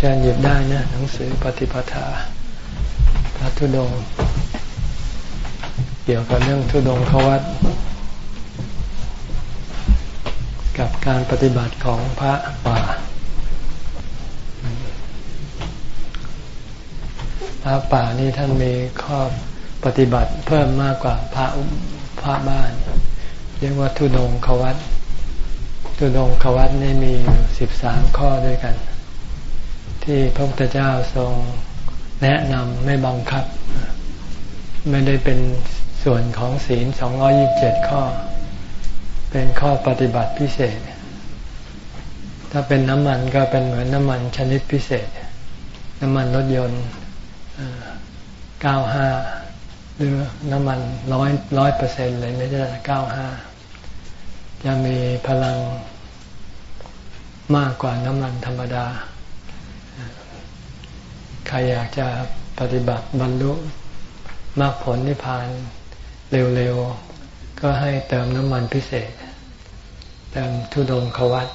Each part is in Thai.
ชิญหยิบได้นะหนังสือปฏิปทาพระธุดง เกี่ยวกับเรื่องธุดงควัตกับการปฏิบัติของพระป่า พระป่านี่ท่านมีข้อปฏิบัติเพิ่มมากกว่าพระพระบ้าน เรียกว่าทุดงควัตทุดงควัตนี่มีสิบสามข้อด้วยกัน ที่พระพุทธเจ้าทรงแนะนำไม่บังคับ ไม่ได้เป็นส่วนของศีลสองอยิบเจ็ดข้อ เป็นข้อปฏิบัติพิเศษ ถ้าเป็นน้ำมันก็เป็นเหมือนน้ำมันชนิดพิเศษ น้ำมันรถยนต์เก้าห้าหรือน้ำมันร้อยร้อยเปอร์เซ็นต์เลยไม่ใช่เก้าห้าจะมีพลังมากกว่าน้ำมันธรรมดา ใครอยากจะปฏิบัติบรรลุมรรคผลนิพพานเร็วๆ ก็ให้เติมน้ำมันพิเศษ เติมทุดงควัต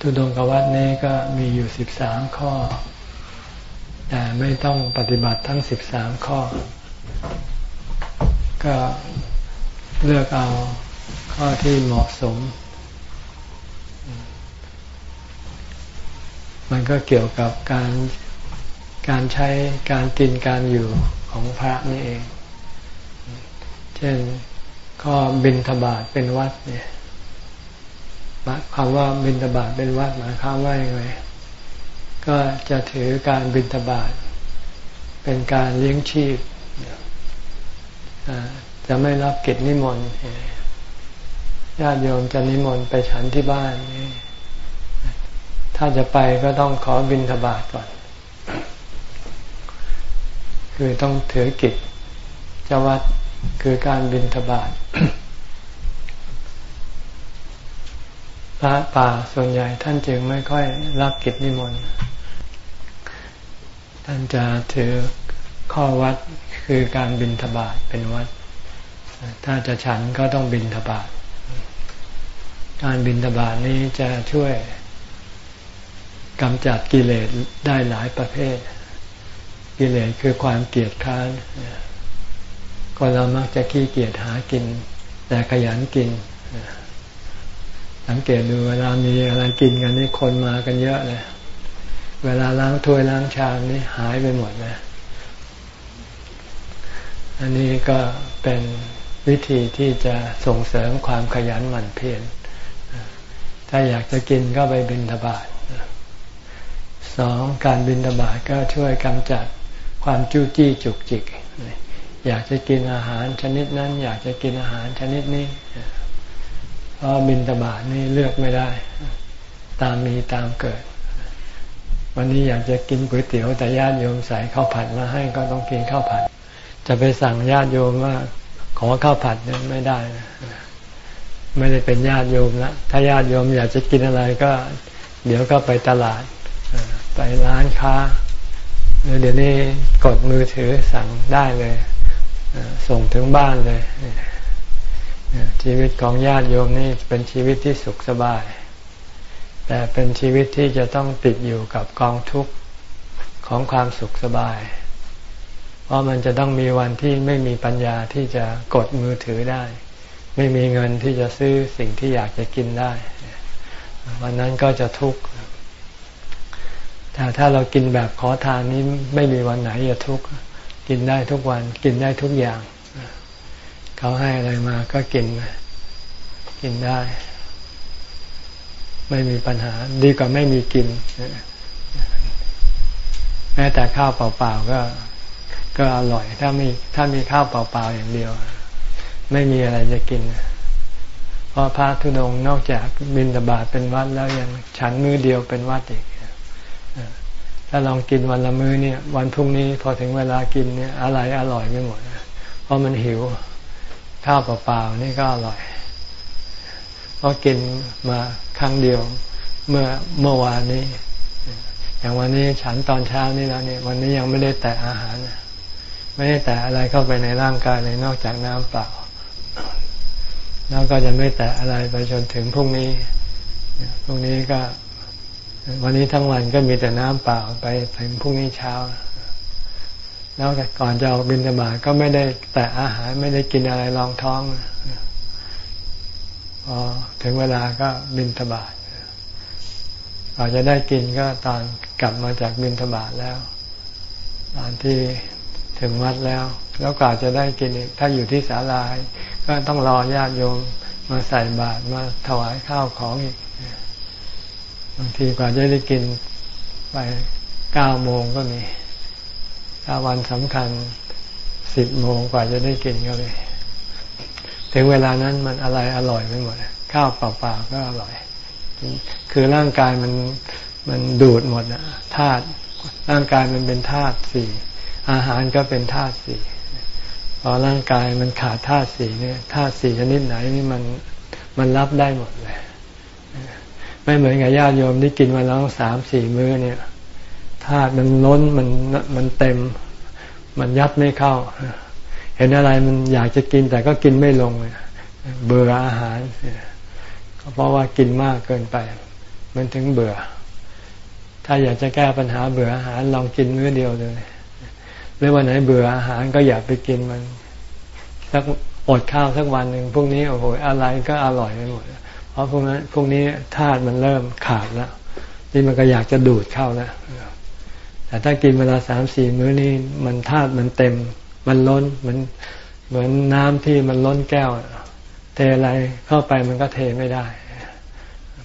ทุดงควัตนี้ก็มีอยู่สิบสามข้อ แต่ไม่ต้องปฏิบัติทั้งสิบสามข้อ ก็เลือกเอาข้อที่เหมาะสม มันก็เกี่ยวกับการการใช้การกินการอยู่ของพระนี่เอง เช่นข้อบินทบาทเป็นวัดเนี่ยคำว่าบินทบาทเป็นวัดหมายความว่าอย่างไรก็จะถือการบินทบาทเป็นการเลี้ยงชีพจะไม่รับกิจนิมนต์ญาติโยมจะนิมนต์ไปฉันที่บ้านนี่ ถ้าจะไปก็ต้องขอบินทบาทก่อน คือต้องถือกิจจวัดคือการบินทบาทพระป่าส่วนใหญ่ท่านจึงไม่ค่อยรับกิจนิมนต์ท่านจะถือข้อวัดคือการบินทบาทเป็นวัด ถ้าจะฉันก็ต้องบินทบาท การบินทบาทนี้จะช่วย กำจัดกิเลสได้หลายประเภท กิเลสคือความเกียดค้านคนเรามักจะขี้เกียจหากิน แต่ขยันกิน สังเกตดูเวลามีอะไรกินกันนี่คนมากันเยอะเลยเวลาล้างถ้วยล้างชามนี่หายไปหมดเลยอันนี้ก็เป็นวิธีที่จะส่งเสริมความขยันหมั่นเพียรถ้าอยากจะกินก็ไปบิณฑบาต สองการบินตบาทก็ช่วยกำจัดความจู้จี้จุกจิก อยากจะกินอาหารชนิดนั้น อยากจะกินอาหารชนิดนี้เพราะบินตบาทนี่เลือกไม่ได้ ตามมีตามเกิด วันนี้อยากจะกินก๋วยเตี๋ยวแต่ญาติโยมใส่ข้าวผัดมาให้ก็ต้องกินข้าวผัด จะไปสั่งญาติโยมว่าขอข้าวผัดนี่ยไม่ได้ไม่ได้เป็นญาติโยมละถ้าญาติโยมอยากจะกินอะไรก็ เดี๋ยวก็ไปตลาด ไปร้านค้าเดี๋ยวนี้กดมือถือสั่งได้เลยส่งถึงบ้านเลยชีวิตของญาติโยมนี่เป็นชีวิตที่สุขสบาย แต่เป็นชีวิตที่จะต้องติดอยู่กับกองทุกข์ของความสุขสบาย เพราะมันจะต้องมีวันที่ไม่มีปัญญาที่จะกดมือถือได้ ไม่มีเงินที่จะซื้อสิ่งที่อยากจะกินได้ วันนั้นก็จะทุกข์ ถ้าเรากินแบบขอทานนี้ไม่มีวันไหนจะทุกข์กินได้ทุกวันกินได้ทุกอย่าง เขาให้อะไรมาก็กิน กินได้ ไม่มีปัญหา ดีกว่าไม่มีกิน แม้แต่ข้าวเปล่าๆก็ ก็อร่อย ถ้ามีถ้ามีข้าวเปล่าๆอย่างเดียว ไม่มีอะไรจะกินเพราะพระธุดงนอกจากบินตบาทเป็นวัดแล้วยังฉันมือเดียวเป็นวัดอีก ถ้าลองกินวันละมื้อเนี่ย วันพรุ่งนี้พอถึงเวลากินเนี่ยอะไรอร่อยไม่หมด เพราะมันหิว ข้าวเปล่าๆนี่ก็อร่อยเพราะกินมาครั้งเดียวเมื่อเมื่อวานนี้ อย่างวันนี้ฉันตอนเช้านี่แล้วเนี่ยวันนี้ยังไม่ได้แตะอาหารไม่ได้แตะอะไรเข้าไปในร่างกายเลยนอกจากน้ำเปล่าแล้วก็จะไม่แตะอะไรไปจนถึงพรุ่งนี้ พรุ่งนี้ก็ วันนี้ทั้งวันก็มีแต่น้ำเปล่าไปถึงพรุ่งนี้เช้า แล้วก่อนจะออกบินธบาตก็ไม่ได้แต่อาหารไม่ได้กินอะไรรองท้องพอถึงเวลาก็บินธบาตก่อนจะได้กินก็ตอนกลับมาจากบินธบาตแล้ว ตอนที่ถึงวัดแล้ว แล้วก่อนจะได้กินอีกถ้าอยู่ที่ศาลาก็ต้องรอญาติโยมมาใส่บาตรมาถวายข้าวของอีก บางทีกว่าจะได้กินไปเก้าโมงก็มีถ้าวันสำคัญสิบโมงกว่าจะได้กินก็เลยถึงเวลานั้นมันอะไรอร่อยไปหมดข้าวเปล่าๆก็อร่อย คือร่างกายมันมันดูดหมดนะธาตุร่างกายมันเป็นธาตุสี่อาหารก็เป็นธาตุสี่พอร่างกายมันขาดธาตุสี่เนี่ยธาตุสี่ชนิดไหนนี่มันมันรับได้หมดเลย ไม่เหมือนกับญาติโยมที่กินวันละสามสี่มื้อเนี่ยธาตุมันล้นมันมันเต็ม มันยัดไม่เข้า เห็นอะไรมันอยากจะกินแต่ก็กินไม่ลง เบื่ออาหารก็เพราะว่ากินมากเกินไป มันถึงเบื่อ ถ้าอยากจะแก้ปัญหาเบื่ออาหารลองกินมื้อเดียวเลยหรือวันไหนเบื่ออาหารก็อย่าไปกินมันสักอดข้าวสักวันหนึ่งพรุ่งนี้โอ้โหอะไรก็อร่อยไปหมด เพราะพวกนั้นพวกนี้ธาตุมันเริ่มขาดแล้วนี่มันก็อยากจะดูดเข้าแล้วแต่ถ้ากินเวลาสามสี่มื้อนี่มันธาตุมันเต็ม มันล้นเหมือนเหมือนน้ำที่มันล้นแก้ว เทอะไรเข้าไปมันก็เทไม่ได้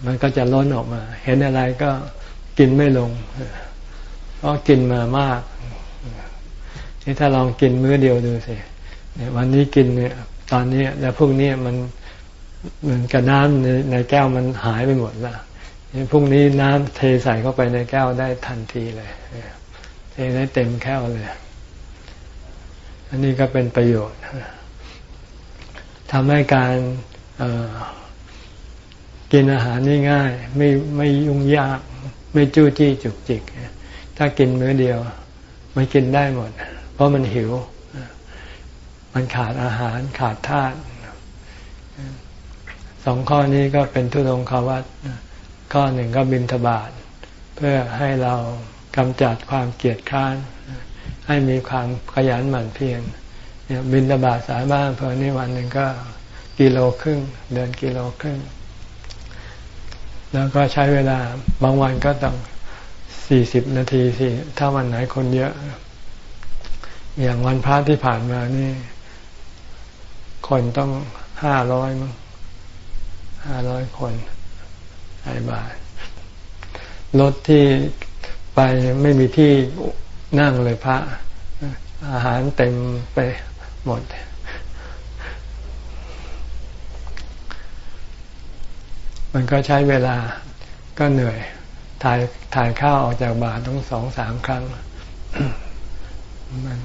มันก็จะล้นออกมา เห็นอะไรก็กินไม่ลงเพราะกินมามากนี่ถ้าลองกินมื้อเดียวดูสิวันนี้กินเนี่ย ตอนนี้แล้วพรุ่งนี้มัน เหมือนกับน้ำในในแก้วมันหายไปหมดละพรุ่งนี้น้ำเทใส่เข้าไปในแก้วได้ทันทีเลยเทได้เต็มแก้วเลย อันนี้ก็เป็นประโยชน์ทำให้การกินอาหารนี่ง่าย ไม่ไม่ยุ่งยาก ไม่จู้จี้จุกจิก ถ้ากินมื้อเดียว มันกินได้หมด เพราะมันหิว มันขาดอาหารขาดธาตุ สองข้อนี้ก็เป็นทุดงควัตข้อหนึ่งก็บินทบาทเพื่อให้เรากำจัดความเกียดค้าน ให้มีความขยันหมั่นเพียรเนี่ยบินทบาทสายบ้านเพอนี่วันหนึ่งก็กิโลครึ่ง เดินกิโลครึ่ง แล้วก็ใช้เวลาบางวันก็ต้องสี่สิบนาทีสิถ้าวันไหนคนเยอะ อย่างวันพระที่ผ่านมานี่ คนต้องห้าร้อยมั้ง ห้าร้อยคนใส่บาทรถที่ไปไม่มีที่นั่งเลยพระ อาหารเต็มไปหมด มันก็ใช้เวลาก็เหนื่อย ถ่ายถ่ายข้าวออกจากบาทต้องสองสามครั้ง มัน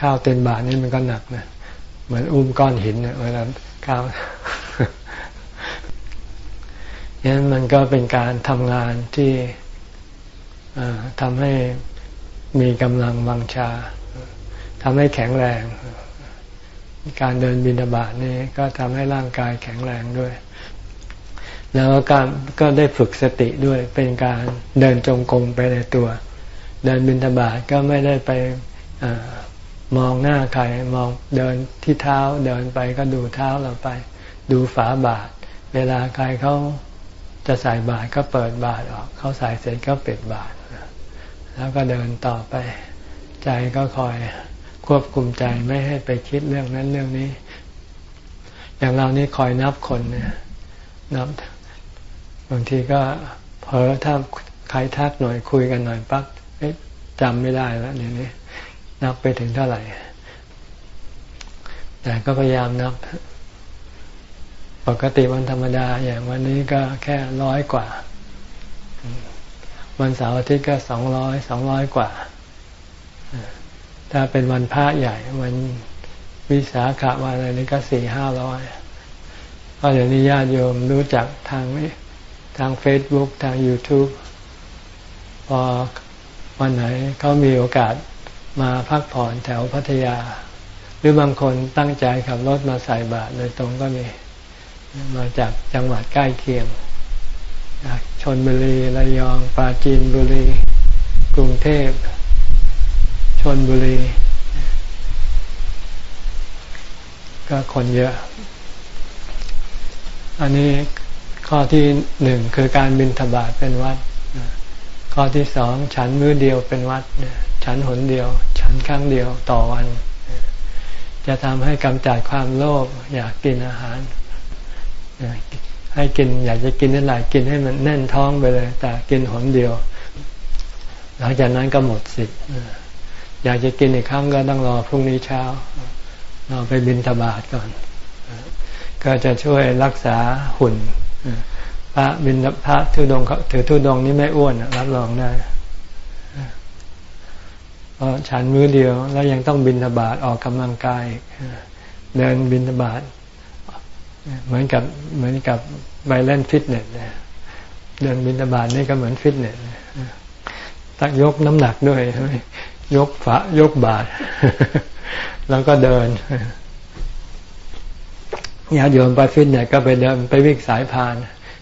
ข้าวเต็มบาทนี่มันก็หนักนะ เหมือนอุ้มก้อนหินเนี่ยเวลาข้าว นั้นมันก็เป็นการทำงานที่ทำให้มีกำลังวังชาทำให้แข็งแรง การเดินบินาบาตนี่ก็ทำให้ร่างกายแข็งแรงด้วย แล้วการก็ได้ฝึกสติด้วยเป็นการเดินจงกรมไปในตัว เดินบินาบาตก็ไม่ได้ไปอมองหน้าใครมองเดินที่เท้าเดินไปก็ดูเท้าเราไป ดูฝาบาท เวลาใครเขา จะใส่บาตรก็เปิดบาตรออก เขาใส่เสร็จก็ปิดบาตรแล้วก็เดินต่อไป ใจก็คอยควบคุมใจไม่ให้ไปคิดเรื่องนั้นเรื่องนี้ อย่างเรานี่คอยนับคนเนี่ยนับบางทีก็เผลอถ้าใครทักหน่อยคุยกันหน่อยปั๊บจำไม่ได้แล้วอย่างนี้นับไปถึงเท่าไหร่ แต่ก็พยายามนับ ปกติวันธรรมดาอย่างวันนี้ก็แค่ร้อยกว่า วันเสาร์อาทิตย์ก็สองร้อยสองร้อยกว่า ถ้าเป็นวันพระใหญ่ วันวิสาขะวันอะไรนี้ก็สี่ห้าร้อยเพราะเดี๋ยวนี้ญาติโยมรู้จักทางนี้ทางเฟซบุ๊กทาง YouTube พอวันไหนเขามีโอกาสมาพักผ่อนแถวพัทยา หรือบางคนตั้งใจขับรถมาใส่บาตรโดยตรงก็มี มาจากจังหวัดใกล้เคียงชนบุรีระยองปราจีนบุรี กรุงเทพชนบุรี ก็คนเยอะ อันนี้ข้อที่หนึ่งคือการบินทบาทเป็นวัด ข้อที่สองฉันมื้อเดียวเป็นวัด ฉันหนเดียว ฉันครั้งเดียวต่อวัน จะทำให้กำจัดความโลภอยากกินอาหาร ให้กินอยากจะกินนั่นแหละกินให้มันแน่นท้องไปเลย แต่กินหนเดียว หลังจากนั้นก็หมดสิทธิ์อยากจะกินอีกครั้งก็ต้องรอพรุ่งนี้เช้าเราไปบินทบาทก่อน ก็จะช่วยรักษาหุ่นพระบินพระทุดงถือทุดงนี้ไม่อ้วนรับรองได้เพราะฉันมื้อเดียวแล้วยังต้องบินทบาทออกกำลังกายเดินบินทบาท เหมือนกับเหมือนกับไปเล่นฟิตเนสเดินบินทบาทนี่ก็เหมือนฟิตเนสตักยกน้ำหนักด้วยยกฝายกบาท แล้วก็เดินญาติโยมไปฟิตเนสก็ไปเดินไปวิ่งสายพาน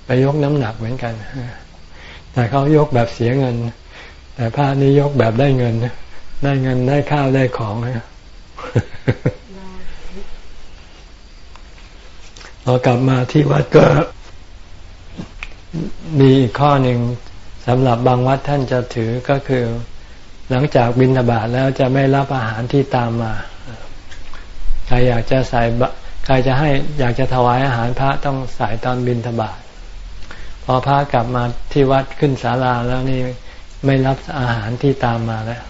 ไปยกน้ำหนักเหมือนกันแต่เขายกแบบเสียเงิน แต่พระนี้ยกแบบได้เงิน ได้เงินได้ข้าวได้ของ พอกลับมาที่วัดก็มีข้อหนึ่งสำหรับบางวัดท่านจะถือก็คือ หลังจากบิณฑบาตแล้วจะไม่รับอาหารที่ตามมาใครอยากจะใส่ใครจะให้อยากจะถวายอาหารพระต้องใส่ตอนบิณฑบาตพอพระกลับมาที่วัดขึ้นศาลาแล้วนี่ไม่รับอาหารที่ตามมาแล้ว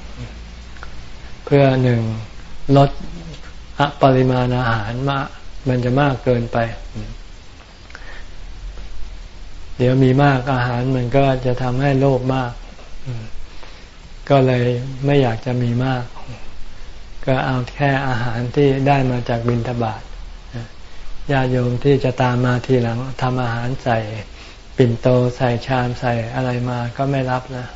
เพื่อหนึ่งลดปริมาณอาหารมาก มันจะมากเกินไป เดี๋ยวมีมากอาหารมันก็จะทำให้โลภมาก ก็เลยไม่อยากจะมีมาก ก็เอาแค่อาหารที่ได้มาจากบิณฑบาตญาโยมที่จะตามมาทีหลังทำอาหารใส่ปิ่นโตใส่ชามใส่อะไรมาก็ไม่รับนะ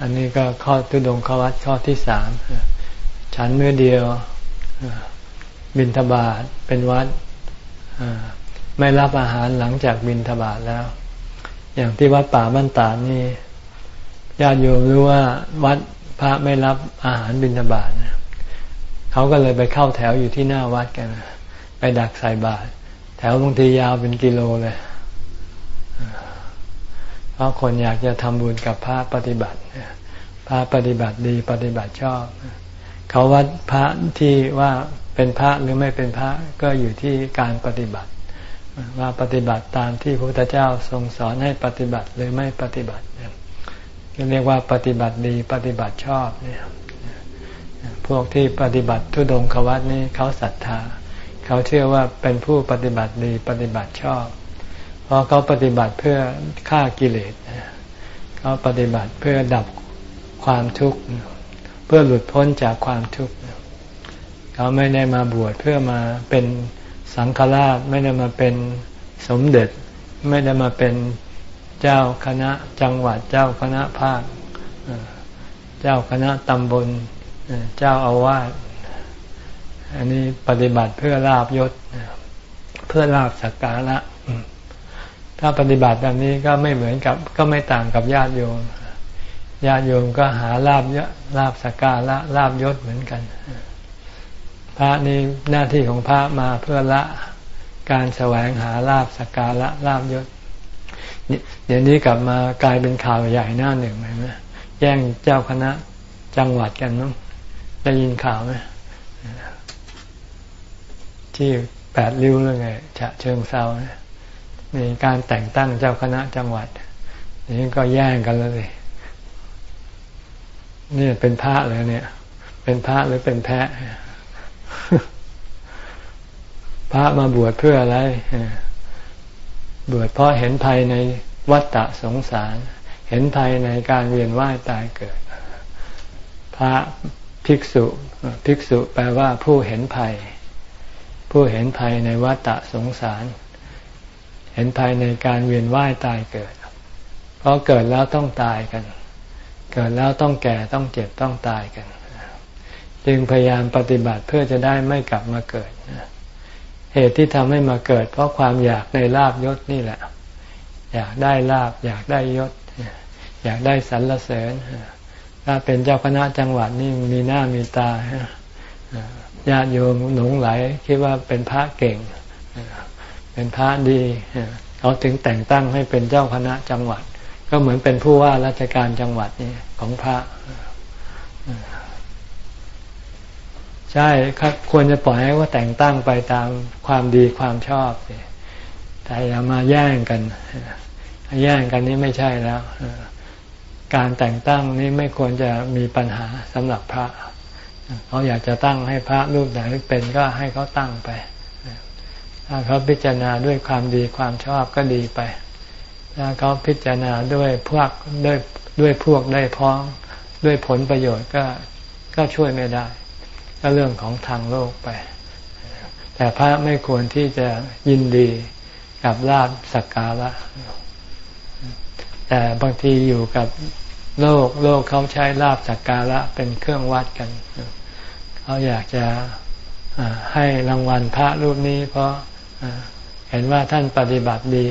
อันนี้ก็ข้อตุดงข้อวัดข้อที่สาม ฉันเมื่อเดียว บินทบาทเป็นวัดไม่รับอาหารหลังจากบินทบาทแล้ว อย่างที่วัดป่าบ้านตาดนี่ญาติโยมรู้ว่าวัดพระไม่รับอาหารบินทบาทเขาก็เลยไปเข้าแถวอยู่ที่หน้าวัดกัน ไปดักใส่บาตรแถวบางทียาวเป็นกิโลเลย เพราะคนอยากจะทำบุญกับพระปฏิบัติ พระปฏิบัติดีปฏิบัติชอบ เขาวัดพระที่ว่า เป็นพระหรือไม่เป็นพระก็อยู่ที่การปฏิบัติ ว่าปฏิบัติตามที่พระพุทธเจ้าทรงสอนให้ปฏิบัติหรือไม่ปฏิบัติเรียกว่าปฏิบัติดีปฏิบัติชอบเนี่ยพวกที่ปฏิบัติทุดงควัตนี่เขาศรัทธา เขาเชื่อว่าเป็นผู้ปฏิบัติดีปฏิบัติชอบ เพราะเขาปฏิบัติเพื่อฆ่ากิเลสเขาปฏิบัติเพื่อดับความทุกข์ เพื่อหลุดพ้นจากความทุกข์ เขาไม่ได้มาบวชเพื่อมาเป็นสังฆราชไม่ได้มาเป็นสมเด็จ ไม่ได้มาเป็นเจ้าคณะจังหวัดเจ้าคณะภาค เจ้าคณะตำบลเจ้าอาวาสอันนี้ปฏิบัติเพื่อลาบยศเพื่อลาบสักการะถ้าปฏิบัติแบบนี้ก็ไม่เหมือนกับ ก็ไม่ต่างกับญาติโยมญาติโยมก็หาลาบเยอะลาบสักการะลาบยศเหมือนกัน พระนี่หน้าที่ของพระมาเพื่อละการแสวงหาลาบสกการะลาบยศเดี๋ยวนี้กลับมากลายเป็นข่าวใหญ่หน้าหนึ่งไหมแย่งเจ้าคณะจังหวัดกันมั้งได้ยินข่าวไหมที่แปดริ้วเรื่องไงฉะเชิงเซาเนี่ยมีการแต่งตั้งเจ้าคณะจังหวัดนี่ก็แย่งกันแล้วเลยนี่เป็นพระเลยเนี่ย เป็นพระหรือเป็นแพะ พระมาบวชเพื่ออะไรบวชเพราะเห็นภัยในวัฏฏะสงสาร เห็นภัยในการเวียนว่ายตายเกิด พระภิกษุภิกษุแปลว่าผู้เห็นภัย ผู้เห็นภัยในวัฏฏะสงสาร เห็นภัยในการเวียนว่ายตายเกิด เพราะเกิดแล้วต้องตายกัน เกิดแล้วต้องแก่ต้องเจ็บต้องตายกัน จึงพยายามปฏิบัติเพื่อจะได้ไม่กลับมาเกิด เหตุที่ทำให้มาเกิด เพราะความอยากในลาบยศนี่แหละ อยากได้ลาบ อยากได้ยศ อยากได้สรรเสริญ ถ้าเป็นเจ้าคณะจังหวัดนี่มีหน้ามีตาญาติโยมหลงไหลคิดว่าเป็นพระเก่ง เป็นพระดีเขาถึงแต่งตั้งให้เป็นเจ้าคณะจังหวัด ก็เหมือนเป็นผู้ว่าราชการจังหวัดนี่ของพระ ใช่ครับควรจะปล่อยให้ว่าแต่งตั้งไปตามความดีความชอบแต่อย่ามาแย่งกันแย่งกันนี่ไม่ใช่แล้วการแต่งตั้งนี้ไม่ควรจะมีปัญหาสำหรับพระเขาอยากจะตั้งให้พระรูปไหนเป็นก็ให้เขาตั้งไป ถ้าเขาพิจารณาด้วยความดีความชอบก็ดีไป ถ้าเขาพิจารณาด้วยพวกด้วยด้วยพวกได้พ้อง ด้วยผลประโยชน์ก็ก็ช่วยไม่ได้ ก็เรื่องของทางโลกไป แต่พระไม่ควรที่จะยินดีกับลาบสักการะ แต่บางทีอยู่กับโลกโลกเขาใช้ลาบสักการะเป็นเครื่องวัดกัน เขาอยากจะให้รางวัลพระรูปนี้ เพราะเห็นว่าท่านปฏิบัติดี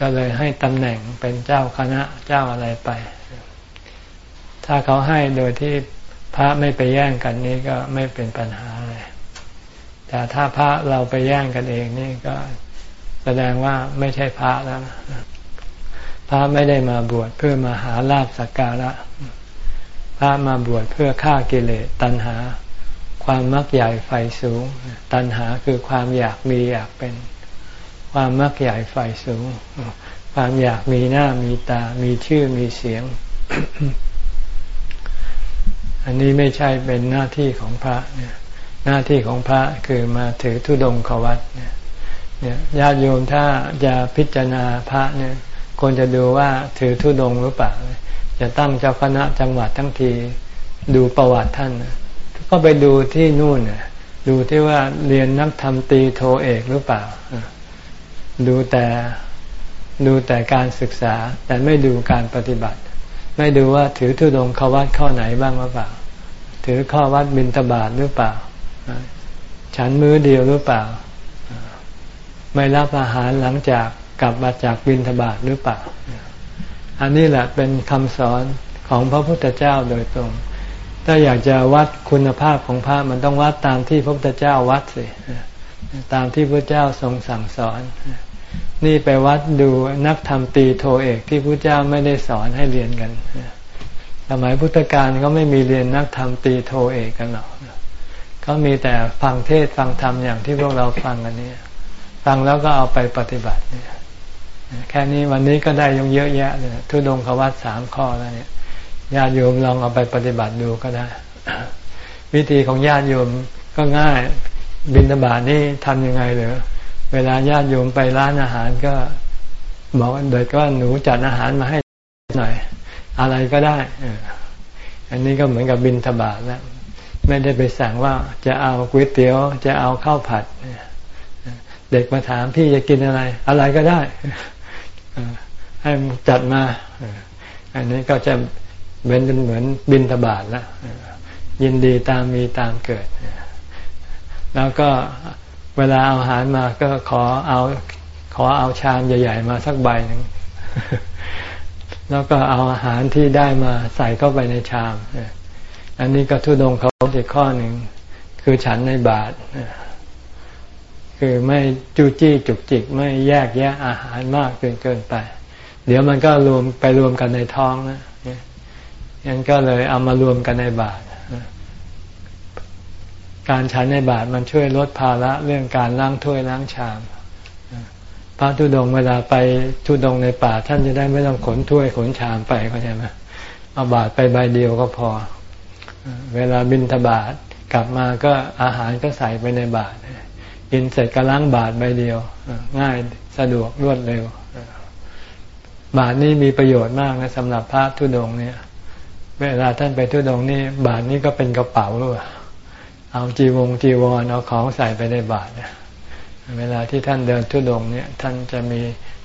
ก็เลยให้ตำแหน่งเป็นเจ้าคณะเจ้าอะไรไป ถ้าเขาให้โดยที่ พระไม่ไปแย่งกันนี่ก็ไม่เป็นปัญหาเลย แต่ถ้าพระเราไปแย่งกันเองนี่ก็แสดงว่าไม่ใช่พระแล้ว พระไม่ได้มาบวชเพื่อมาหาลาบสักการะ พระมาบวชเพื่อฆ่ากิเลสตัณหา ความมักใหญ่ไฟสูง ตัณหาคือความอยากมีอยากเป็น ความมักใหญ่ไฟสูง ความอยากมีหน้ามีตา มีชื่อมีเสียง อันนี้ไม่ใช่เป็นหน้าที่ของพระเนี่ยหน้าที่ของพระคือมาถือธุดงควัตเนี่ยญาติโยมถ้าจะพิจารณาพระเนี่ยควรจะดูว่าถือธุดงหรือเปล่าจะตั้งเจ้าคณะจังหวัดทั้งทีดูประวัติท่าน ก็ไปดูที่นู่นดูที่ว่าเรียนนักธรรมตีโทเอกหรือเปล่า ดูแต่ดูแต่การศึกษาแต่ไม่ดูการปฏิบัติ ไม่ดูว่าถือธุดงขวัดข้อไหนบ้างหรือเปล่า ถือข้อวัดบินตบาทหรือเปล่า ฉันมื้อเดียวหรือเปล่า ไม่รับอาหารหลังจากกลับมาจากบินทบาทหรือเปล่า อันนี้แหละเป็นคำสอนของพระพุทธเจ้าโดยตรง ถ้าอยากจะวัดคุณภาพของพระมันต้องวัดตามที่พระพุทธเจ้าวัดสิตามที่พระเจ้าทรงสั่งสอน นี่ไปวัดดูนักธรรมตีโทเอกที่พระเจ้าไม่ได้สอนให้เรียนกันสมัยพุทธกาลก็ไม่มีเรียนนักธรรมตีโทเอกกันหรอกเขามีแต่ฟังเทศฟังธรรมอย่างที่พวกเราฟังกันนี้ฟังแล้วก็เอาไปปฏิบัติเนี่ยแค่นี้วันนี้ก็ได้ยงเยอะแยะเลยทุดงควัตสามข้อแล้วเนี่ยญาติโยมลองเอาไปปฏิบัติดูก็ได้ วิธีของญาติโยมก็ง่ายบินบาตนี่ทำยังไงเหรอ เวลาญาติโยมไปร้านอาหารก็บอกเด็กว่าหนูจัดอาหารมาให้หน่อย อะไรก็ได้อันนี้ก็เหมือนกับบินทบาทแล้วไม่ได้ไปสั่งว่าจะเอาก๋วยเตี๋ยว จะเอาข้าวผัดเด็กมาถามพี่จะกินอะไร อะไรก็ได้ให้จัดมาอันนี้ก็จะเป็นเหมือนบินทบาทแล้วยินดีตามมีตามเกิด แล้วก็ เวลาเอาอาหารมาก็ขอเอาขอเอาชามใหญ่ ๆ มาสักใบหนึ่งแล้วก็เอาอาหารที่ได้มาใส่เข้าไปในชาม อันนี้ก็ทุดงเขาอีกข้อหนึ่งคือฉันในบาทคือไม่จู้จี้จุกจิก ไม่แยกแยะอาหารมากเกินเกินไป เดี๋ยวมันก็รวมไปรวมกันในท้องนะงั้นก็เลยเอามารวมกันในบาท การฉันในบาตรมันช่วยลดภาระเรื่องการล้างถ้วยล้างชามพระทุดงเวลาไปทุดงในป่าท่านจะได้ไม่ต้องขนถ้วยขนชามไปเข้าใจไหมเอาบาตรไปใบเดียวก็พอ เวลาบินทบาทกลับมาก็อาหารก็ใส่ไปในบาตรกินเสร็จก็ล้างบาตรใบเดียว ง่ายสะดวกรวดเร็ว บาตรนี้มีประโยชน์มากนะสำหรับพระทุดงเนี่ย เวลาท่านไปทุดงนี่บาตรนี้ก็เป็นกระเป๋าหรือเปล่า เอาจีวงจีวรเอาของใส่ไปในบาตรเนี่ยเวลาที่ท่านเดินทุดงเนี่ยท่านจะมี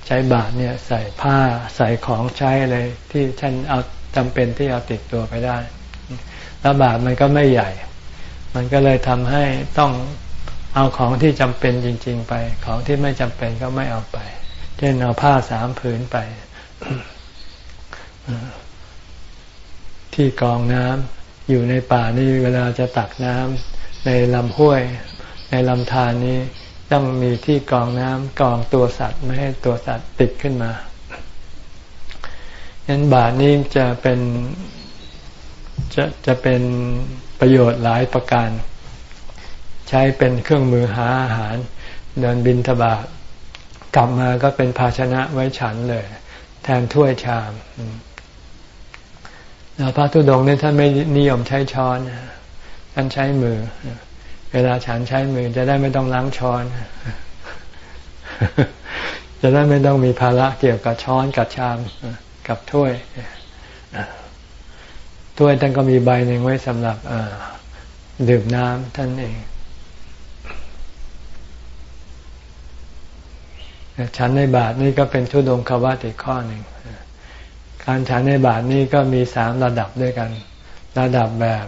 ใช้บาตรเนี่ยใส่ผ้าใส่ของใช้เลยที่ท่านเอาจำเป็นที่เอาติดตัวไปได้ แล้วบาตรมันก็ไม่ใหญ่ มันก็เลยทำให้ต้องเอาของที่จำเป็นจริง ๆ ไป ของที่ไม่จำเป็นก็ไม่เอาไป เช่นเอาผ้าสามผืนไป ที่กองน้ำอยู่ในป่านี่เวลาจะตักน้ำ ในลำห้วย ในลำธารนี้ต้องมีที่กองน้ำกองตัวสัตว์ไม่ให้ตัวสัตว์ติดขึ้นมางั้นบาทนี้จะเป็นจะจะเป็นประโยชน์หลายประการ ใช้เป็นเครื่องมือหาอาหาร เดินบินทบาทกลับมาก็เป็นภาชนะไว้ฉันเลย แทนถ้วยชามแล้วพระธุดงค์นี่ท่านไม่นิยมใช้ช้อนท่านใช้มือ เวลาฉันใช้มือจะได้ไม่ต้องล้างช้อน จะได้ไม่ต้องมีภาระเกี่ยวกับช้อนกับชามกับถ้วยถ้วยท่านก็มีใบหนึ่งไว้สำหรับดื่มน้ำท่านเองฉันในบาทนี่ก็เป็นทุดงควัตอีกข้อหนึ่งการฉันในบาทนี่ก็มีสามระดับด้วยกัน ระดับแบบ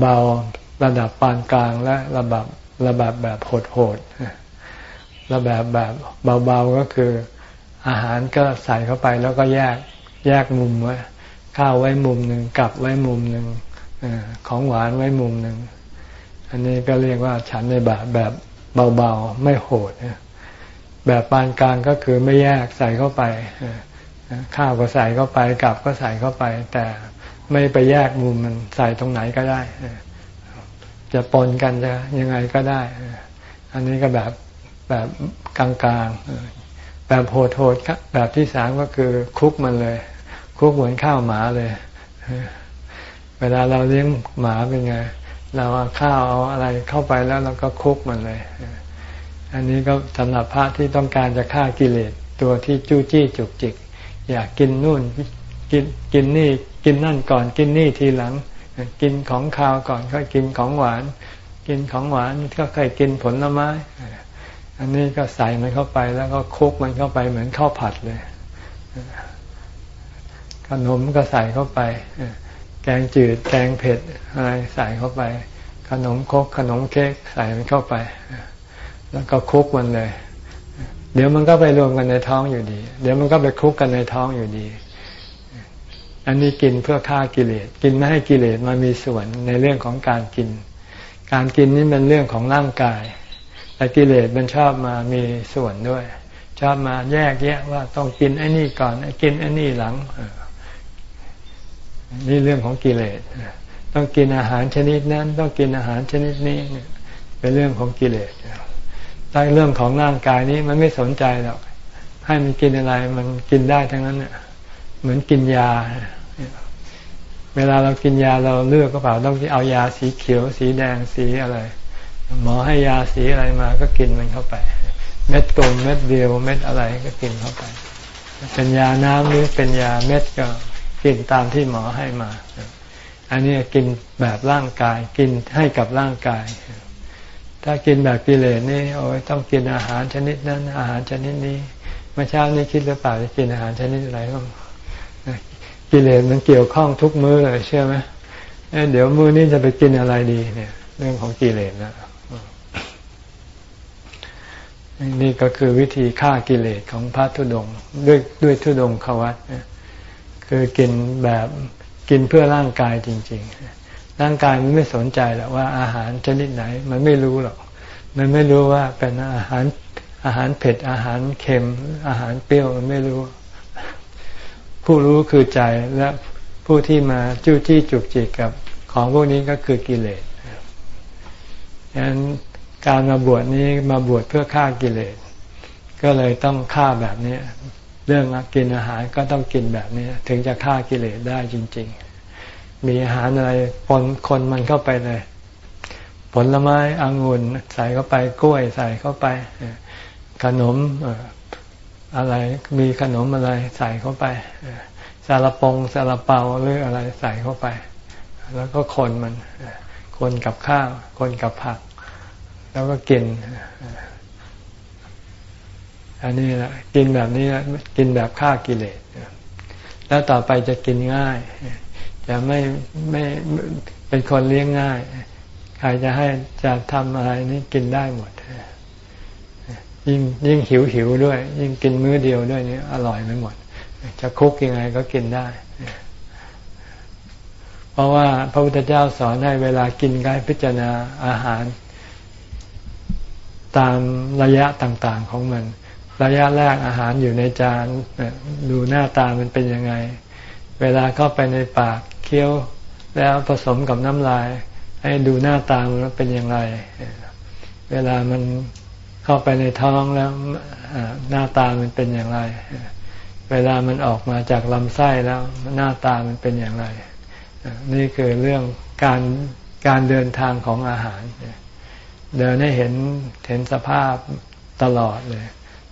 เบาๆ ระดับปานกลางและระดับระดับแบบโหดๆระแบบแบบเบาๆก็คืออาหารก็ใส่เข้าไปแล้วก็แยกแยกมุมไว้ข้าวไว้มุมหนึ่งกับไว้มุมหนึ่งของหวานไว้มุมหนึ่งอันนี้ก็เรียกว่าฉันในบาทแบบเบาๆ ไม่โหดแบบปานกลางก็คือไม่แยกใส่เข้าไปข้าวก็ใส่เข้าไปกับก็ใส่เข้าไป แต่ ไม่ไปแยกมุมมันใส่ตรงไหนก็ได้ จะปนกันจะยังไงก็ได้ อันนี้ก็แบบแบบกลางๆ แบบโหดๆแบบที่สามก็คือคุกมันเลย คุกเหมือนข้าวหมาเลย เวลาเราเลี้ยงหมาเป็นไง เราเอาข้าวเอาอะไรเข้าไปแล้วเราก็คุกมันเลย อันนี้ก็สำหรับพระที่ต้องการจะฆ่ากิเลสตัวที่จู้จี้จุกจิก อยากกินนู่น กินกินนี่กินนั่นก่อนกินนี่ทีหลัง กินของข้าวก่อนค่อยกินของหวาน กินของหวานก็ค่อยกินผลไม้ อันนี้ก็ใส่มันเข้าไปแล้วก็คุกมันเข้าไปเหมือนข้าวผัดเลยขนมก็ใส่เข้าไปแกงจืดแกงเผ็ดอะไรใส่เข้าไป ขนมคกขนมเค้กใส่มันเข้าไป แล้วก็คุกมันเลย เดี๋ยวมันก็ไปรวมกันในท้องอยู่ดี เดี๋ยวมันก็ไปคุกกันในท้องอยู่ดี อันนี้กินเพื่อฆ่ากิเลส กินไม่ให้กิเลสมามีส่วนในเรื่องของการกิน การกินนี่เป็นเรื่องของร่างกาย แต่กิเลสมันชอบมามีส่วนด้วย ชอบมาแยกแยะว่าต้องกินไอ้นี่ก่อนกินไอ้นี่หลังนี่เรื่องของกิเลสต้องกินอาหารชนิดนั้น ต้องกินอาหารชนิดนี้เป็นเรื่องของกิเลสแต่เรื่องของร่างกายนี้มันไม่สนใจหรอกให้มันกินอะไรมันกินได้ทั้งนั้นเน่ยเหมือนกินยา เวลาเรากินยาเราเลือกก็เปล่าต้องเอายาสีเขียว สีแดงสีอะไร หมอให้ยาสีอะไรมาก็กินมันเข้าไป เม็ดกลมเม็ดเดียวเม็ดอะไรก็กินเข้าไป เป็นยาน้ำหรือเป็นยาเม็ดก็กินตามที่หมอให้มา อันนี้กินแบบร่างกายกินให้กับร่างกาย ถ้ากินแบบกิเลสนี่โอ้ยต้องกินอาหารชนิดนั้น อาหารชนิดนี้เมื่อเช้านี้คิดหรือเปล่าจะกินอาหารชนิดอะไรบ้าง กิเลสมันเกี่ยวข้องทุกมื้อเลยเชื่อไหมเดี๋ยวมื้อนี้จะไปกินอะไรดีเนี่ย เรื่องของกิเลสนะนี่ก็คือวิธีฆ่ากิเลสของพระธุดงด้วยด้วยธุดงขวัตคือกินแบบกินเพื่อร่างกายจริง ๆ ร่างกายมันไม่สนใจหรอกว่าอาหารชนิดไหน มันไม่รู้หรอก มันไม่รู้ว่าเป็นอาหารอาหารเผ็ดอาหารเค็มอาหารเปรี้ยวมันไม่รู้ ผู้รู้คือใจและผู้ที่มาจู้จี้จุกจิกกับของพวกนี้ก็คือกิเลสดังนั้นการมาบวชนี้มาบวชเพื่อฆ่ากิเลส ก็เลยต้องฆ่าแบบนี้เรื่องกินอาหารก็ต้องกินแบบนี้ถึงจะฆ่ากิเลสได้จริง ๆ มีอาหารอะไรปนคนมันเข้าไปเลย ผลไม้องุ่นใส่เข้าไปกล้วยใส่เข้าไป ขนม อะไรมีขนมอะไรใส่เข้าไปซาลาปงซาลาเปาหรืออะไรใส่เข้าไป แล้วก็คนมันคนกับข้าวคนกับผัก แล้วก็กิน อันนี้แหละกินแบบนี้กินแบบฆ่ากิเลสแล้วต่อไปจะกินง่าย จะไม่ไม่เป็นคนเลี้ยงง่าย ใครจะให้จะทำอะไรนี่กินได้หมด ยิ่งยิ่งหิวหิวด้วย ยิ่งกินมื้อเดียวด้วยนี่อร่อยไม่หมด จะคุกยังไงก็กินได้ เพราะว่าพระพุทธเจ้าสอนให้เวลากินกายพิจารณาอาหาร ตามระยะต่างๆของมัน ระยะแรกอาหารอยู่ในจานดูหน้าตามันเป็นยังไง เวลาเข้าไปในปากเคี้ยวแล้วผสมกับน้ำลาย ให้ดูหน้าตามันเป็นอย่างไร เวลามัน เข้าไปในท้องแล้วหน้าตามันเป็นอย่างไร เวลามันออกมาจากลำไส้แล้วหน้าตามันเป็นอย่างไร นี่คือเรื่องการการเดินทางของอาหาร เดินให้เห็นเห็นสภาพตลอดเลย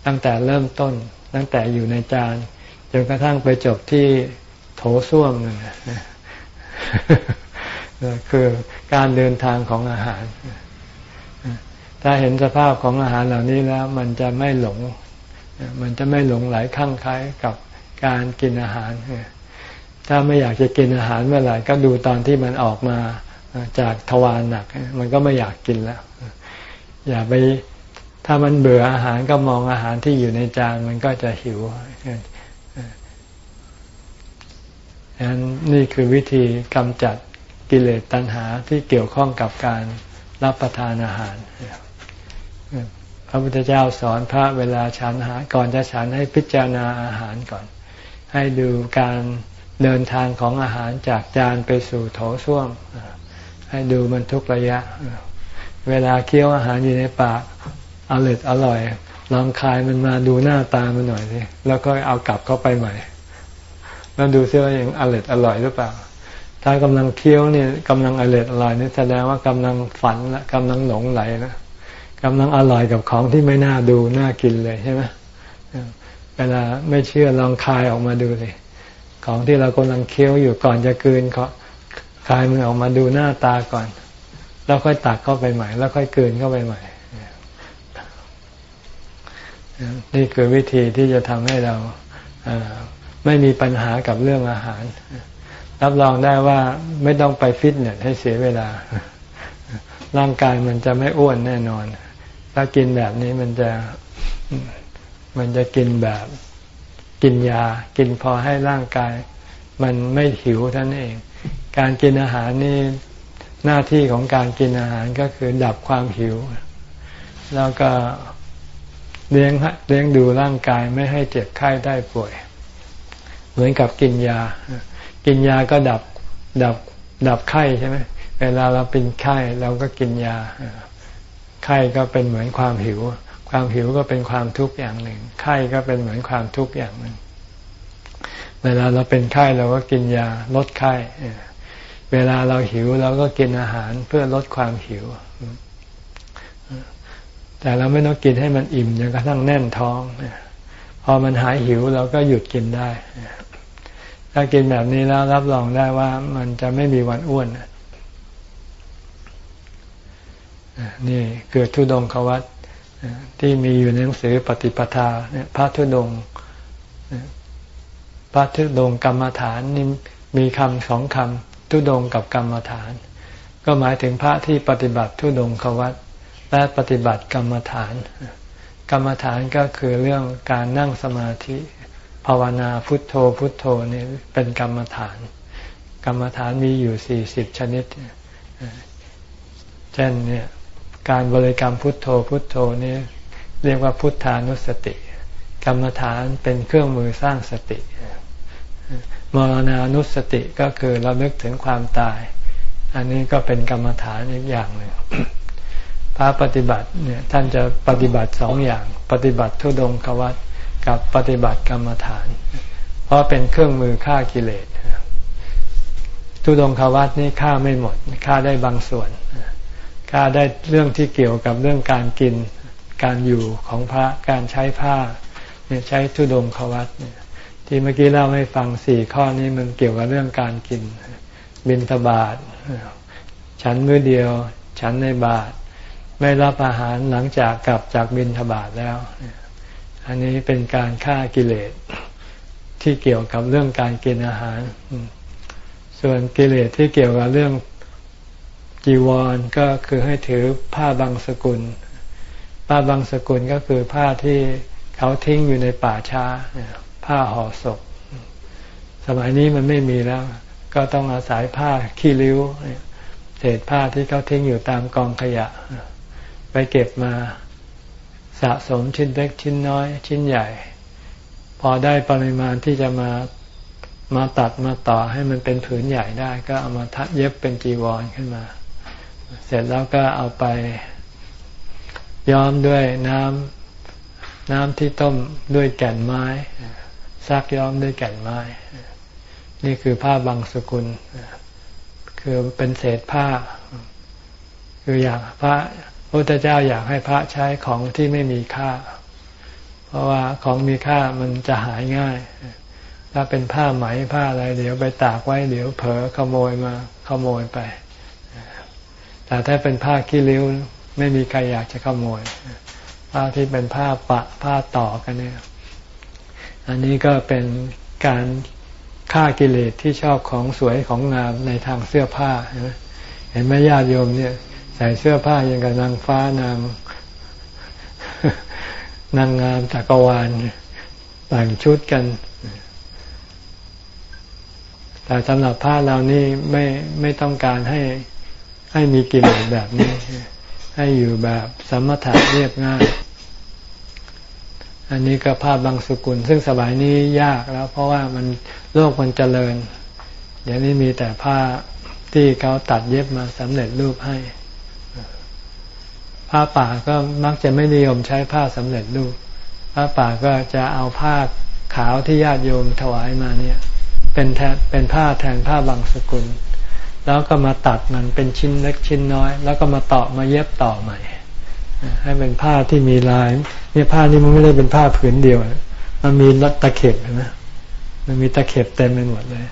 ตั้งแต่เริ่มต้นตั้งแต่อยู่ในจานจนกระทั่งไปจบที่โถส้วมนึงคือการเดินทางของอาหาร ถ้าเห็นสภาพของอาหารเหล่านี้แล้ว มันจะไม่หลง มันจะไม่หลงไหลข้างคล้ายกับการกินอาหาร ถ้าไม่อยากจะกินอาหารเมื่อไหร่ก็ดูตอนที่มันออกมาจากทวารหนัก มันก็ไม่อยากกินแล้ว อย่าไปถ้ามันเบื่ออาหารก็มองอาหารที่อยู่ในจานมันก็จะหิวนั้นนี่คือวิธีกำจัดกิเลสตัณหาที่เกี่ยวข้องกับการรับประทานอาหาร พระพุทธเจ้าสอนพระเวลาฉันอาหารก่อนจะฉันให้พิจารณาอาหารก่อน ให้ดูการเดินทางของอาหารจากจานไปสู่โถส้วม ให้ดูมันทุกระยะ เวลาเคี้ยวอาหารอยู่ในปากอร่อยอร่อยลองคายมันมาดูหน้าตามันหน่อยสิแล้วก็เอากลับเข้าไปใหม่ แล้วดูซิว่ายังอร่อยอร่อยหรือเปล่า ถ้ากำลังเคี้ยวเนี่ยกำลังอร่อยอร่อยนี่แสดงว่ากำลังฝันละกำลังหลงไหลนะ กำลังอร่อยกับของที่ไม่น่าดูน่ากินเลยใช่ไหมเวลาไม่เชื่อลองคายออกมาดูสิของที่เรากำลังเคี้ยวอยู่ก่อนจะกืนเขาคายมันออกมาดูหน้าตาก่อน แล้วค่อยตักเข้าไปใหม่ แล้วค่อยกืนเข้าไปใหม่ นี่คือวิธีที่จะทำให้เราไม่มีปัญหากับเรื่องอาหาร รับรองได้ว่าไม่ต้องไปฟิตเนสให้เสียเวลา ร่างกายมันจะไม่อ้วนแน่นอน ถ้ากินแบบนี้มันจะมันจะกินแบบกินยา กินพอให้ร่างกาย มันไม่หิวท่านเอง การกินอาหารนี่หน้าที่ของการกินอาหารก็คือดับความหิว แล้วก็เลี้ยงเลี้ยงดูร่างกายไม่ให้เจ็บไข้ได้ป่วย เหมือนกับกินยา กินยาก็ดับดับดับไข้ใช่ไหมเวลาเราเป็นไข้เราก็กินยา ไข้ก็เป็นเหมือนความหิว ความหิวก็เป็นความทุกข์อย่างหนึ่ง ไข้ก็เป็นเหมือนความทุกข์อย่างหนึ่ง เวลาเราเป็นไข้เราก็กินยาลดไข้ เวลาเราหิวเราก็กินอาหารเพื่อลดความหิว แต่เราไม่ต้องกินให้มันอิ่มจนกระทั่งแน่นท้อง พอมันหายหิวเราก็หยุดกินได้ ถ้ากินแบบนี้แล้วรับรองได้ว่ามันจะไม่มีวันอ้วน นี่เกิดทุดงควัตที่มีอยู่ในหนังสือปฏิปทาเนี่ยพระทุดงพระทุดงกรรมฐานนี่มีคำสองคำทุดงกับกรรมฐาน ก็หมายถึงพระที่ปฏิบัติทุดงควัตและปฏิบัติกรรมฐาน กรรมฐานก็คือเรื่องการนั่งสมาธิภาวนาพุทโธพุทโธนี่เป็นกรรมฐาน กรรมฐานมีอยู่สี่สิบชนิด เช่นเนี่ย การบริกรรมพุทโธพุทโธนี้เรียกว่าพุทธานุสติ กรรมฐานเป็นเครื่องมือสร้างสติมรณานุสติก็คือเรานึกถึงความตาย อันนี้ก็เป็นกรรมฐานอีกอย่างหนึ่งพระปฏิบัติเนี่ยท่านจะปฏิบัติสองอย่าง ปฏิบัติทุดงควัตกับปฏิบัติกรรมฐาน เพราะเป็นเครื่องมือฆ่ากิเลสทุดงควัตนี่ฆ่าไม่หมดฆ่าได้บางส่วน ก็ได้เรื่องที่เกี่ยวกับเรื่องการกิน การอยู่ของพระ การใช้ผ้าเนี่ยใช้ทุดงควัตเนี่ยที่เมื่อกี้เล่าให้ฟังสี่ข้อนี้มันเกี่ยวกับเรื่องการกิน บินทบาทฉันมื้อเดียว ฉันในบาท ไม่รับอาหารหลังจากกลับจากบินทบาทแล้ว อันนี้เป็นการฆ่ากิเลสที่เกี่ยวกับเรื่องการกินอาหาร ส่วนกิเลสที่เกี่ยวกับเรื่อง จีวรก็คือให้ถือผ้าบางสกุล ผ้าบางสกุลก็คือผ้าที่เขาทิ้งอยู่ในป่าช้า ผ้าห่อศพ สมัยนี้มันไม่มีแล้ว ก็ต้องอาศัยผ้าขี้ริ้ว เศษผ้าที่เขาทิ้งอยู่ตามกองขยะ ไปเก็บมาสะสมชิ้นเล็กชิ้นน้อย ชิ้นใหญ่ พอได้ปริมาณที่จะมามาตัดมาต่อให้มันเป็นผืนใหญ่ได้ ก็เอามาทัดเย็บเป็นจีวรขึ้นมา เสร็จแล้วก็เอาไปย้อมด้วยน้ำน้ำที่ต้มด้วยแก่นไม้ซักย้อมด้วยแก่นไม้ นี่คือผ้าบางสกุล คือเป็นเศษผ้า คืออยากพระพระพุทธเจ้าอยากให้พระใช้ของที่ไม่มีค่า เพราะว่าของมีค่ามันจะหายง่าย ถ้าเป็นผ้าไหมผ้าอะไร เดี๋ยวไปตากไว้ เดี๋ยวเผลอขโมยมาขโมยไป แต่ถ้าเป็นผ้าขี้ริ้วไม่มีใครอยากจะขโมยผ้าที่เป็นผ้าปะผ้าต่อกันเนี่ย อันนี้ก็เป็นการฆ่ากิเลสที่ชอบของสวยของงามในทางเสื้อผ้า เห็นไหมญาติโยมเนี่ย ใส่เสื้อผ้ายังกับนางฟ้านางนางงามจักรวาลแต่งชุดกัน แต่สำหรับผ้าเรานี่ไม่ไม่ต้องการให้ ให้มีกิเลสแบบนี้ ให้อยู่แบบสมถะเรียบง่าย อันนี้ก็ผ้าบางสกุล ซึ่งสมัยนี้ยากแล้ว เพราะว่ามันโลกมันเจริญเดี๋ยวนี้มีแต่ผ้าที่เขาตัดเย็บมาสำเร็จรูปให้ ผ้าป่าก็มักจะไม่นิยมใช้ผ้าสำเร็จรูป ผ้าป่าก็จะเอาผ้าขาวที่ญาติโยมถวายมาเนี่ย เป็นแทนเป็นผ้าแทนผ้าบางสกุล แล้วก็มาตัดมันเป็นชิ้นเล็กชิ้นน้อย แล้วก็มาต่อมาเย็บต่อใหม่ ให้เป็นผ้าที่มีลายเนี่ยผ้านี่มันไม่ได้เป็นผ้าผืนเดียว มันมีตะเข็บนะมันมีตะเข็บเต็มไปหมดเลย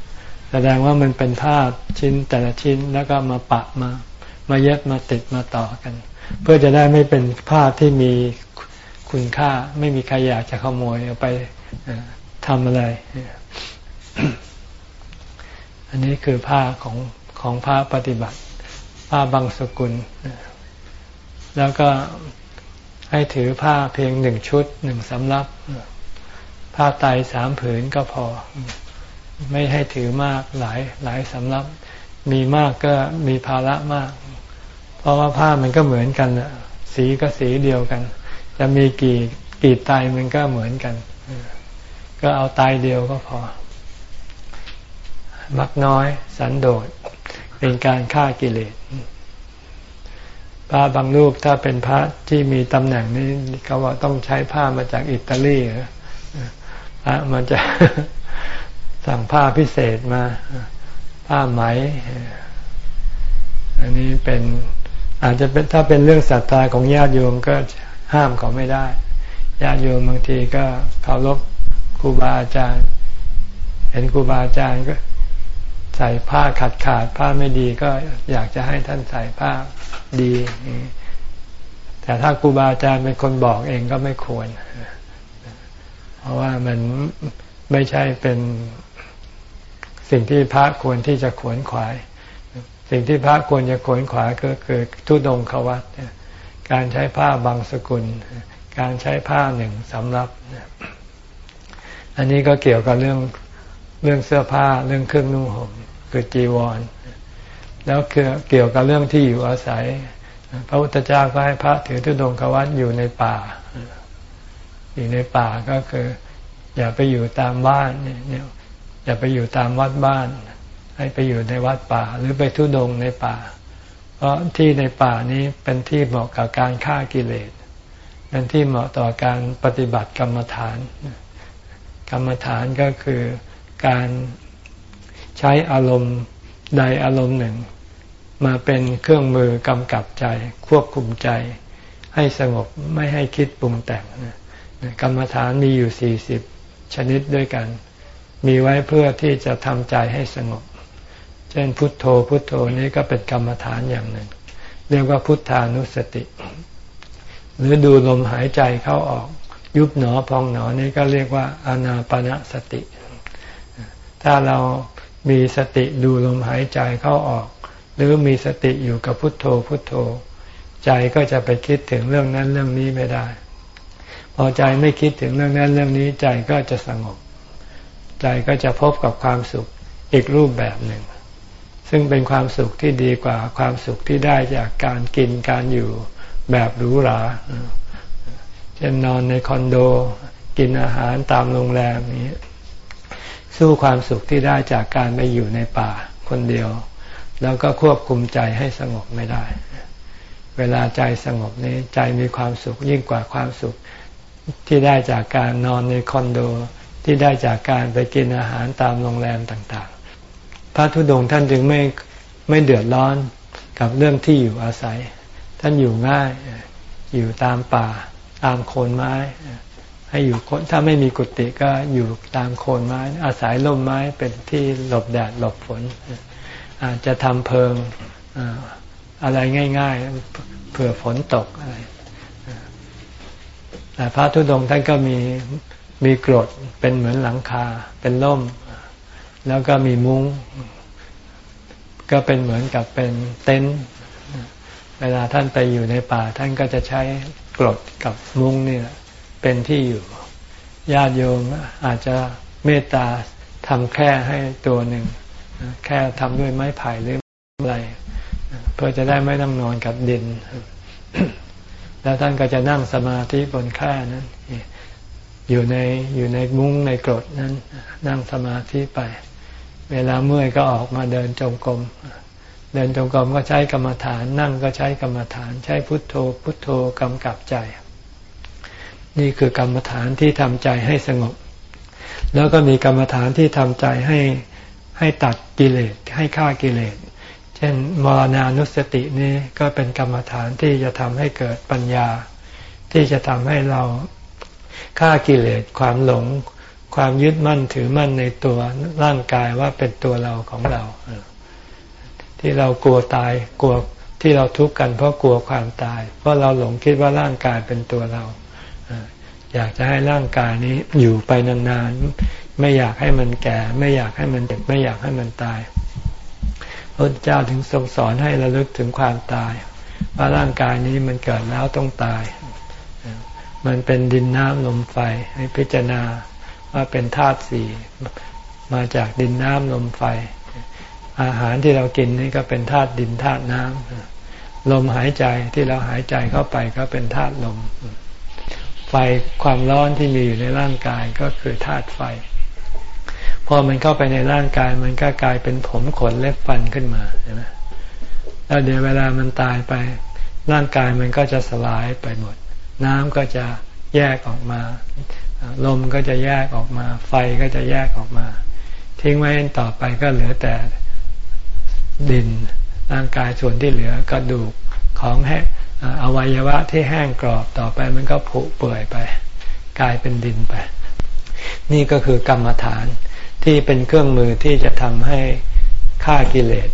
แสดงว่ามันเป็นผ้าชิ้นแต่ละชิ้นแล้วก็มาปะมา มาเย็บมาติดมาต่อกัน เพื่อจะได้ไม่เป็นผ้าที่มีคุณค่าไม่มีใครอยากจะขโมยเอาไปทำอะไร อันนี้คือผ้าของ ของผ้าปฏิบัติผ้าบางสกุล แล้วก็ให้ถือผ้าเพียงหนึ่งชุดหนึ่งสำรับ ผ้าไตสามผืนก็พอ ไม่ให้ถือมากหลายหลายสำรับ มีมากก็มีภาระมาก เพราะว่าผ้ามันก็เหมือนกันสีก็สีเดียวกัน จะมีกี่กี่ไตมันก็เหมือนกัน ก็เอาไตาเดียวก็พอ มักน้อย สันโดษ เป็นการฆ่ากิเลสผ้าบางรูปถ้าเป็นพระที่มีตำแหน่งนี้เขาว่าต้องใช้ผ้ามาจากอิตาลีพระมันจะสั่งผ้าพิเศษมา ผ้าไหม อันนี้เป็นอาจจะเป็นถ้าเป็นเรื่องศรัทธาของญาติโยมก็ห้ามเขาไม่ได้ญาติโยมบางทีก็เคารพครูบาอาจารย์ เห็นครูบาอาจารย์ก็ ใส่ผ้าขาดขาดผ้าไม่ดีก็อยากจะให้ท่านใส่ผ้าดี แต่ถ้าครูบาอาจารย์เป็นคนบอกเองก็ไม่ควร เพราะว่ามันไม่ใช่เป็นสิ่งที่พระควรที่จะขวนขวาย สิ่งที่พระควรจะขวนขวาก็คือทุดงควัตการใช้ผ้าบางสกุล การใช้ผ้าหนึ่งสำรับอันนี้ก็เกี่ยวกับเรื่องเรื่องเสื้อผ้าเรื่องเครื่องนุ่งห่ม คือจีวร แล้วเกี่ยวกับเรื่องที่อยู่อาศัย พระพุทธเจ้าก็ให้พระถือทุดงควัตอยู่ในป่า อยู่ในป่าก็คือ อย่าไปอยู่ตามบ้านเนี่ยอย่าไปอยู่ตามวัดบ้าน ให้ไปอยู่ในวัดป่า หรือไปทุดงในป่า เพราะที่ในป่านี้เป็นที่เหมาะกับการฆ่ากิเลสเป็นที่เหมาะต่อการปฏิบัติกรรมฐาน กรรมฐานก็คือการ ใช้อารมณ์ใดอารมณ์หนึ่ง มาเป็นเครื่องมือกำกับใจ ควบคุมใจ ให้สงบไม่ให้คิดปรุงแต่งกรรมฐานมีอยู่สี่สิบชนิดด้วยกัน มีไว้เพื่อที่จะทำใจให้สงบ เช่นพุทโธพุทโธนี้ก็เป็นกรรมฐานอย่างหนึ่ง เรียกว่าพุทธานุสติ หรือดูลมหายใจเข้าออก ยุบหนอพองหนอนี้ก็เรียกว่าอานาปณะสติ ถ้าเรา มีสติดูลมหายใจเข้าออก หรือมีสติอยู่กับพุทโธพุทโธ ใจก็จะไปคิดถึงเรื่องนั้นเรื่องนี้ไม่ได้ พอใจไม่คิดถึงเรื่องนั้นเรื่องนี้ใจก็จะสงบ ใจก็จะพบกับความสุขอีกรูปแบบหนึ่ง ซึ่งเป็นความสุขที่ดีกว่าความสุขที่ได้จากการกินการอยู่แบบหรูหราเช่นนอนในคอนโด กินอาหารตามโรงแรมนี้ สู้ความสุขที่ได้จากการไปอยู่ในป่าคนเดียว แล้วก็ควบคุมใจให้สงบไม่ได้ เวลาใจสงบนี้ใจมีความสุขยิ่งกว่าความสุขที่ได้จากการนอนในคอนโดที่ได้จากการไปกินอาหารตามโรงแรมต่างๆ พระธุดงค์ท่านจึงไม่ไม่เดือดร้อนกับเรื่องที่อยู่อาศัย ท่านอยู่ง่ายอยู่ตามป่าตามโคนไม้ ให้อยู่คนถ้าไม่มีกุฏิก็อยู่ตามโคนไม้ อาศัยร่มไม้เป็นที่หลบแดดหลบฝน อาจจะทำเพิงอะไรง่าย ๆ เผื่อฝนตกอะไรแต่พระธุดงค์ท่านก็มีมีกรดเป็นเหมือนหลังคา เป็นร่ม แล้วก็มีมุง้ง ก็เป็นเหมือนกับเป็นเต็นท์เวลาท่านไปอยู่ในป่า ท่านก็จะใช้กรดกับมุ้งนี่แหละ เป็นที่อยู่ ญาติโยมอาจจะเมตตาทำแค่ให้ตัวหนึ่ง แค่ทำด้วยไม้ไผ่หรืออะไร เพื่อจะได้ไม่ต้องนอนกับดิน แล้วท่านก็จะนั่งสมาธิบนแค่นั้น อยู่ในอยู่ในมุ้งในกรดนั้น นั่งสมาธิไป เวลาเมื่อยก็ออกมาเดินจงกรมเดินจงกรมก็ใช้กรรมฐาน นั่งก็ใช้กรรมฐาน ใช้พุทโธ พุทโธกำกับใจ นี่คือกรรมฐานที่ทำใจให้สงบ แล้วก็มีกรรมฐานที่ทำใจให้ให้ตัดกิเลสให้ฆ่ากิเลส เช่นมรณานุสตินี่ก็เป็นกรรมฐานที่จะทำให้เกิดปัญญา ที่จะทำให้เราฆ่ากิเลสความหลง ความยึดมั่นถือมั่นในตัวร่างกายว่าเป็นตัวเราของเรา ที่เรากลัวตายกลัวที่เราทุกข์กันเพราะกลัวความตาย เพราะเราหลงคิดว่าร่างกายเป็นตัวเรา อยากจะให้ร่างกายนี้อยู่ไปนานๆ ไม่อยากให้มันแก่ ไม่อยากให้มันเด็กไม่อยากให้มันตายพระเจ้าถึงทรงสอนให้ระลึกถึงความตาย ว่าร่างกายนี้มันเกิดแล้วต้องตาย มันเป็นดินน้ำลมไฟให้พิจารณาว่าเป็นธาตุสี่มาจากดินน้ำลมไฟ อาหารที่เรากินนี่ก็เป็นธาตุดินธาตุน้ำลมหายใจที่เราหายใจเข้าไปก็เป็นธาตุลม ไฟความร้อนที่มีอยู่ในร่างกายก็คือธาตุไฟ พอมันเข้าไปในร่างกายมันก็กลายเป็นผมขนเล็บฟันขึ้นมาใช่ไหมแล้วเดี๋ยวเวลามันตายไป ร่างกายมันก็จะสลายไปหมด น้ำก็จะแยกออกมา ลมก็จะแยกออกมา ไฟก็จะแยกออกมา ทิ้งไว้ต่อไปก็เหลือแต่ดินร่างกายส่วนที่เหลือกระดูกของแห้ อวัยวะที่แห้งกรอบต่อไปมันก็ผุเปื่อยไป กลายเป็นดินไป นี่ก็คือกรรมฐานที่เป็นเครื่องมือที่จะทำให้ฆ่ากิเลส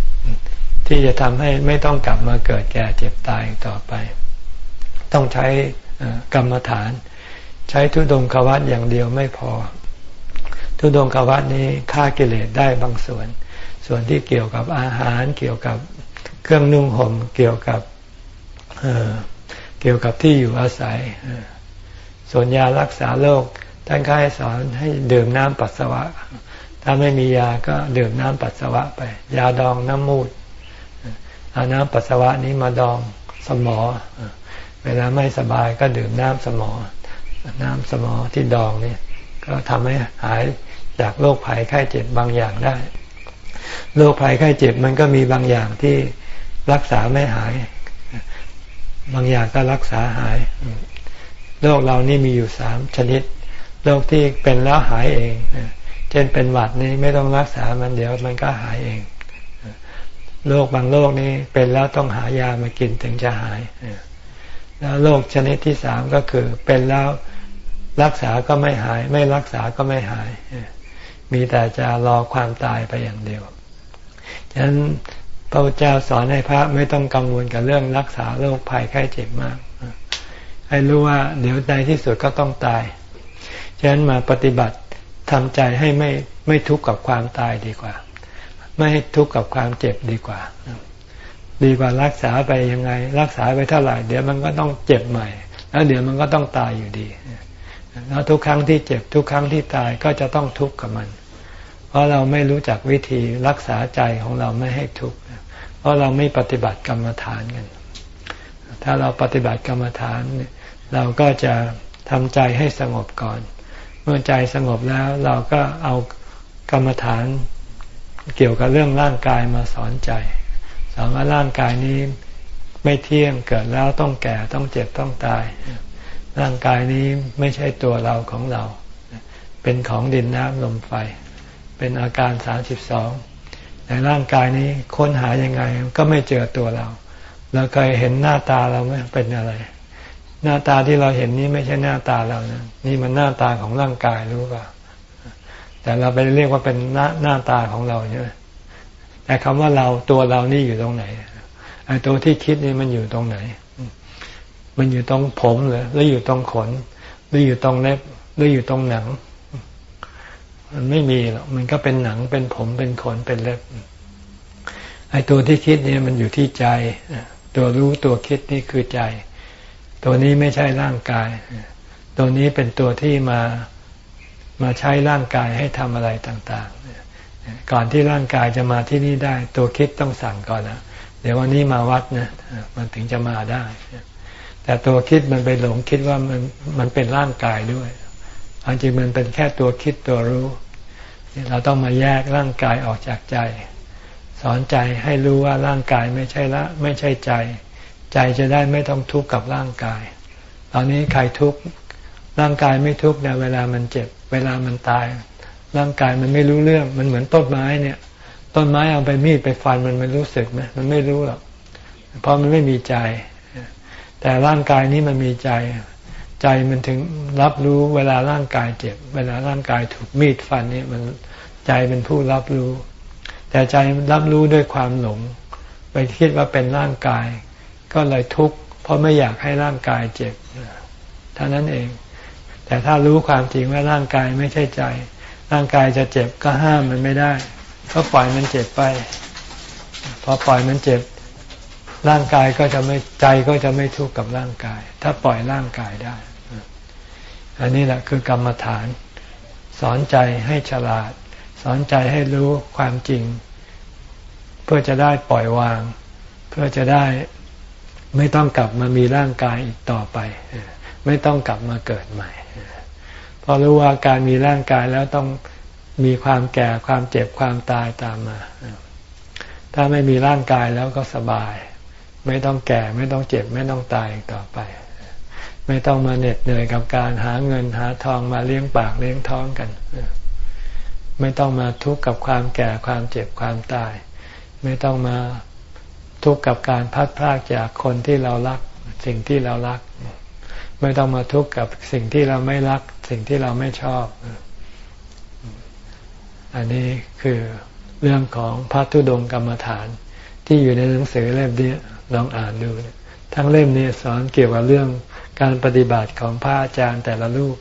ที่จะทำให้ไม่ต้องกลับมาเกิดแก่เจ็บตายต่อไป ต้องใช้กรรมฐาน ใช้ทุดงควัตอย่างเดียวไม่พอ ทุดงควัตนี้ฆ่ากิเลสได้บางส่วน ส่วนที่เกี่ยวกับอาหารเกี่ยวกับเครื่องนุ่งห่มเกี่ยวกับ เกี่ยวกับที่อยู่อาศัยส่วนยารักษาโรคท่านก็ให้สอนให้ดื่มน้ำปัสสาวะ ถ้าไม่มียาก็ดื่มน้ำปัสสาวะไป ยาดองน้ำมูดเอาน้ำปัสสาวะนี้มาดองสมอ เวลาไม่สบายก็ดื่มน้ำสมอ น้ำสมอที่ดองนี่ก็ทำให้หายจากโรคภัยไข้เจ็บบางอย่างได้โรคภัยไข้เจ็บมันก็มีบางอย่างที่รักษาไม่หาย บางอย่างก็รักษาหาย โรคเรานี่มีอยู่สามชนิด โรคที่เป็นแล้วหายเอง เช่นเป็นหวัดนี่ไม่ต้องรักษามันเดี๋ยวมันก็หายเอง โรคบางโรคนี้เป็นแล้วต้องหายามากินถึงจะหาย แล้วโรคชนิดที่สามก็คือเป็นแล้วรักษาก็ไม่หาย ไม่รักษาก็ไม่หาย มีแต่จะรอความตายไปอย่างเดียว ฉะนั้น พระพุทธเจ้าสอนให้พระไม่ต้องกังวลกับเรื่องรักษาโรคภัยไข้เจ็บมาก ให้รู้ว่าเดี๋ยวในที่สุดก็ต้องตาย ฉะนั้นมาปฏิบัติทำใจให้ไม่ไม่ทุกข์กับความตายดีกว่า ไม่ให้ทุกข์กับความเจ็บดีกว่า ดีกว่ารักษาไปยังไง รักษาไปเท่าไหร่เดี๋ยวมันก็ต้องเจ็บใหม่ แล้วเดี๋ยวมันก็ต้องตายอยู่ดีแล้วทุกครั้งที่เจ็บทุกครั้งที่ตายก็จะต้องทุกข์กับมัน เพราะเราไม่รู้จักวิธีรักษาใจของเราไม่ให้ทุกข์ เพราะเราไม่ปฏิบัติกรรมฐานกัน ถ้าเราปฏิบัติกรรมฐานเราก็จะทำใจให้สงบก่อน เมื่อใจสงบแล้วเราก็เอากรรมฐานเกี่ยวกับเรื่องร่างกายมาสอนใจ สอนว่าร่างกายนี้ไม่เที่ยงเกิดแล้วต้องแก่ต้องเจ็บต้องตาย ร่างกายนี้ไม่ใช่ตัวเราของเรา เป็นของดินน้ำลมไฟ เป็นอาการสามสิบสอง ในร่างกายนี้ค้นหายังไงก็ไม่เจอตัวเรา เราเคยเห็นหน้าตาเราไหมเป็นอะไร หน้าตาที่เราเห็นนี้ไม่ใช่หน้าตาเรานะนี่มันหน้าตาของร่างกายรู้ป่ะแต่เราไปเรียกว่าเป็นหน้าหน้าตาของเราใช่ไหมแต่คำว่าเราตัวเรานี่อยู่ตรงไหนไอ้ตัวที่คิดนี่มันอยู่ตรงไหน มันอยู่ตรงผมเหรอหรืออยู่ตรงขน หรืออยู่ตรงเล็บหรืออยู่ตรงหนัง มันไม่มีหรอกมันก็เป็นหนังเป็นผมเป็นขนเป็นเล็บไอ้ตัวที่คิดนี่มันอยู่ที่ใจ ตัวรู้ตัวคิดนี่คือใจ ตัวนี้ไม่ใช่ร่างกาย ตัวนี้เป็นตัวที่มามาใช้ร่างกายให้ทำอะไรต่างๆ ก่อนที่ร่างกายจะมาที่นี่ได้ ตัวคิดต้องสั่งก่อนนะเดี๋ยววันนี้มาวัดนะมันถึงจะมาได้ แต่ตัวคิดมันไปหลงคิดว่ามันมันเป็นร่างกายด้วย จริงมันเป็นแค่ตัวคิดตัวรู้ เราต้องมาแยกร่างกายออกจากใจ สอนใจให้รู้ว่าร่างกายไม่ใช่ละไม่ใช่ใจ ใจจะได้ไม่ต้องทุกข์กับร่างกาย ตอนนี้ใครทุกข์ร่างกายไม่ทุกข์เนี่ยเวลามันเจ็บ เวลามันตาย ร่างกายมันไม่รู้เรื่อง มันเหมือนต้นไม้เนี่ย ต้นไม้เอาไปมีดไปฟันมันไม่รู้สึกไหมมันไม่รู้หรอกเพราะมันไม่มีใจ แต่ร่างกายนี้มันมีใจ ใจมันถึงรับรู้เวลาร่างกายเจ็บ เวลาร่างกายถูกมีดฟันนี่มันใจเป็นผู้รับรู้ แต่ใจรับรู้ด้วยความหลง ไปคิดว่าเป็นร่างกาย ก็เลยทุกข์เพราะไม่อยากให้ร่างกายเจ็บเท่านั้นเอง แต่ถ้ารู้ความจริงว่าร่างกายไม่ใช่ใจ ร่างกายจะเจ็บก็ห้ามมันไม่ได้ ก็ปล่อยมันเจ็บไป พอปล่อยมันเจ็บ ร่างกายก็จะไม่ใจก็จะไม่ทุกข์กับร่างกาย ถ้าปล่อยร่างกายได้ อันนี้แหละคือกรรมฐาน สอนใจให้ฉลาด สอนใจให้รู้ความจริง เพื่อจะได้ปล่อยวาง เพื่อจะได้ไม่ต้องกลับมามีร่างกายอีกต่อไป ไม่ต้องกลับมาเกิดใหม่พอรู้ว่าการมีร่างกายแล้วต้องมีความแก่ความเจ็บความตายตามมา ถ้าไม่มีร่างกายแล้วก็สบาย ไม่ต้องแก่ไม่ต้องเจ็บไม่ต้องตายอีกต่อไป ไม่ต้องมาเหน็ดเหนื่อยกับการหาเงินหาทองมาเลี้ยงปากเลี้ยงท้องกัน ไม่ต้องมาทุกข์กับความแก่ความเจ็บความตาย ไม่ต้องมาทุกข์กับการพัดพลากจากคนที่เรารัก สิ่งที่เรารัก ไม่ต้องมาทุกข์กับสิ่งที่เราไม่รัก สิ่งที่เราไม่ชอบ อันนี้คือเรื่องของพระธุดงกรรมฐาน ที่อยู่ในหนังสือเล่มนี้ลองอ่านดู ทั้งเล่มนี้สอนเกี่ยวกับเรื่อง การปฏิบัติของพระอาจารย์แต่ละรูป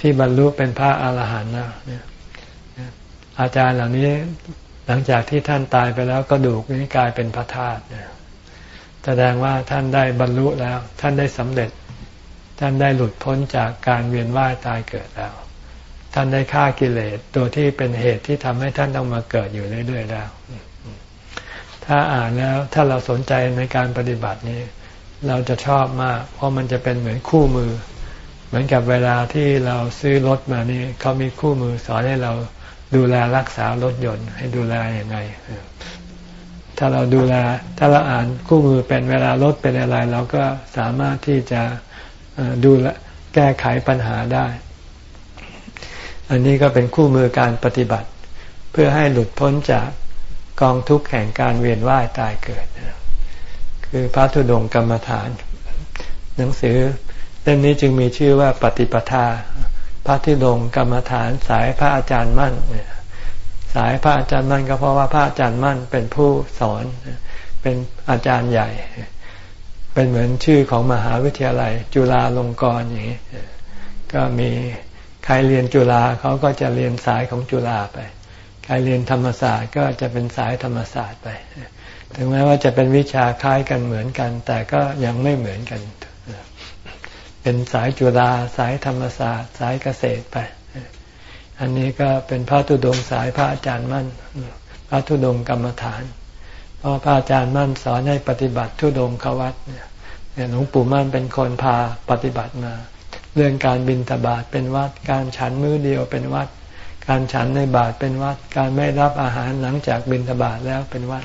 ที่บรรลุเป็นพระอาหารหันต์นะอาจารย์เหล่านี้หลังจากที่ท่านตายไปแล้วก็ดูกนี้กลายเป็นพระธาตุแสดงว่าท่านได้บรรลุแล้ว ท่านได้สำเร็จ ท่านได้หลุดพ้นจากการเวียนว่ายตายเกิดแล้ว ท่านได้ฆ่ากิเลสตัวที่เป็นเหตุที่ทำให้ท่านต้องมาเกิดอยู่เรื่อยๆแล้ว ถ้าอ่านแล้วถ้าเราสนใจในการปฏิบัตินี้ เราจะชอบมาก เพราะมันจะเป็นเหมือนคู่มือ เหมือนกับเวลาที่เราซื้อรถมานี่เขามีคู่มือสอนให้เราดูแลรักษารถยนต์ ให้ดูแลอย่างไง ถ้าเราดูแล ถ้าเราอ่านคู่มือเป็นเวลารถเป็นอะไร เราก็สามารถที่จะดูแลแก้ไขปัญหาได้ อันนี้ก็เป็นคู่มือการปฏิบัติ เพื่อให้หลุดพ้นจากกองทุกข์แห่งการเวียนว่ายตายเกิด คือพระธุดงกรรมฐาน หนังสือเล่มนี้จึงมีชื่อว่าปฏิปทา พระธุดงกรรมฐานสายพระอาจารย์มั่นสายพระอาจารย์มั่นก็เพราะว่าพระอาจารย์มั่นเป็นผู้สอนเป็นอาจารย์ใหญ่ เป็นเหมือนชื่อของมหาวิทยาลัย จุฬาลงกรณ์อย่างนี้ก็มีใครเรียนจุฬาเขาก็จะเรียนสายของจุฬาไป ใครเรียนธรรมศาสตร์ก็จะเป็นสายธรรมศาสตร์ไป ถึงแม้ว่าจะเป็นวิชาคล้ายกันเหมือนกัน แต่ก็ยังไม่เหมือนกัน เป็นสายจุฬาสายธรรมศาสตร์ สายเกษตรไป อันนี้ก็เป็นพระธุดงสายพระอาจารย์มั่น พระธุดงกรรมฐาน เพราะพระอาจารย์มั่นสอนให้ปฏิบัติธุดงควัตเนี่ยหลวงปู่มั่นเป็นคนพาปฏิบัติมา เรื่องการบินตบาทเป็นวัด การฉันมื้อเดียวเป็นวัด การฉันในบาทเป็นวัด การไม่รับอาหารหลังจากบินตบาทแล้วเป็นวัด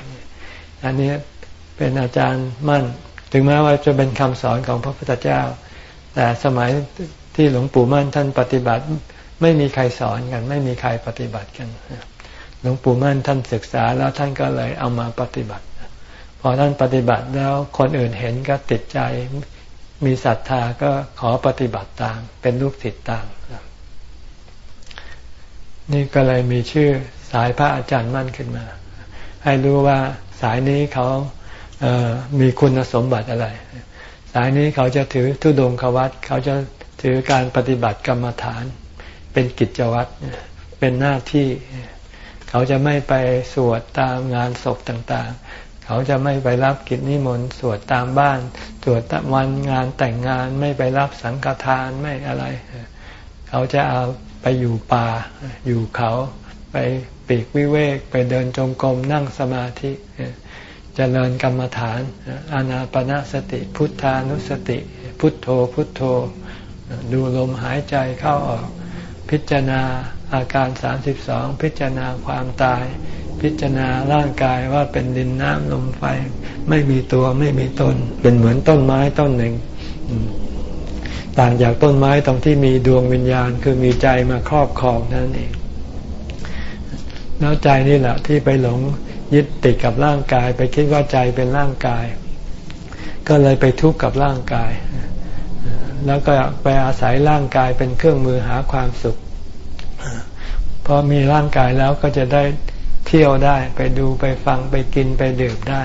อันนี้เป็นอาจารย์มั่น ถึงแม้ว่าจะเป็นคำสอนของพระพุทธเจ้า แต่สมัยที่หลวงปู่มั่นท่านปฏิบัติ ไม่มีใครสอนกัน ไม่มีใครปฏิบัติกันหลวงปู่มั่นท่านศึกษาแล้วท่านก็เลยเอามาปฏิบัติ พอท่านปฏิบัติแล้วคนอื่นเห็นก็ติดใจมีศรัทธาก็ขอปฏิบัติตาม เป็นลูกศิษย์ตามนี่ก็เลยมีชื่อสายพระอาจารย์มั่นขึ้นมา ให้รู้ว่า สายนี้เขาเมีคุณสมบัติอะไร สายนี้เขาจะถือทุดงควัตเขาจะถือการปฏิบัติกรรมฐาน เป็นกิจวัตรเป็นหน้าที่ เขาจะไม่ไปสวดตามงานศพต่างๆ เขาจะไม่ไปรับกิจนิมนต์สวดตามบ้านสวดวันงานแต่งงานไม่ไปรับสังฆทานไม่อะไร เขาจะเอาไปอยู่ป่าอยู่เขาไป ปีกวิเวก ไปเดินจงกรมนั่งสมาธิจเจริญกรรมฐานอานาปนาสติ พุทธานุสติ พุทโธพุทโธ ดูลมหายใจเข้าออก พิจารณาอาการ 32 พิจารณาความตาย พิจารณาร่างกายว่าเป็นดินน้ำลมไฟ ไม่มีตัวไม่มีตน เป็นเหมือนต้นไม้ต้นหนึ่ง ต่างจากต้นไม้ตรงที่มีดวงวิญญาณคือมีใจมาครอบครองนั่นเอง แล้วใจนี่แหละที่ไปหลงยึดติดกับร่างกาย ไปคิดว่าใจเป็นร่างกาย ก็เลยไปทุกข์กับร่างกาย แล้วก็ไปอาศัยร่างกายเป็นเครื่องมือหาความสุขพอมีร่างกายแล้วก็จะได้เที่ยวได้ไปดูไปฟังไปกินไปดื่มได้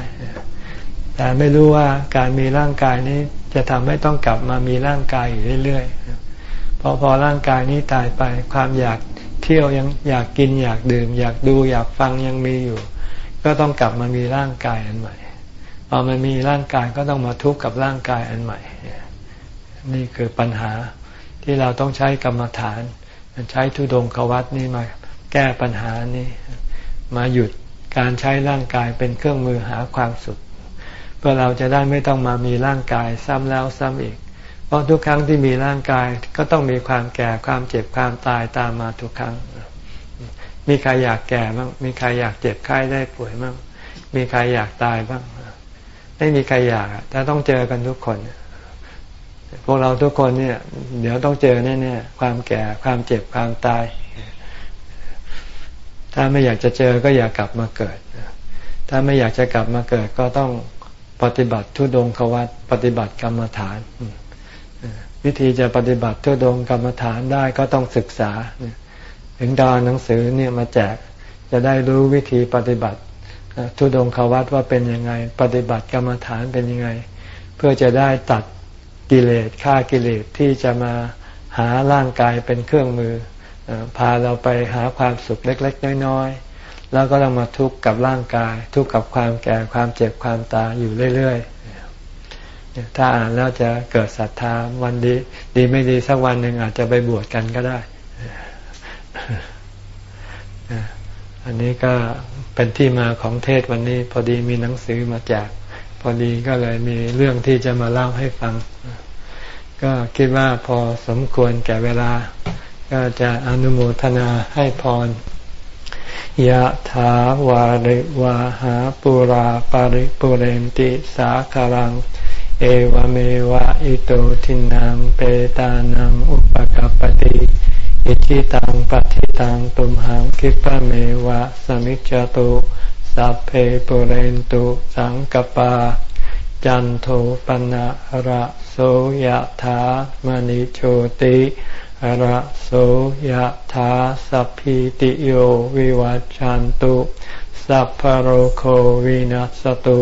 แต่ไม่รู้ว่าการมีร่างกายนี้จะทำให้ต้องกลับมามีร่างกายอยู่เรื่อยๆพราะพอร่างกายนี้ตายไปความอยาก ที่ยวยังอยากกินอยากดื่ม อยากดูอยากฟังยังมีอยู่ ก็ต้องกลับมามีร่างกายอันใหม่พอมันมีร่างกายก็ต้องมาทุกข์กับร่างกายอันใหม่ นี่คือปัญหาที่เราต้องใช้กรรมฐานใช้ทุดงควัตนี่มาแก้ปัญหานี้ มาหยุดการใช้ร่างกายเป็นเครื่องมือหาความสุขเพื่อเราจะได้ไม่ต้องมามีร่างกายซ้ำแล้วซ้ำอีก เพราะทุกครั้งที่มีร่างกายก็ต้องมีความแก่ความเจ็บความตายตามมาทุกครั้ง มีใครอยากแก่บ้างมีใครอยากเจ็บไข้ได้ป่วยบ้างมีใครอยากตายบ้าง ไม่มีใครอยากแต่ต้องเจอกันทุกคน พวกเราทุกคนเนี่ย เดี๋ยวต้องเจอแน่ๆความแก่ความเจ็บความตาย ถ้าไม่อยากจะเจอก็อย่ากลับมาเกิด ถ้าไม่อยากจะกลับมาเกิดก็ต้องปฏิบัติทุดงควัตปฏิบัติกรรมฐาน วิธีจะปฏิบัติทุดงกรรมฐานได้ก็ต้องศึกษา ถึงดอนหนังสือเนี่ยมาแจกจะได้รู้วิธีปฏิบัติทุดงควัตว่าเป็นยังไง ปฏิบัติกรรมฐานเป็นยังไง เพื่อจะได้ตัดกิเลสฆ่ากิเลสที่จะมาหาร่างกายเป็นเครื่องมือ พาเราไปหาความสุขเล็ก ๆ น้อยๆ แล้วก็ต้องมาทุกข์กับร่างกาย ทุกข์กับความแก่ความเจ็บความตายอยู่เรื่อย ๆ ถ้าอ่านแล้วจะเกิดศรัทธาวันดี ดีไม่ดีสักวันหนึ่งอาจจะไปบวชกันก็ได้ อันนี้ก็เป็นที่มาของเทศวันนี้ พอดีมีหนังสือมาแจกพอดีก็เลยมีเรื่องที่จะมาเล่าให้ฟัง ก็คิดว่าพอสมควรแก่เวลา ก็จะอนุโมทนาให้พรยะถาวาริวาหาปุราปาริปุเรนติสาคารัง เอวเมวะอิโตทินังเปตานังอุปกัปติอิชิตังปฏิตังตุมหังคิปะเมวะสมิจจตุสัพเพปุเรนตุสังกปา จันโทปนะระโสยธามณิโชติระโสยธาสัพพิติโยวิวัจจันตุสัพพโรโควินัสตุ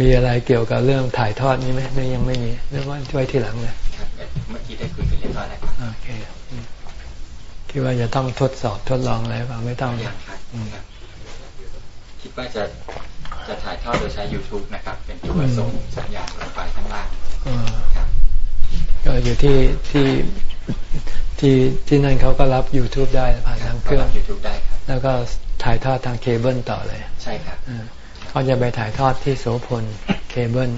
มีอะไรเกี่ยวกับเรื่องถ่ายทอดนี้ไหมไม่ยังไม่มีเรื่องว่าไว้ที่หลังเลยเมื่อกี้ได้คุยกันเรียบร้อยแล้วโอเคคิดว่าจะต้องทดสอบทดลองอะไรเปล่าไม่ต้องยังครับคิดว่าจะจะถ่ายทอดโดยใช้ YouTube นะครับ เป็นตัวส่งสัญญาณลงไปข้างล่างก็อยู่ที่ที่ที่ที่นั่นเขาก็รับ YouTube ได้ผ่านทางเครื่อง YouTube ได้ครับแล้วก็ถ่ายทอดทางเคเบิลต่อเลย ใช่ครับ เขาจะไปถ่ายทอดที่โสภณเคเบิล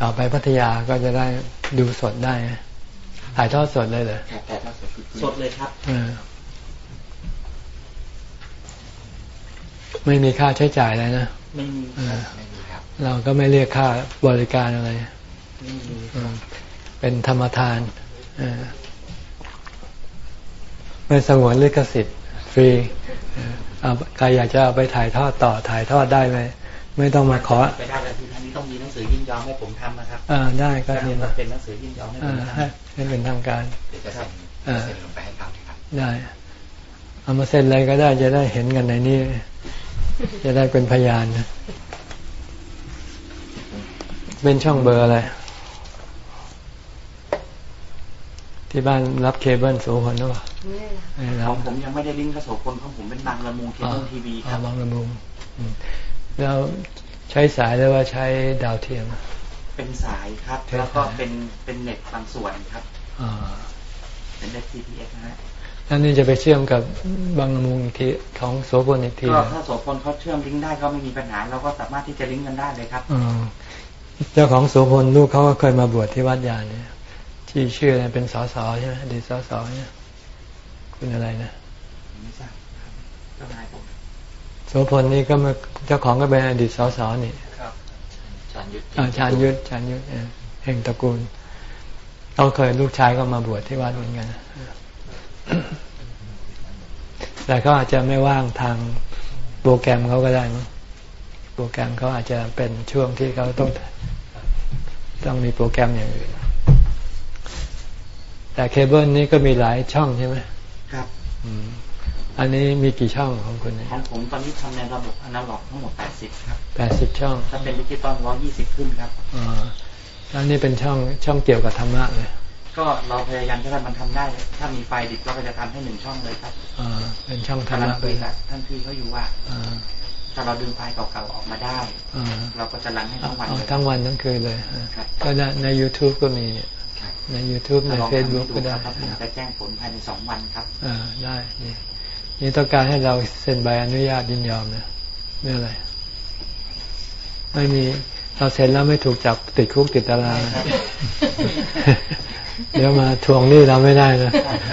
ต่อไปพัทยาก็จะได้ดูสดได้ ถ่ายทอดสดเลยเลยถ่ายทอดสดสดเลยครับไม่มีค่าใช้จ่ายอะไรนะไม่มีครับเราก็ไม่เรียกค่าบริการอะไรเป็นธรรมทานไม่สงวนลิขสิทธิ์ฟรีใครอยากจะเอาไปถ่ายทอดต่อถ่ายทอดได้ไหม ไม่ต้องมาขอไปได้แล้วทีนี้ต้องมีหนังสือยินยอมให้ผมทำนะครับอ่าได้ก็ดีนะเป็นหนังสือยินยอมให้ผมทำให้เป็นทางการเดี๋ยวจะเซ็นเซ็นลงไปให้ครับได้เอามาเซ็นอะไรก็ได้จะได้เห็นกันในนี้จะได้เป็นพยานนะเป็นช่องเบอร์อะไรที่บ้านรับเคเบิลโสภณหรือเปล่าของผมยังไม่ได้ลิงก์กับโสภณของผมเป็นบางละมุงเคเบิลทีวีครับบางละมุง แล้วใช้สายหรือว่าใช้ดาวเทียม เป็นสายครับ แล้วก็เป็นเป็นเน็ตบางส่วนครับเป็นเน็ต TPS นะฮะนั่นนี่จะไปเชื่อมกับบางมุงทีของโสพลอีกทีก็ถ้าโสพลเขาเชื่อมลิงก์ได้ก็ไม่มีปัญหาเราก็สามารถที่จะลิงก์กันได้เลยครับเจ้าของโสพลลูกเขาก็เคยมาบวชที่วัดยาเนี่ยที่ชื่ออะไรเป็นสสใช่ไหมดีสสเนี่ยคุณอะไรนะไม่ทราบเจ้านายผมโสพลนี่ก็มาเจ้าของก็เป็นอดีตสสนี่ครับชาญยุทธชาญยุทธชาญยุทธแห่งตระกูลเขาเคยลูกชายก็มาบวชที่วัดเหมือนกันแต่เขาอาจจะไม่ว่างทางโปรแกรมเขาก็ได้มั้งโปรแกรมเขาอาจจะเป็นช่วงที่เขาต้องต้องมีโปรแกรมอย่างอื่น แต่เคเบิลนี้ก็มีหลายช่องใช่ไหมครับ อันนี้มีกี่ช่องของคุณของผมตอนนี้ทำในระบบอนาล็อกทั้งหมดแปดสิบครับแปดสิบช่อง ถ้าเป็นดิจิตอลร้อยยี่สิบขึ้นครับอ๋ออันนี้เป็นช่องช่องเกี่ยวกับธรรมะเลยก็เราพยายามถ้ามันทำได้ ถ้ามีไฟดิบเราก็จะทำให้หนึ่งช่องเลยครับอ่าเป็นช่องธรรมะเลยท่านพี่เขาอยู่ว่าถ้าเราดึงไฟล์เก่าๆออกมาได้เราก็จะรันให้ทั้งวันเลยทั้งวันทั้งคืนเลยก็ใน YouTube ก็มีใน YouTube ใน Facebook ก็ได้ครับจะแจ้งผลภายในสองวันครับอ่าได้ นี่นี่ต้องการให้เราเซ็นใบอนุญาตยินยอมนะไม่อะไร ไม่มีเราเซ็นแล้วไม่ถูกจับติดคุกติดตารางเดี๋ยวมาทวงหนี้เราไม่ได้นะ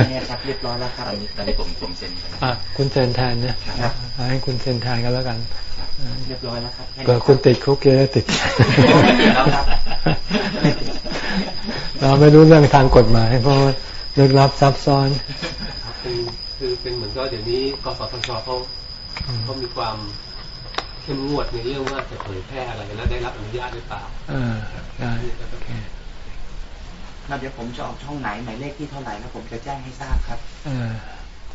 เนี่ยครับเรียบร้อยแล้วครับตอนนี้ผมผมเซ็นอะคุณเซ็นแทนเนี่ยให้คุณเซ็นแทนกันแล้วกันเรียบร้อยแล้วครับเกิดคุณติดคุกเยอะติดเราไม่รู้เรื่องทางกฎหมาย เพราะลึกลับซับซ้อน คือคือเป็นเหมือนก็เดี๋ยวนี้กสทชเขาเขามีความเข้มงวดในเรื่องว่าจะเผยแพร่อะไรแล้วได้รับอนุญาตหรือเปล่าอ่าได้แล้วเดี๋ยวผมจะออกช่องไหนหมายเลขที่เท่าไหร่แล้วผมจะแจ้งให้ทราบครับ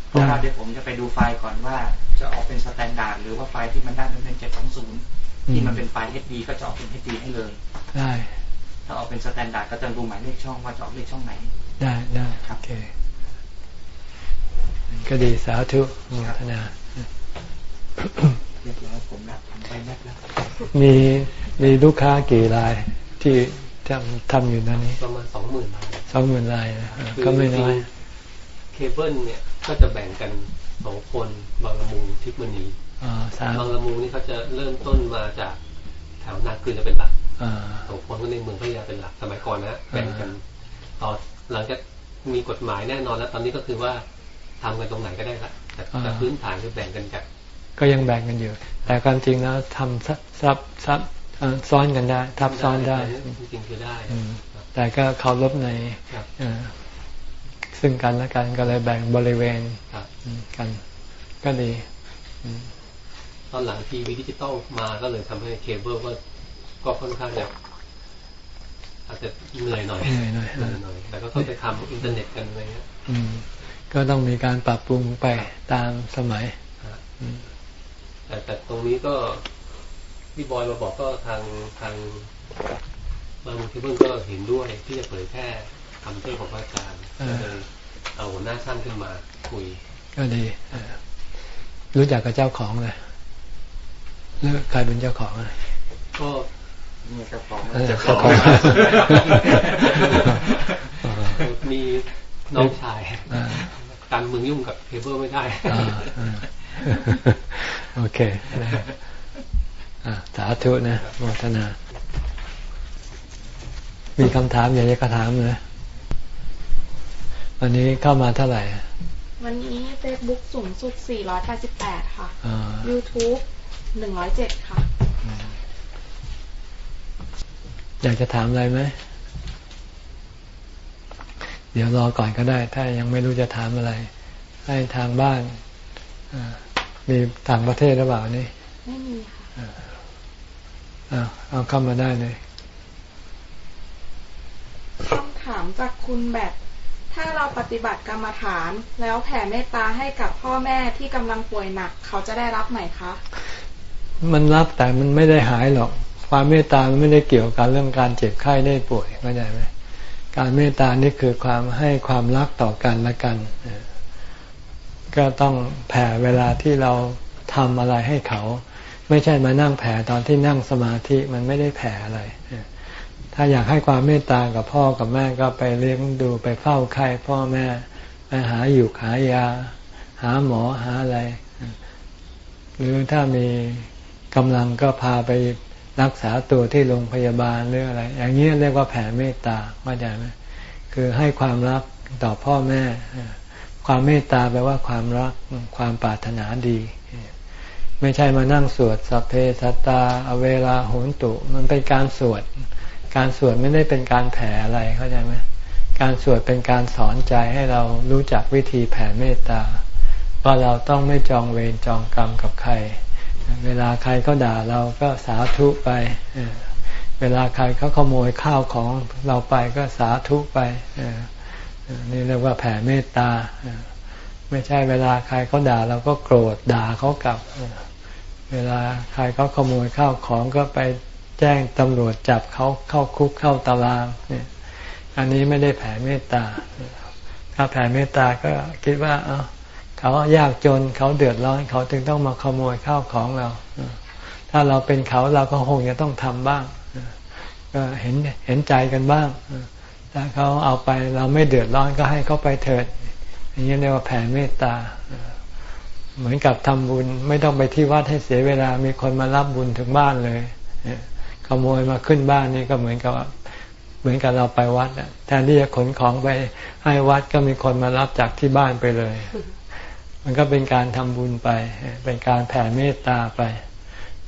เพราะว่าเดี๋ยวผมจะไปดูไฟล์ก่อนว่าจะออกเป็น standard หรือว่าไฟล์ที่มันได้เป็นเจ็ดสองศูนย์ที่มันเป็นไฟล์ HD ก็จะออกเป็น HD ให้เลย ได้ ถ้าออกเป็น standard ก็จะดูหมายเลขช่องว่าจะออกเลขช่องไหน ได้ได้โอเค ก็ดีสาธุโมทนาเรียบร้อยผมนะทำไปแม็กแล้วมีมีลูกค้ากี่รายที่ทำทำอยู่นั่นนี้ประมาณสองหมื่นรายสองหมื่นรายก็ไม่น้อยเคเบิลเนี่ยก็จะแบ่งกันสองคนบางละมุงทิพมณีบางละมุงนี่เขาจะเริ่มต้นมาจากแถวนาคืนจะเป็นหลักสองคนก็ในเมืองพัทยาเป็นหลักสมัยก่อนนะแบ่งกันต่อหลังจากมีกฎหมายแน่นอนแล้วตอนนี้ก็คือว่า ทำกันตรงไหนก็ได้ละแต่พื้นฐานคือแบ่งกันกับก็ยังแบ่งกันอยู่ แต่ความจริงแล้วทำซับซับซ้อนกันได้ ทับซ้อนได้จริงคือได้ แต่ก็เคารพในซึ่งกันและกันก็เลยแบ่งบริเวณกัน ก็ดี ตอนหลังทีวีดิจิตอลมาก็เลยทำให้เคเบิลก็ก็ค่อนข้างจะอาจจะเหนื่อยหน่อยเหนื่อยหน่อยหน่อยแต่ก็ต้องไปทำอินเทอร์เน็ตกันอะไรเงี้ย ก็ต้องมีการปรับปรุงไปตามสมัยแต่แต่ตรงนี้ก็พี่บอยมาบอกก็ทางทางบางที่เพิ่งก็เห็นด้วยที่จะเผยแพร่คำเทศของพระอาจารย์เลยเอาหัวหน้าช่างขึ้นมาคุย ก็ดีรู้จักกับเจ้าของเลยแล้วใครเป็นเจ้าของอะก็มีเจ้าของเจ้าของมีน้องชาย การมึงยุ่งกับเคเบิลไม่ได้โอเคสาธุนะโมทนา มีคำถามอยากจะถามเลยวันนี้เข้ามาเท่าไหร่ วันนี้เฟซบุ๊กสูงสุด 488 ค่ะ YouTube 107 ค่ะ อยากจะถามอะไรไหม เดี๋ยวรอก่อนก็ได้ ถ้ายังไม่รู้จะถามอะไร ให้ทางบ้านมีต่างประเทศหรือเปล่านี่ไม่มีค่ะเอาเข้ามาได้เลยคำถามจากคุณแบบถ้าเราปฏิบัติกรรมฐานแล้วแผ่เมตตาให้กับพ่อแม่ที่กำลังป่วยหนัก เขาจะได้รับไหมคะ มันรับแต่มันไม่ได้หายหรอก ความเมตตามันไม่ได้เกี่ยวกับเรื่องการเจ็บไข้ได้ป่วยเข้าใจไหม การเมตตานี่คือความให้ความรักต่อกันและกัน ก็ต้องแผ่เวลาที่เราทำอะไรให้เขา ไม่ใช่มานั่งแผ่ตอนที่นั่งสมาธิมันไม่ได้แผ่อะไร ถ้าอยากให้ความเมตตากับพ่อกับแม่ก็ไปเลี้ยงดูไปเฝ้าไข้พ่อแม่ไปหาอยู่หายา หาหมอหาอะไร หรือถ้ามีกำลังก็พาไป รักษาตัวที่โรงพยาบาลหรืออะไร อย่างนี้เรียกว่าแผ่เมตตาเข้าใจไหมคือให้ความรักต่อพ่อแม่ ความเมตตาแปลว่าความรักความปรารถนาดี ไม่ใช่มานั่งสวดสัพเพสัตตาอเวลาโหนตุ มันเป็นการสวด การสวดไม่ได้เป็นการแผ่อะไรเข้าใจไหมการสวดเป็นการสอนใจให้เรารู้จักวิธีแผ่เมตตาว่าเราต้องไม่จองเวรจองกรรมกับใคร เวลาใครก็ด่าเราก็สาธุไป เวลาใครเขาขโมยข้าวของเราไปก็สาธุไปนี่เรียกว่าแผ่เมตตา ไม่ใช่เวลาใครเขาด่าเราก็โกรธด่าเขากลับ เวลาใครเขาขโมยข้าวของก็ไปแจ้งตำรวจจับเขาเข้าคุกเข้าตารางเนี่ยอันนี้ไม่ได้แผ่เมตตา ถ้าแผ่เมตตาก็คิดว่า เเขายากจนเขาเดือดร้อนเขาจึงต้องมาขโมยข้าวของเรา ถ้าเราเป็นเขาเราก็คงจะต้องทำบ้างก็เห็นเห็นใจกันบ้างถ้าเขาเอาไปเราไม่เดือดร้อนก็ให้เขาไปเถิดอย่างนี้เรียกว่าแผ่เมตตา เหมือนกับทำบุญไม่ต้องไปที่วัดให้เสียเวลามีคนมารับบุญถึงบ้านเลยขโมยมาขึ้นบ้านนี่ก็เหมือนกับเหมือนกับเราไปวัดแทนที่จะขนของไปให้วัดก็มีคนมารับจากที่บ้านไปเลย มันก็เป็นการทำบุญไป เป็นการแผ่เมตตาไป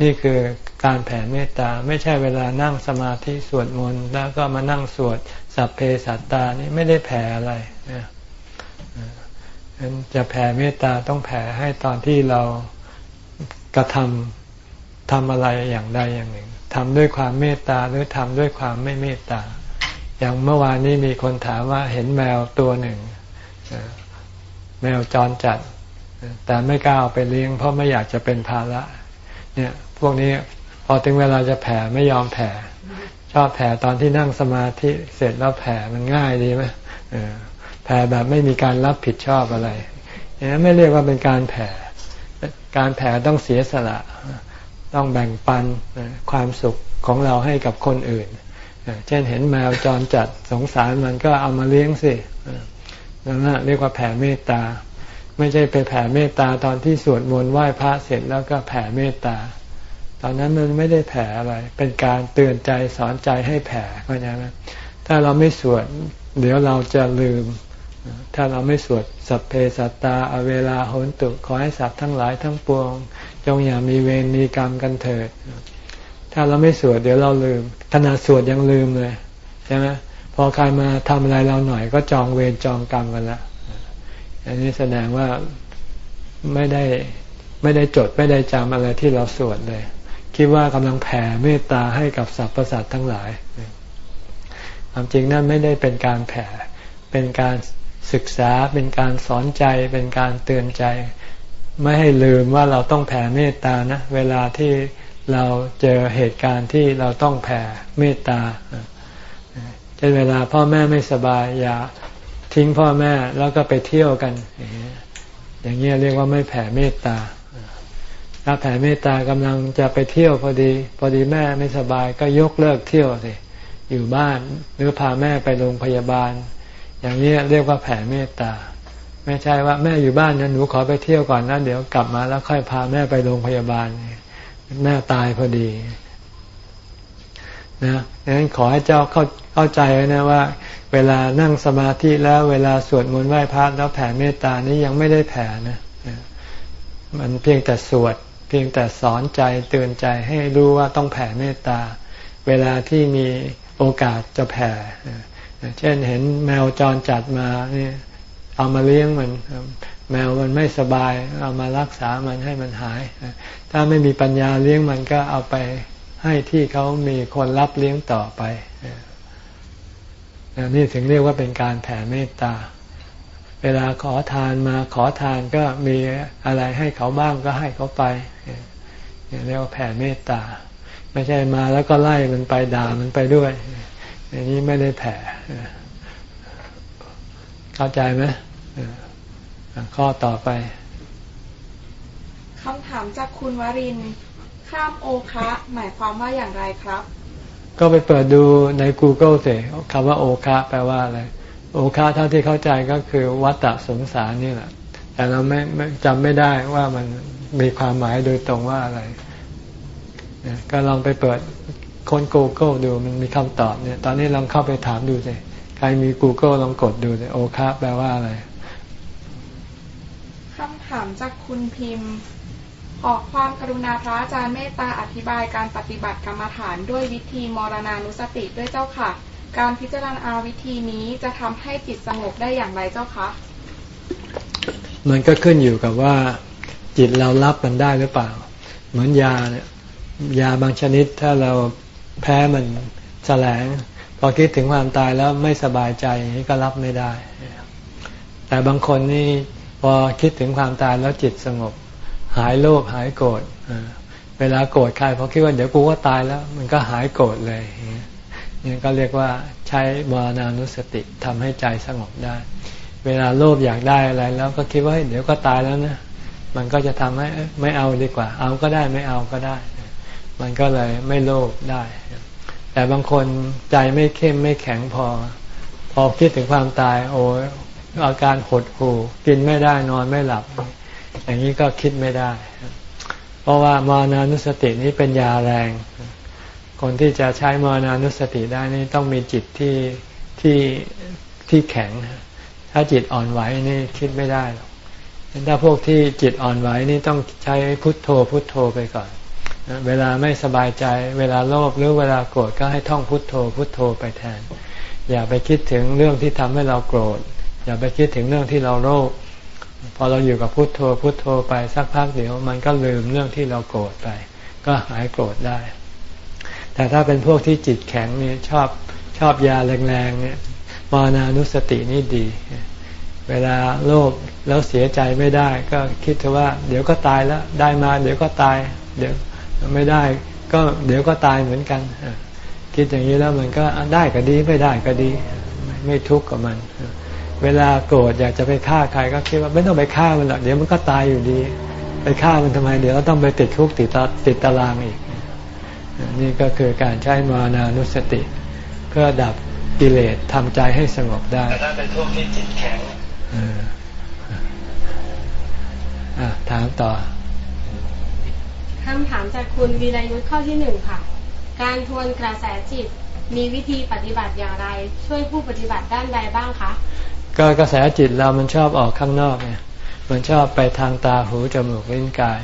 นี่คือการแผ่เมตตาไม่ใช่เวลานั่งสมาธิสวดมนต์แล้วก็มานั่งสวดสัพเพสัตตานี่ไม่ได้แผ่อะไรนะจะแผ่เมตตาต้องแผ่ให้ตอนที่เรากระทำทำอะไรอย่างใดอย่างหนึ่งทำด้วยความเมตตาหรือทำด้วยความไม่เมตตา อย่างเมื่อวานนี้มีคนถามว่าเห็นแมวตัวหนึ่งแมวจรจัด แต่ไม่กล้าเอาไปเลี้ยง เพราะไม่อยากจะเป็นภาระเนี่ยพวกนี้พอถึงเวลาจะแผ่ไม่ยอมแผ่ ชอบแผ่ตอนที่นั่งสมาธิเสร็จแล้วแผ่มันง่ายดีไหมแผ่แบบไม่มีการรับผิดชอบอะไรอย่างนั้นไม่เรียกว่าเป็นการแผ่ การแผ่ต้องเสียสละ ต้องแบ่งปันความสุขของเราให้กับคนอื่น เช่นเห็นแมวจรจัดสงสารมันก็เอามาเลี้ยงสินั่นเรียกว่าแผ่เมตตา ไม่ใช่ไปแผ่เมตตาตอนที่สวดมนต์ไหว้พระเสร็จแล้วก็แผ่เมตตา ตอนนั้นมันไม่ได้แผ่อะไร เป็นการเตือนใจสอนใจให้แผ่เข้าใจไหมถ้าเราไม่สวด เดี๋ยวเราจะลืม ถ้าเราไม่สวดสัพเพสัตตาอเวลาโหนตุขอให้สัตว์ทั้งหลายทั้งปวง จงอย่ามีเวรมีกรรมกันเถิด ถ้าเราไม่สวดเดี๋ยวเราลืมขนาสวดยังลืมเลยใช่ไหมพอใครมาทำอะไรเราหน่อยก็จองเวรจองกรรมกันละ อันนี้แสดงว่าไม่ได้ไม่ได้จดไม่ได้จำอะไรที่เราสวดเลย คิดว่ากำลังแผ่เมตตาให้กับสรรพสัตว์ทั้งหลาย ความจริงนั่นไม่ได้เป็นการแผ่ เป็นการศึกษา เป็นการสอนใจ เป็นการเตือนใจ ไม่ให้ลืมว่าเราต้องแผ่เมตตานะ เวลาที่เราเจอเหตุการณ์ที่เราต้องแผ่เมตตาเช่นเวลาพ่อแม่ไม่สบายอย่า ทิ้งพ่อแม่แล้วก็ไปเที่ยวกัน อย่างนี้ยเรียกว่าไม่แผ่เมตตาถ้าแผ่เมตตากำลังจะไปเที่ยวพอดี พอดีแม่ไม่สบายก็ยกเลิกเที่ยวสิอยู่บ้านหรือพาแม่ไปโรงพยาบาล อย่างนี้เรียกว่าแผ่เมตตา ไม่ใช่ว่าแม่อยู่บ้านนะหนูขอไปเที่ยวก่อนนะเดี๋ยวกลับมาแล้วค่อยพาแม่ไปโรงพยาบาลแม่ตายพอดีนะดังนั้นขอให้เจ้าเข้าเข้าใจนะว่า เวลานั่งสมาธิแล้วเวลาสวดมนต์ไหว้พระแล้วแผ่เมตตานี้ยังไม่ได้แผ่นะมันเพียงแต่สวด เพียงแต่สอนใจเตือนใจให้รู้ว่าต้องแผ่เมตตา เวลาที่มีโอกาสจะแผ่ เช่นเห็นแมวจรจัดมาเนี่ยเอามาเลี้ยงมันแมวมันไม่สบาย เอามารักษามันให้มันหาย ถ้าไม่มีปัญญาเลี้ยงมันก็เอาไปให้ที่เขามีคนรับเลี้ยงต่อไป นี่ถึงเรียกว่าเป็นการแผ่เมตตา เวลาขอทานมาขอทานก็มีอะไรให้เขาบ้างก็ให้เขาไปเรียกว่าแผ่เมตตา ไม่ใช่มาแล้วก็ไล่มันไปด่ามันไปด้วยอันนี้ไม่ได้แผ่เข้าใจไหมข้อต่อไปคำถามจากคุณวรินข้ามโอคะหมายความว่าอย่างไรครับ ก็ไปเปิดดูใน Google สิคำว่าโอคะแปลว่าอะไร โอคะเท่าที่เข้าใจก็คือวัตตะสงสารนี่แหละ แต่เราไม่จำไม่ได้ว่ามันมีความหมายโดยตรงว่าอะไร ก็ลองไปเปิดค้น Google ดูมันมีคำตอบเนี่ย ตอนนี้ลองเข้าไปถามดูสิใครมี Google ลองกดดูสิโอคะแปลว่าอะไรคำถามจากคุณพิมพ์ ขอความกรุณาพระอาจารย์เมตตาอธิบายการปฏิบัติกรรมฐานด้วยวิธีมรณานุสติด้วยเจ้าค่ะ การพิจารณาวิธีนี้จะทำให้จิตสงบได้อย่างไรเจ้าคะมันก็ขึ้นอยู่กับว่าจิตเรารับมันได้หรือเปล่า เหมือนยาเนี่ยยาบางชนิดถ้าเราแพ้มันแสลงพอคิดถึงความตายแล้วไม่สบายใจนี้ก็รับไม่ได้ แต่บางคนนี่พอคิดถึงความตายแล้วจิตสงบ หายโลภหายโกรธเวลาโกรธใครพอคิดว่าเดี๋ยวกูก็ตายแล้ว มันก็หายโกรธเลยนี่ก็เรียกว่าใช้บานานุสติทำให้ใจสงบได้ เวลาโลภอยากได้อะไรแล้วก็คิดว่าเดี๋ยวก็ตายแล้วนะมันก็จะทำให้ไม่เอาดีกว่า เอาก็ได้ไม่เอาก็ได้ มันก็เลยไม่โลภได้ แต่บางคนใจไม่เข้มไม่แข็งพอ พอคิดถึงความตาย โอ้อาการหดหู่กินไม่ได้นอนไม่หลับ อย่างนี้ก็คิดไม่ได้ เพราะว่ามานานุสตินี้เป็นยาแรง คนที่จะใช้มานานุสติได้นี่ต้องมีจิตที่ที่ที่แข็ง ถ้าจิตอ่อนไหวนี่คิดไม่ได้หรอกถ้าพวกที่จิตอ่อนไหวนี่ต้องใช้พุทโธพุทโธไปก่อน เวลาไม่สบายใจ เวลาโลภหรือเวลาโกรธก็ให้ท่องพุทโธพุทโธไปแทน อย่าไปคิดถึงเรื่องที่ทำให้เราโกรธ อย่าไปคิดถึงเรื่องที่เราโลภ พอเราอยู่กับพุทโธพุทโธไปสักพักเดี๋ยว มันก็ลืมเรื่องที่เราโกรธไป ก็หายโกรธได้ แต่ถ้าเป็นพวกที่จิตแข็งเนี่ยชอบชอบยาแรงๆเนี่ยมานานุสตินี่ดี เวลาโลภแล้วเสียใจไม่ได้ ก็คิดว่า เดี๋ยวก็ตายแล้วได้มา เดี๋ยวก็ตาย เดี๋ยวไม่ได้ ก็เดี๋ยวก็ตายเหมือนกันคิดอย่างนี้แล้วมันก็ได้ก็ดีไม่ได้ก็ดี ไม่ทุกข์กับมัน เวลาโกรธอยากจะไปฆ่าใครก็คิดว่าไม่ต้องไปฆ่ามันหรอกเดี๋ยวมันก็ตายอยู่ดี ไปฆ่ามันทำไม เดี๋ยวเราต้องไปติดคุกติดตาติดตารางอีก นี่ก็คือการใช้มานานุสติ เพื่อดับกิเลสทำใจให้สงบได้แต่ถ้าเป็นพวกที่จิตแข็งถามต่อคำถามจากคุณวีรยุทธ์ข้อที่หนึ่งค่ะ การทวนกระแสจิตมีวิธีปฏิบัติอย่างไร ช่วยผู้ปฏิบัติด้านใดบ้างคะ ก็กระแสจิตเรามันชอบออกข้างนอกไงมันชอบไปทางตาหูจมูกลิ้นกาย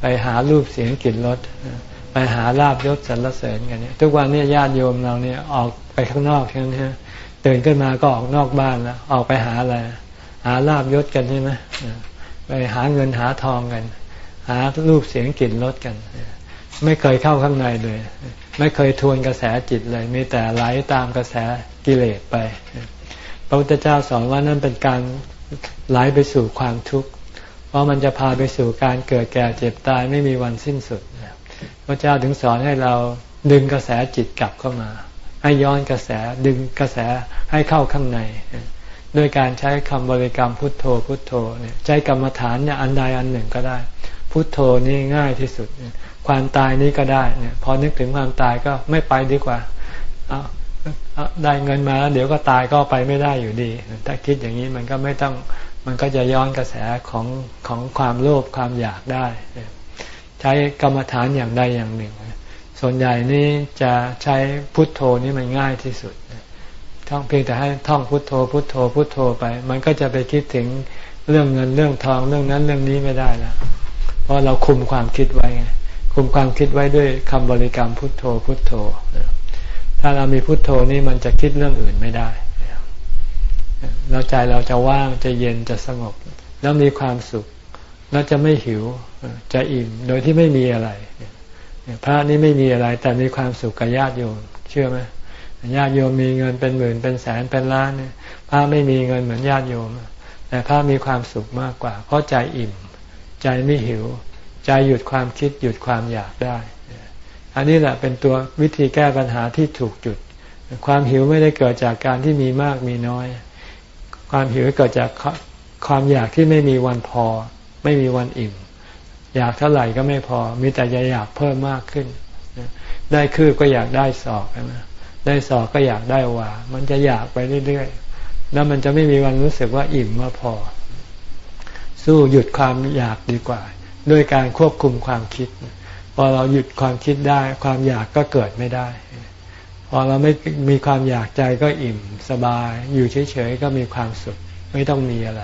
ไปหารูปเสียงกลิ่นรสไปหาลาบยศสรรเสริญกันเนี่ยทุกวันนี้ญาติโยมเราเนี่ยออกไปข้างนอกใช่ไหมตื่นขึ้นมาก็ออกนอกบ้านแล้วออกไปหาอะไรหาลาบยศกันใช่ไหมไปหาเงินหาทองกัน หารูปเสียงกลิ่นรสกัน ไม่เคยเข้าข้างในเลย ไม่เคยทวนกระแสจิตเลย มีแต่ไหลตามกระแสกิเลสไป พระพุทธเจ้าสอนว่านั่นเป็นการไหลไปสู่ความทุกข์ เพราะมันจะพาไปสู่การเกิดแก่เจ็บตายไม่มีวันสิ้นสุดพระเจ้าถึงสอนให้เราดึงกระแสจิตกลับเข้ามา ให้ย้อนกระแสดึงกระแสให้เข้าข้างในด้วยการใช้คำบริกรรมพุทโธพุทโธเนี่ยใช้กรรมฐานเนี่ยอันใดอันหนึ่งก็ได้ พุทโธนี่ง่ายที่สุด ความตายนี้ก็ได้เนี่ยพอนึกถึงความตายก็ไม่ไปดีกว่าอา ได้เงินมาเดี๋ยวก็ตายก็ไปไม่ได้อยู่ดี ถ้าคิดอย่างนี้มันก็ไม่ต้องมันก็จะย้อนกระแสของของความโลภความอยากได้ ใช้กรรมฐานอย่างใดอย่างหนึ่ง ส่วนใหญ่นี่จะใช้พุทโธนี่มันง่ายที่สุดท่องเพียงแต่ให้ท่องพุทโธ พุทโธ พุทโธไป มันก็จะไปคิดถึงเรื่องเงินเรื่องทองเรื่องนั้นเรื่องนี้ไม่ได้แล้วเพราะเราคุมความคิดไว้คุมความคิดไว้ด้วยคำบริกรรมพุทโธพุทโธ ถ้าเรามีพุทโธนี่มันจะคิดเรื่องอื่นไม่ได้แล้วใจเราจะว่างจะเย็นจะสงบ แล้วมีความสุข แล้วจะไม่หิวจะอิ่มโดยที่ไม่มีอะไรพระนี่ไม่มีอะไร แต่มีความสุขกับญาติโยมเชื่อไหมญาติโยมมีเงินเป็นหมื่นเป็นแสนเป็นล้านเนี่ยพระไม่มีเงินเหมือนญาติโยม แต่พระมีความสุขมากกว่า เพราะใจอิ่ม ใจไม่หิว ใจหยุดความคิดหยุดความอยากได้ อันนี้แหละเป็นตัววิธีแก้ปัญหาที่ถูกจุด ความหิวไม่ได้เกิดจากการที่มีมากมีน้อย ความหิวเกิดจากความอยากที่ไม่มีวันพอ ไม่มีวันอิ่ม อยากเท่าไหร่ก็ไม่พอ มีแต่จะอยากเพิ่มมากขึ้น ได้คือก็อยากได้สอบใช่ไหมได้สอบก็อยากได้วา มันจะอยากไปเรื่อยๆ แล้วมันจะไม่มีวันรู้สึกว่าอิ่มว่าพอ สู้หยุดความอยากดีกว่า ด้วยการควบคุมความคิด พอเราหยุดความคิดได้ความอยากก็เกิดไม่ได้ พอเราไม่มีความอยากใจก็อิ่มสบาย อยู่เฉยๆก็มีความสุขไม่ต้องมีอะไร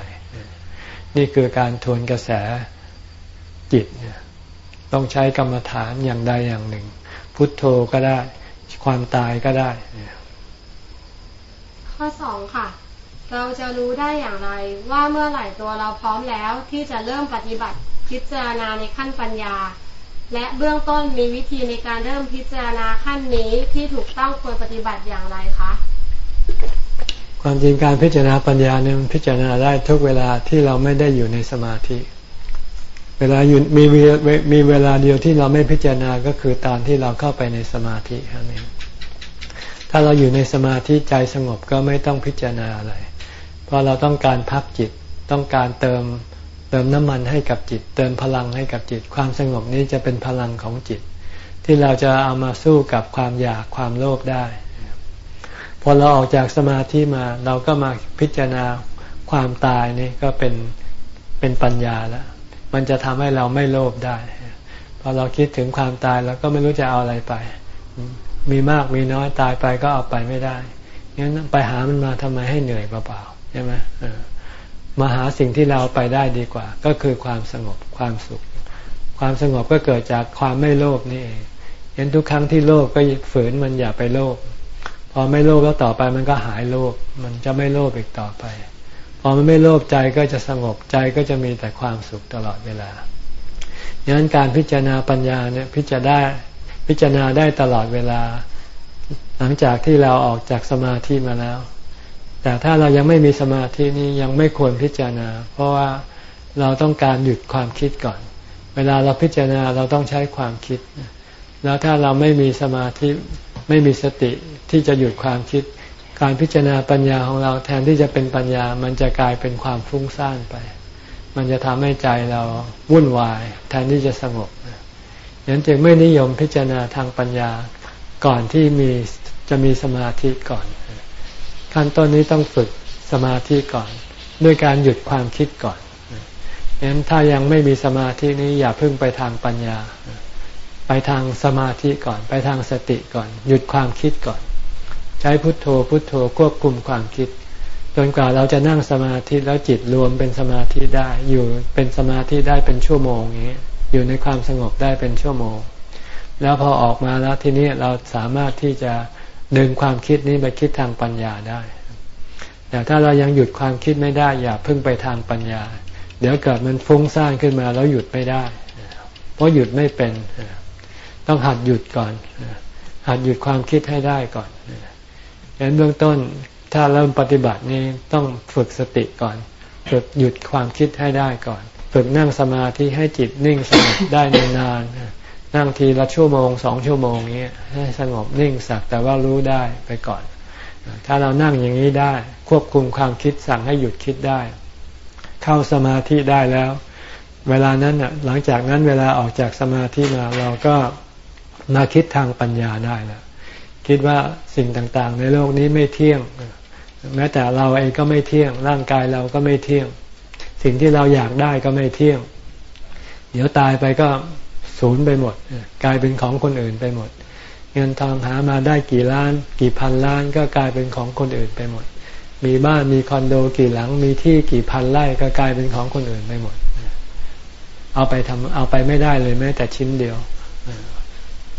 นี่คือการทวนกระแสจิตต้องใช้กรรมฐานอย่างใดอย่างหนึ่ง พุทโธก็ได้ ความตายก็ได้ ข้อสองค่ะ เราจะรู้ได้อย่างไร ว่าเมื่อไหร่ตัวเราพร้อมแล้วที่จะเริ่มปฏิบัติพิจารณาในขั้นปัญญา และเบื้องต้นมีวิธีในการเริ่มพิจารณาขั้นนี้ที่ถูกต้องควรปฏิบัติอย่างไรคะ ความจริงการพิจารณาปัญญาเนี่ยพิจารณาได้ทุกเวลาที่เราไม่ได้อยู่ในสมาธิ เวลาอยู่มีมีเวลาเดียวที่เราไม่พิจารณาก็คือตอนที่เราเข้าไปในสมาธิเท่านั้นถ้าเราอยู่ในสมาธิใจสงบก็ไม่ต้องพิจารณาอะไร เพราะเราต้องการพักจิตต้องการเติม ติมน้ำมันให้กับจิต เติมพลังให้กับจิต ความสงบนี้จะเป็นพลังของจิต ที่เราจะเอามาสู้กับความอยากความโลภได้ พอเราออกจากสมาธิมาเราก็มาพิจารณาความตายนี่ก็เป็นเป็นปัญญาแล้วมันจะทำให้เราไม่โลภได้พอเราคิดถึงความตายแล้วก็ไม่รู้จะเอาอะไรไป มีมากมีน้อยตายไปก็เอาไปไม่ได้งั้นไปหามันมาทำไมให้เหนื่อยเปล่าๆใช่ไหม มาหาสิ่งที่เราไปได้ดีกว่า ก็คือความสงบความสุข ความสงบก็เกิดจากความไม่โลภนี่เองเห็นทุกครั้งที่โลภก็ฝืนมันอย่าไปโลภพอไม่โลภแล้วต่อไปมันก็หายโลภมันจะไม่โลภอีกต่อไป พอมันไม่โลภใจก็จะสงบใจก็จะมีแต่ความสุขตลอดเวลาดังนั้นการพิจารณาปัญญาเนี่ยพิจารณาพิจารณาได้ตลอดเวลา หลังจากที่เราออกจากสมาธิมาแล้ว แต่ถ้าเรายังไม่มีสมาธินี้ยังไม่ควรพิจารณา เพราะว่าเราต้องการหยุดความคิดก่อน เวลาเราพิจารณาเราต้องใช้ความคิด แล้วถ้าเราไม่มีสมาธิไม่มีสติที่จะหยุดความคิด การพิจารณาปัญญาของเราแทนที่จะเป็นปัญญา มันจะกลายเป็นความฟุ้งซ่านไป มันจะทำให้ใจเราวุ่นวาย แทนที่จะสงบนั้นจึงไม่นิยมพิจารณาทางปัญญาก่อนที่มีจะมีสมาธิก่อน ขั้นต้นนี้ต้องฝึกสมาธิก่อน ด้วยการหยุดความคิดก่อนงั้นถ้ายังไม่มีสมาธินี้อย่าเพิ่งไปทางปัญญา ไปทางสมาธิก่อน ไปทางสติก่อน หยุดความคิดก่อน ใช้พุทโธพุทโธควบคุมความคิดจนกว่าเราจะนั่งสมาธิแล้วจิตรวมเป็นสมาธิได้อยู่เป็นสมาธิได้เป็นชั่วโมงอย่างนี้อยู่ในความสงบได้เป็นชั่วโมง แล้วพอออกมาแล้วทีนี้เราสามารถที่จะ ดึงความคิดนี้ไปคิดทางปัญญาได้ แต่ถ้าเรายังหยุดความคิดไม่ได้อย่าพึ่งไปทางปัญญา เดี๋ยวเกิดมันฟุ้งซ่านขึ้นมาแล้วหยุดไม่ได้ เพราะหยุดไม่เป็น ต้องหัดหยุดก่อน หัดหยุดความคิดให้ได้ก่อนดังนั้นเบื้องต้นถ้าเริ่มปฏิบัตินี้ต้องฝึกสติก่อน ฝึกหยุดความคิดให้ได้ก่อน ฝึกนั่งสมาธิให้จิตนิ่งสงบได้นานๆ นั่งทีละชั่วโมงสองชั่วโมงนี้ให้สงบนิ่งสักแต่ว่ารู้ได้ไปก่อน ถ้าเรานั่งอย่างนี้ได้ ควบคุมความคิดสั่งให้หยุดคิดได้ เข้าสมาธิได้แล้ว เวลานั้นหลังจากนั้นเวลาออกจากสมาธิมาเราก็มาคิดทางปัญญาได้แล้วคิดว่าสิ่งต่างๆ ในโลกนี้ไม่เที่ยง แม้แต่เราเองก็ไม่เที่ยง ร่างกายเราก็ไม่เที่ยง สิ่งที่เราอยากได้ก็ไม่เที่ยง เดี๋ยวตายไปก็ สูญไปหมด กลายเป็นของคนอื่นไปหมด เงินทองหามาได้กี่ล้าน กี่พันล้านก็กลายเป็นของคนอื่นไปหมด มีบ้านมีคอนโดกี่หลังมีที่กี่พันไร่ก็กลายเป็นของคนอื่นไปหมด เอาไปทำเอาไปไม่ได้เลยแม้แต่ชิ้นเดียว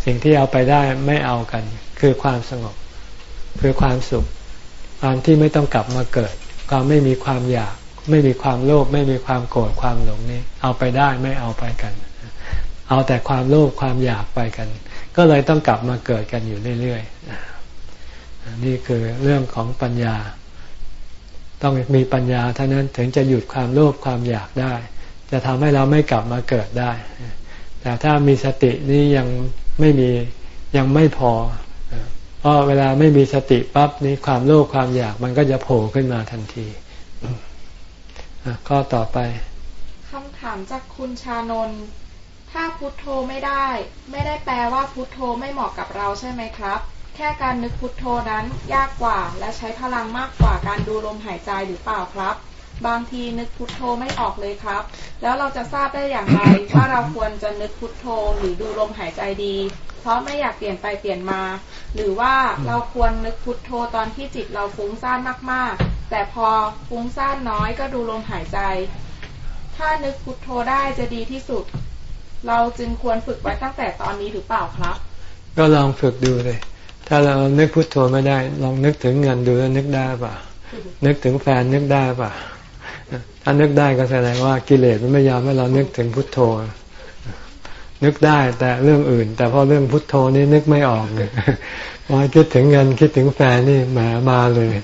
สิ่งที่เอาไปได้ไม่เอากัน คือความสงบ คือความสุข ความที่ไม่ต้องกลับมาเกิด ความไม่มีความอยากไม่มีความโลภไม่มีความโกรธความหลงนี้ เอาไปได้ไม่เอาไปกัน เอาแต่ความโลภความอยากไปกัน ก็เลยต้องกลับมาเกิดกันอยู่เรื่อยๆนี่คือเรื่องของปัญญา ต้องมีปัญญาเท่านั้นถึงจะหยุดความโลภความอยากได้ จะทำให้เราไม่กลับมาเกิดได้ แต่ถ้ามีสตินี้ยังไม่มียังไม่พอ เพราะเวลาไม่มีสติปั๊บนี้ความโลภความอยากมันก็จะโผล่ขึ้นมาทันทีก็ต่อไปคำถามจากคุณชานน ถ้าพุทโธไม่ได้ ไม่ได้แปลว่าพุทโธไม่เหมาะกับเราใช่ไหมครับ แค่การนึกพุทโธนั้นยากกว่า และใช้พลังมากกว่าการดูลมหายใจหรือเปล่าครับ บางทีนึกพุทโธไม่ออกเลยครับ แล้วเราจะทราบได้อย่างไรว่าเราควรจะนึกพุทโธหรือดูลมหายใจดี เพราะไม่อยากเปลี่ยนไปเปลี่ยนมา หรือว่าเราควรนึกพุทโธตอนที่จิตเราฟุ้งซ่านมากๆ แต่พอฟุ้งซ่านน้อยก็ดูลมหายใจ ถ้านึกพุทโธได้จะดีที่สุด เราจึงควรฝึกไว้ตั้งแต่ตอนนี้หรือเปล่าครับ ก็ลองฝึกดูเลย ถ้าเรานึกพุทโธไม่ได้ ลองนึกถึงเงินดูแล้วนึกได้ป่ะ นึกถึงแฟนนึกได้ป่ะ ถ้านึกได้ก็แสดงว่ากิเลสมันไม่ยอมให้เรานึกถึงพุทโธ นึกได้แต่เรื่องอื่น แต่พอเรื่องพุทโธนี่นึกไม่ออกเลยพอคิดถึงเงินคิดถึงแฟนนี่แหมมาเลย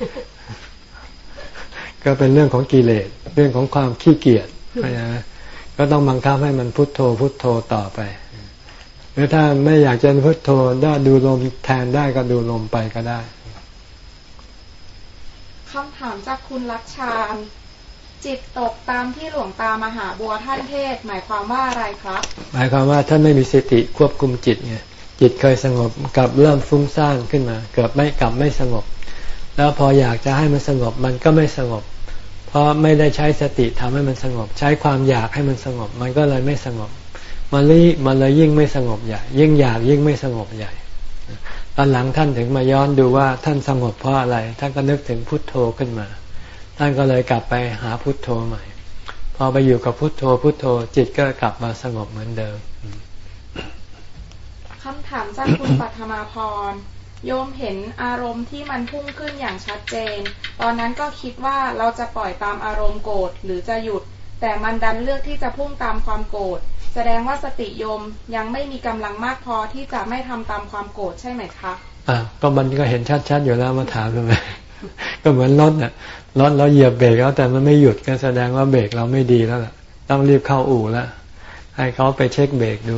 ก็เป็นเรื่องของกิเลส เรื่องของความขี้เกียจนะ ก็ต้องบังคับให้มันพุทโธพุทโธต่อไป หรือถ้าไม่อยากจะพุทโธได้ดูลมแทนได้ก็ดูลมไปก็ได้คำถามจากคุณรักชานจิตตกตามที่หลวงตามหาบัวท่านเทศ หมายความว่าอะไรครับ หมายความว่าท่านไม่มีสติควบคุมจิตไงจิตเคยสงบกับเริ่มฟุ้งซ่านขึ้นมา เกิดไม่กลับไม่สงบ แล้วพออยากจะให้มันสงบมันก็ไม่สงบ เพราะไม่ได้ใช้สติทำให้มันสงบ ใช้ความอยากให้มันสงบ มันก็เลยไม่สงบ มันเลยมันเลยยิ่งไม่สงบใหญ่ ยิ่งอยากยิ่งไม่สงบใหญ่ตอนหลังท่านถึงมาย้อนดูว่าท่านสงบเพราะอะไร ท่านก็นึกถึงพุทโธขึ้นมา ท่านก็เลยกลับไปหาพุทโธใหม่ พอไปอยู่กับพุทโธพุทโธจิตก็กลับมาสงบเหมือนเดิมคำถามจากคุณปัทมาพร โยมเห็นอารมณ์ที่มันพุ่งขึ้นอย่างชัดเจน ตอนนั้นก็คิดว่าเราจะปล่อยตามอารมณ์โกรธหรือจะหยุด แต่มันดันเลือกที่จะพุ่งตามความโกรธ แสดงว่าสติโยมยังไม่มีกำลังมากพอที่จะไม่ทำตามความโกรธใช่ไหมคะอ่าก็มันก็เห็นชัดๆอยู่แล้วมาถามทำไมก็เหมือนรถเนี่ยรถเราเหยียบเบรกแล้วแต่มันไม่หยุดก็แสดงว่าเบรกเราไม่ดีแล้วล่ะ ต้องรีบเข้าอู่แล้วให้เขาไปเช็คเบรกดู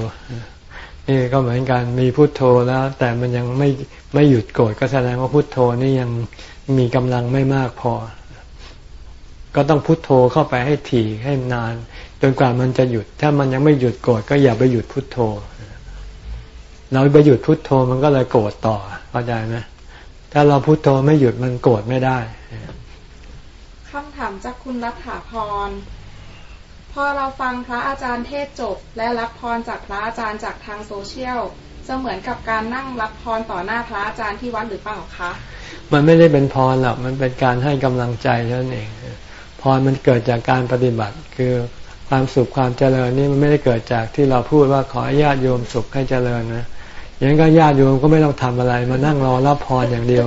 นี่ก็เหมือนกันมีพุโทโธแล้ว แต่มันยังไม่ไม่หยุดโกรธก็แสดงว่าพุโทโธนี่ยังมีกำลังไม่มากพอ ก็ต้องพุโทโธเข้าไปให้ถี่ให้นาน จนกว่ามันจะหยุด ถ้ามันยังไม่หยุดโกรธก็อย่าไปหยุดพุโทโธเราไปหยุดพุโทโธมันก็เลยโกรธต่อเข้าใจไหมถ้าเราพุโทโธไม่หยุดมันโกรธไม่ได้คำถามจากคุณรัฐาพร พอเราฟังพระอาจารย์เทศจบ และรับพรจากพระอาจารย์จากทางโซเชียลจะเหมือนกับการนั่งรับพรต่อหน้าพระอาจารย์ที่วัดหรือเปล่าคะ มันไม่ได้เป็นพรหรอก มันเป็นการให้กำลังใจเท่านั้นเอง พรมันเกิดจากการปฏิบัติ คือความสุขความเจริญนี่มันไม่ได้เกิดจากที่เราพูดว่าขอญาติโยมสุขให้เจริญนะ อย่างนั้นก็ญาติโยมก็ไม่ต้องทำอะไร มานั่งรอรับพรอย่างเดียว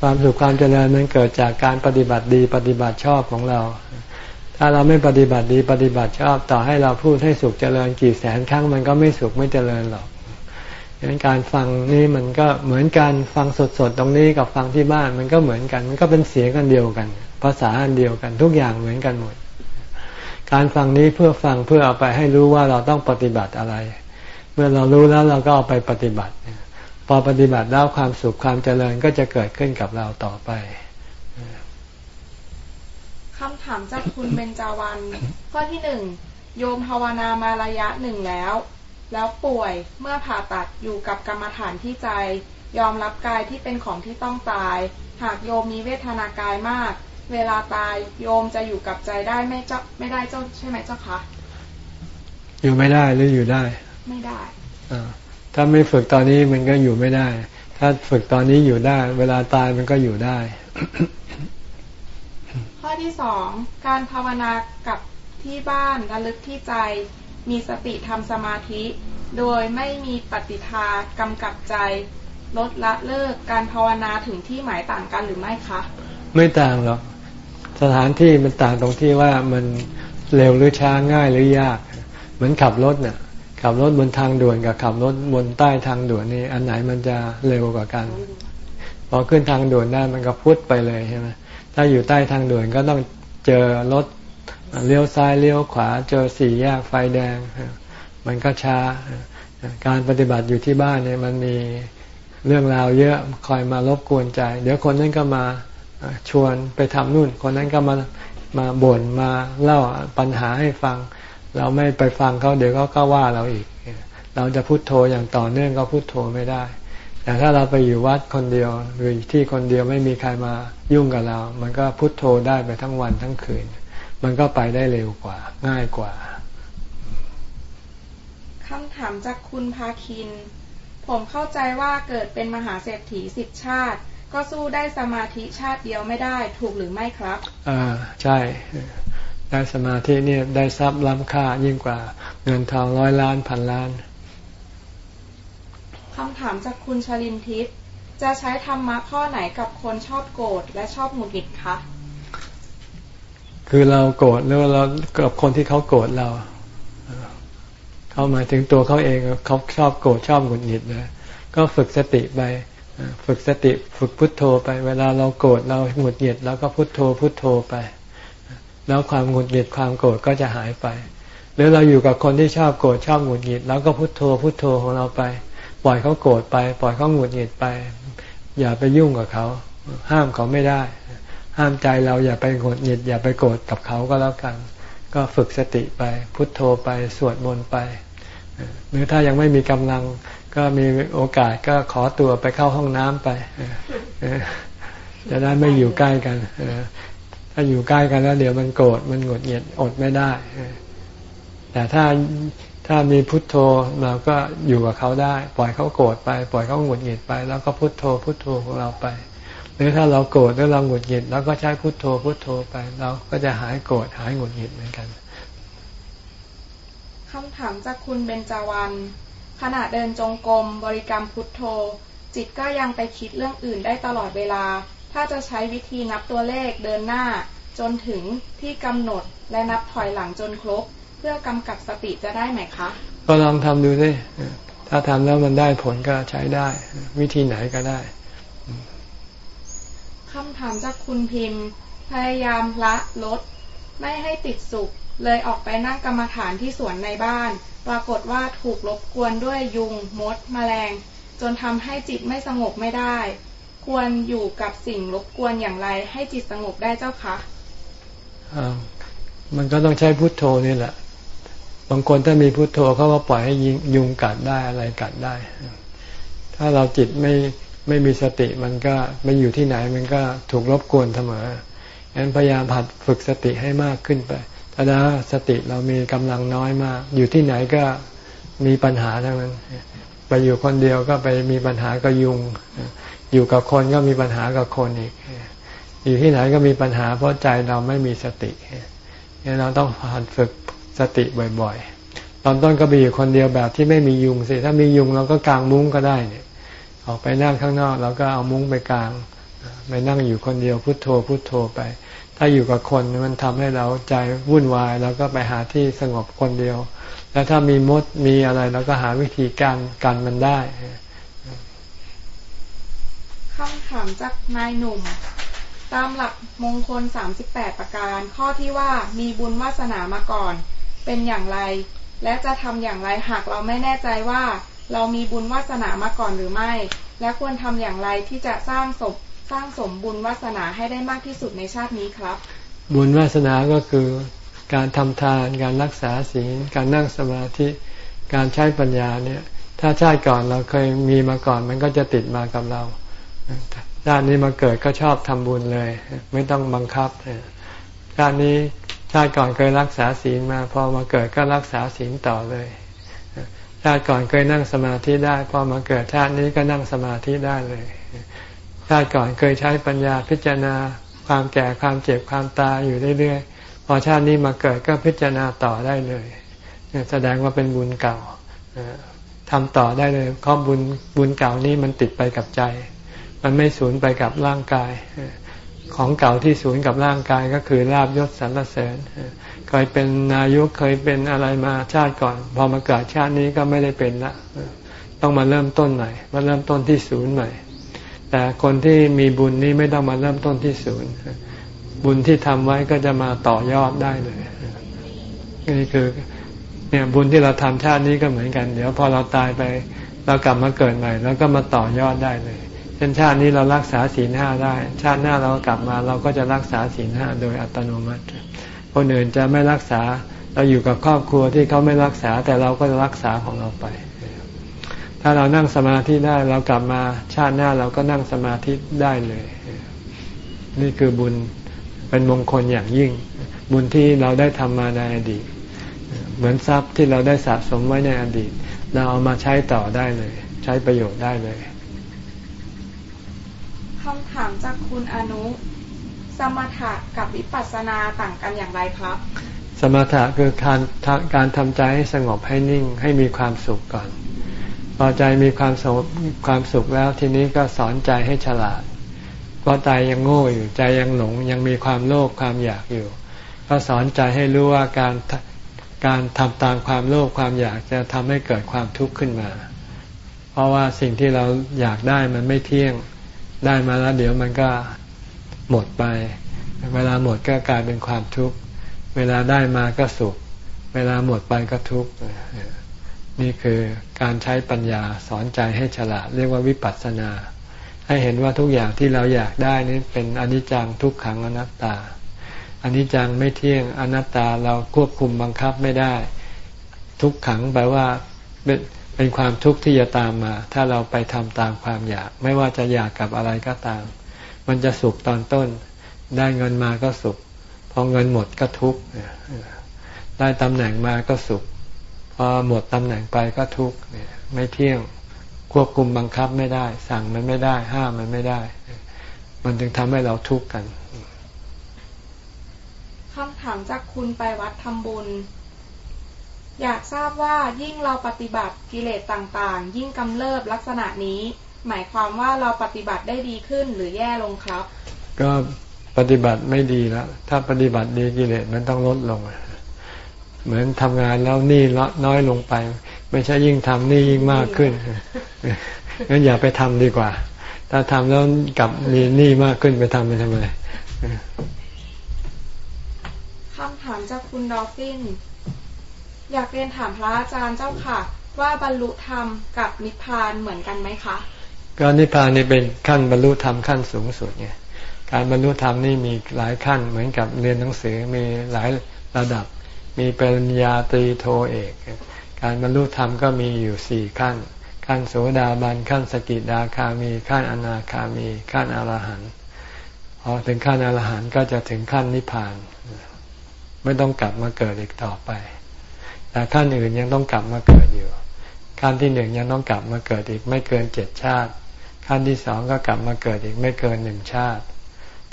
ความสุขความเจริญมันเกิดจากการปฏิบัติดีปฏิบัติชอบของเรา ถ้าเราไม่ปฏิบัติดีปฏิบัติชอบต่อให้เราพูดให้สุขเจริญกี่แสนครั้งมันก็ไม่สุขไม่เจริญหรอกดังนั้นการฟังนี่มันก็เหมือนกันฟังสดๆตรงนี้กับฟังที่บ้านมันก็เหมือนกัน มันก็เป็นเสียงกันเดียวกัน ภาษาอันเดียวกันทุกอย่างเหมือนกันหมด การฟังนี้เพื่อฟังเพื่อเอาไปให้รู้ว่าเราต้องปฏิบัติอะไร เมื่อเรารู้แล้วเราก็เอาไปปฏิบัติ พอปฏิบัติแล้วความสุขความเจริญก็จะเกิดขึ้นกับเราต่อไป คำถามจากคุณเบญจาวันข้อที่หนึ่งโยมภาวนามาระยะหนึ่งแล้ว แล้วป่วยเมื่อผ่าตัดอยู่กับกรรมฐานที่ใจ ยอมรับกายที่เป็นของที่ต้องตาย หากโยมมีเวทนากายมาก เวลาตายโยมจะอยู่กับใจได้ไม่เจ้าไม่ได้เจ้าใช่ไหมเจ้าคะอยู่ไม่ได้หรืออยู่ได้ ไม่ได้ถ้าไม่ฝึกตอนนี้มันก็อยู่ไม่ได้ ถ้าฝึกตอนนี้อยู่ได้ เวลาตายมันก็อยู่ได้ ข้อที่สองการภาวนากับที่บ้านระลึกที่ใจ มีสติทำสมาธิ โดยไม่มีปฏิทากำกับใจ ลดละเลิกการภาวนาถึงที่หมายต่างกันหรือไม่คะ ไม่ต่างหรอกสถานที่มันต่างตรงที่ว่ามันเร็วหรือช้าง่ายหรือยาก เหมือนขับรถเนี่ยขับรถบนทางด่วนกับขับรถบนใต้ทางด่วนนี่อันไหนมันจะเร็วกว่ากัน พอขึ้นทางด่วนได้มันก็พุทไปเลยใช่ไหม ถ้าอยู่ใต้ทางด่วนก็ต้องเจอรถเลี้ยวซ้ายเลี้ยวขวา เจอสี่แยกไฟแดง มันก็ช้า การปฏิบัติอยู่ที่บ้านเนี่ยมันมีเรื่องราวเยอะคอยมารบกวนใจ เดี๋ยวคนนั้นก็มาชวนไปทำนู่น คนนั้นก็มามาบ่นมาเล่าปัญหาให้ฟัง เราไม่ไปฟังเขาเดี๋ยวเขาก็ว่าเราอีก เราจะพุโทโธอย่างต่อเนื่องก็พุโทโธไม่ได้ แต่ถ้าเราไปอยู่วัดคนเดียวหรือที่คนเดียวไม่มีใครมายุ่งกับเรา มันก็พุโทโธได้ไปทั้งวันทั้งคืน มันก็ไปได้เร็วกว่า ง่ายกว่าคำถามจากคุณพาคิน ผมเข้าใจว่าเกิดเป็นมหาเศรษฐีสิบชาติ ก็สู้ได้สมาธิชาติเดียวไม่ได้ถูกหรือไม่ครับอ่าใช่ ได้สมาธิเนี่ยได้ทรัพย์ล้ำค่ายิ่งกว่าเงินทองร้อยล้านพันล้าน คำถามจากคุณชลินทิพย์จะใช้ธรรมะข้อไหนกับคนชอบโกรธและชอบหงุดหงิดคะ คือเราโกรธหรือเรากับคนที่เขาโกรธเรา เขาหมายถึงตัวเขาเองเขาชอบโกรธชอบหงุดหงิดนะก็ฝึกสติไป ฝึกสติฝึกพุทโธไป เวลาเราโกรธเราหงุดหงิดแล้วก็พุทโธพุทโธไป แล้วความหงุดหงิดความโกรธก็จะหายไป หรือเราอยู่กับคนที่ชอบโกรธชอบหงุดหงิด แล้วก็พุทโธพุทโธของเราไป ล่อยเขาโกรธไป ปล่อยเขาหงุดหงิดไป อย่าไปยุ่งกับเขา ห้ามเขาไม่ได้ ห้ามใจเราอย่าไปโกรธหงิด อย่าไปโกรธกับเขาก็แล้วกัน ก็ฝึกสติไป พุทโธไปสวดมนต์ไป หรือถ้ายังไม่มีกำลังก็มีโอกาสก็ขอตัวไปเข้าห้องน้ำไปจะได้ไม่อยู่ใกล้กันถ้าอยู่ใกล้กันแล้วเดี๋ยวมันโกรธมันหงุดหงิดอดไม่ได้แต่ถ้า ถ้ามีพุทโธเราก็อยู่กับเขาได้ ปล่อยเขาโกรธไป ปล่อยเขาหงุดหงิดไป แล้วก็พุทโธพุทโธของเราไป หรือถ้าเราโกรธหรือเราหงุดหงิดเราก็ใช้พุทโธพุทโธไป เราก็จะหายโกรธหายหงุดหงิดเหมือนกันคำถามจากคุณเบญจวรรณขณะเดินจงกรมบริกรรมพุทโธ จิตก็ยังไปคิดเรื่องอื่นได้ตลอดเวลา ถ้าจะใช้วิธีนับตัวเลขเดินหน้าจนถึงที่กำหนดและนับถอยหลังจนครบ เพื่อกำกับสติจะได้ไหมคะ ก็ลองทำดูสิถ้าทำแล้วมันได้ผลก็ใช้ได้ วิธีไหนก็ได้คำถามจากคุณพิมพ์ พยายามละลด ไม่ให้ติดสุข เลยออกไปนั่งกรรมฐานที่สวนในบ้าน ปรากฏว่าถูกรบกวนด้วยยุง มดมแมลง จนทำให้จิตไม่สงบไม่ได้ ควรอยู่กับสิ่งรบกวนอย่างไรให้จิตสงบได้เจ้าคะมันก็ต้องใช้พุทโธนี่แหละ บางคนถ้ามีพุโทโธเขาก็ปล่อยให้ยุงกัดได้อะไรกัดได้ ถ้าเราจิตไม่ไม่มีสติมันก็ไม่อยู่ที่ไหนมันก็ถูกรบกวนเสมองั้นพยายามผัดฝึกสติให้มากขึ้นไปถ้าสติเรามีกำลังน้อยมาก อยู่ที่ไหนก็มีปัญหาทั้งนั้น ไปอยู่คนเดียวก็ไปมีปัญหากับยุง อยู่กับคนก็มีปัญหากับคนอีก อยู่ที่ไหนก็มีปัญหาเพราะใจเราไม่มีสติงั้นเราต้องผัดฝึก สติบ่อยๆ ตอนต้นก็ไปอยู่คนเดียวแบบที่ไม่มียุงสิ ถ้ามียุงเราก็กางมุ้งก็ได้เนี่ย ออกไปนั่งข้างนอกเราก็เอามุ้งไปกาง ไปนั่งอยู่คนเดียวพุโทโธพุโทโธไป ถ้าอยู่กับคนมันทำให้เราใจวุ่นวายเราก็ไปหาที่สงบคนเดียว แล้วถ้ามีมดมีอะไรเราก็หาวิธีการกันมันได้คำถามจากนายหนุ่ม ตามหลักมงคล 38 ประการ ข้อที่ว่ามีบุญวาสนามาก่อน เป็นอย่างไร และจะทำอย่างไรหากเราไม่แน่ใจว่า เรามีบุญวาสนามาก่อนหรือไม่ และควรทำอย่างไรที่จะสร้างศพสร้างสมบุญวาสนาให้ได้มากที่สุดในชาตินี้ครับ บุญวาสนาก็คือการทำทาน การรักษาศีล การนั่งสมาธิ การใช้ปัญญาเนี่ย ถ้าชาติก่อนเราเคยมีมาก่อน มันก็จะติดมากับเราชาตินี้มาเกิดก็ชอบทำบุญเลย ไม่ต้องบังคับชาตินี้ ชาติก่อนเคยรักษาศีลมาพอมาเกิดก็รักษาศีลต่อเลยชาติก่อนเคยนั่งสมาธิได้พอมาเกิดชาตินี้ก็นั่งสมาธิได้เลยชาติก่อนเคยใช้ปัญญาพิจารณาความแก่ความเจ็บความตายอยู่เรื่อยๆพอชาตินี้มาเกิดก็พิจารณาต่อได้เลยแสดงว่าเป็นบุญเก่าทำต่อได้เลยเพราะบุญบุญเก่านี้มันติดไปกับใจ มันไม่สูญไปกับร่างกาย ของเก่าที่สูญกับร่างกายก็คือลาบยศสรรเสริญเคยเป็นนายกเคยเป็นอะไรมาชาติก่อน พอมาเกิดชาตินี้ก็ไม่ได้เป็นละต้องมาเริ่มต้นใหม่มาเริ่มต้นที่ศูนย์ใหม่ แต่คนที่มีบุญนี้ไม่ต้องมาเริ่มต้นที่ศูนย์บุญที่ทำไว้ก็จะมาต่อยอดได้เลยนี่คือเนี่ยบุญที่เราทำชาตินี้ก็เหมือนกัน เดี๋ยวพอเราตายไป เรากลับมาเกิดใหม่ แล้วก็มาต่อยอดได้เลย เช่นชาตินี้เรารักษาศีลห้าได้ ชาติหน้าเรากลับมา เราก็จะรักษาศีลห้าโดยอัตโนมัติ คนอื่นจะไม่รักษาเราอยู่กับครอบครัวที่เขาไม่รักษาแต่เราก็จะรักษาของเราไป ถ้าเรานั่งสมาธิได้เรากลับมาชาติหน้าเราก็นั่งสมาธิได้เลย นี่คือบุญเป็นมงคลอย่างยิ่ง บุญที่เราได้ทำมาในอดีต เหมือนทรัพย์ที่เราได้สะสมไว้ในอดีต เราเอามาใช้ต่อได้เลย ใช้ประโยชน์ได้เลยำถามจากคุณอนุ สมถะกับวิปัสสนาต่างกันอย่างไรครับ สมถะคือการการทำใจให้สงบให้นิ่งให้มีความสุขก่อน พอใจมีความสงบความสุขแล้วทีนี้ก็สอนใจให้ฉลาดเพราะใจยังโง่อยู่ใจยังหลงยังมีความโลภความอยากอยู่ ก็สอนใจให้รู้ว่าการการทำตามความโลภความอยากจะทำให้เกิดความทุกข์ขึ้นมา เพราะว่าสิ่งที่เราอยากได้มันไม่เที่ยง ได้มาแล้วเดี๋ยวมันก็หมดไป เวลาหมดก็กลายเป็นความทุกข์ เวลาได้มาก็สุข เวลาหมดไปก็ทุกข์ นี่คือการใช้ปัญญาสอนใจให้ฉลาด เรียกว่าวิปัสสนา ให้เห็นว่าทุกอย่างที่เราอยากได้นี่เป็นอนิจจังทุกขังอนัตตาอนิจจังไม่เที่ยงอนัตตาเราควบคุมบังคับไม่ได้ ทุกขังแปลว่า เป็นความทุกข์ที่จะตามมา ถ้าเราไปทำตามความอยาก ไม่ว่าจะอยากกับอะไรก็ตาม มันจะสุขตอนต้น ได้เงินมาก็สุข พอเงินหมดก็ทุกข์ได้ตำแหน่งมาก็สุข พอหมดตำแหน่งไปก็ทุกข์ไม่เที่ยงควบคุมบังคับไม่ได้ สั่งมันไม่ได้ ห้ามมันไม่ได้ มันจึงทำให้เราทุกข์กันคำถามจากคุณไปวัดทำบุญ อยากทราบว่ายิ่งเราปฏิบัติกิเลสต่างๆ ยิ่งกำเริบลักษณะนี้ หมายความว่าเราปฏิบัติได้ดีขึ้นหรือแย่ลงครับ ก็ปฏิบัติไม่ดีแล้วถ้าปฏิบัติดีกิเลสมันต้องลดลง เหมือนทำงานแล้วหนี้ลดน้อยลงไป ไม่ใช่ยิ่งทำหนี้ยิ่งมากขึ้นงั้นอย่าไปทำดีกว่า ถ้าทำแล้วกลับมีหนี้มากขึ้นไปทำไปทำไมคำถามจากคุณดอฟฟิน อยากเรียนถามพระอาจารย์เจ้าค่ะ ว่าบรรลุธรรมกับนิพพานเหมือนกันไหมคะก็นิพพานนี่เป็นขั้นบรรลุธรรมขั้นสูงสุดไงการบรรลุธรรมนี่มีหลายขั้นเหมือนกับเรียนหนังสือมีหลายระดับ มีปริญญาตรีโทเอก การบรรลุธรรมก็มีอยู่สี่ขั้น ขั้นโสดาบันขั้นสกิดาคามีขั้นอนาคามีขั้นอรหันต์พอถึงขั้นอรหันต์ก็จะถึงขั้นนิพพาน ไม่ต้องกลับมาเกิดอีกต่อไป แต่ขั้นอื่นยังต้องกลับมาเกิดอยู่ ขั้นที่หนึ่งยังต้องกลับมาเกิดอีกไม่เกินเจ็ดชาติ ขั้นที่สองก็กลับมาเกิดอีกไม่เกินหนึ่งชาติ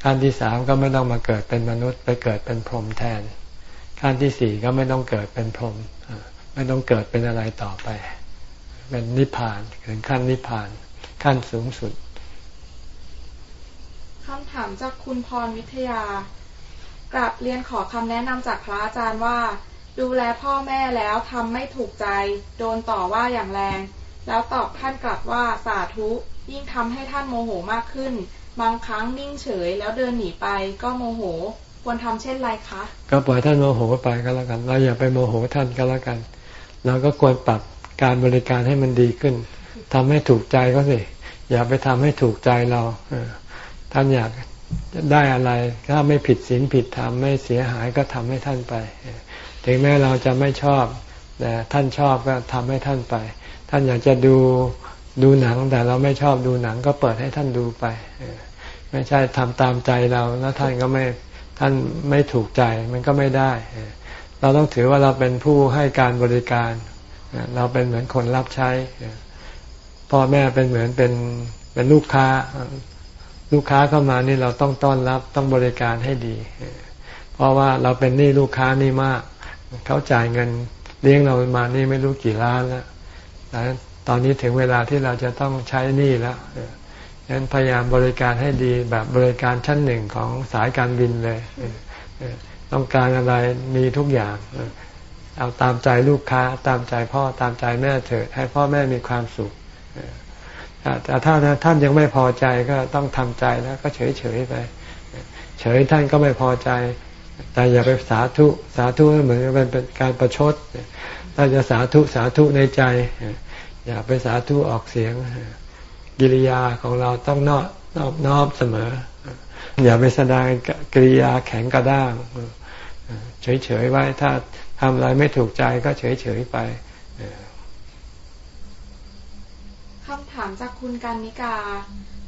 ขั้นที่สามก็ไม่ต้องมาเกิดเป็นมนุษย์ไปเกิดเป็นพรหมแทน ขั้นที่สี่ก็ไม่ต้องเกิดเป็นพรหมไม่ต้องเกิดเป็นอะไรต่อไป เป็นนิพพานถึงขั้นนิพพาน ขั้นสูงสุดคำถามจากคุณพรวิทยากลับเรียนขอคำแนะนำจากพระอาจารย์ว่า ดูแลพ่อแม่แล้วทำไม่ถูกใจ โดนต่อว่าอย่างแรง แล้วตอบท่านกลับว่าสาธุ ยิ่งทำให้ท่านโมโหมากขึ้น บางครั้งนิ่งเฉยแล้วเดินหนีไปก็โมโห ควรทำเช่นไรคะ ก็ปล่อยท่านโมโหไปก็แล้วกัน เราอย่าไปโมโหท่านก็แล้วกัน เราก็ควรปรับการบริการให้มันดีขึ้นทำให้ถูกใจก็สิ อย่าไปทำให้ถูกใจเราท่านอยากได้อะไร ถ้าไม่ผิดศีลผิดธรรมไม่เสียหายก็ทำให้ท่านไป ถึงแม้เราจะไม่ชอบแต่ท่านชอบก็ทำให้ท่านไป ท่านอยากจะดูดูหนังแต่เราไม่ชอบดูหนังก็เปิดให้ท่านดูไป ไม่ใช่ทำตามใจเราแล้วท่านก็ไม่ท่านไม่ถูกใจมันก็ไม่ได้ เราต้องถือว่าเราเป็นผู้ให้การบริการ เราเป็นเหมือนคนรับใช้ พ่อแม่เป็นเหมือนเป็นเป็นลูกค้า ลูกค้าเข้ามานี่เราต้องต้อนรับต้องบริการให้ดี เพราะว่าเราเป็นหนี้ลูกค้านี่มาก เขาจ่ายเงินเลี้ยงเรามานี่ไม่รู้กี่ล้านแล้วตอนนี้ถึงเวลาที่เราจะต้องใช้หนี้แล้วฉะนั้นพยายามบริการให้ดีแบบบริการชั้นหนึ่งของสายการบินเลย ต้องการอะไรมีทุกอย่าง เอาตามใจลูกค้า ตามใจพ่อตามใจแม่เถิดให้พ่อแม่มีความสุขแต่ถ้าท่านยังไม่พอใจก็ต้องทำใจแล้วก็เฉยเฉยไป เฉยท่านก็ไม่พอใจ แต่อย่าไปสาธุสาธุเหมือนเป็นการประชดถ้าจะสาธุสาธุในใจ อย่าไปสาธุออกเสียง กิริยาของเราต้องนอบนอบนอบเสมอ อย่าไปแสดงกิริยาแข็งกระด้างเฉยๆไว้ถ้าทำอะไรไม่ถูกใจก็เฉยๆไปคำถามจากคุณการนิกา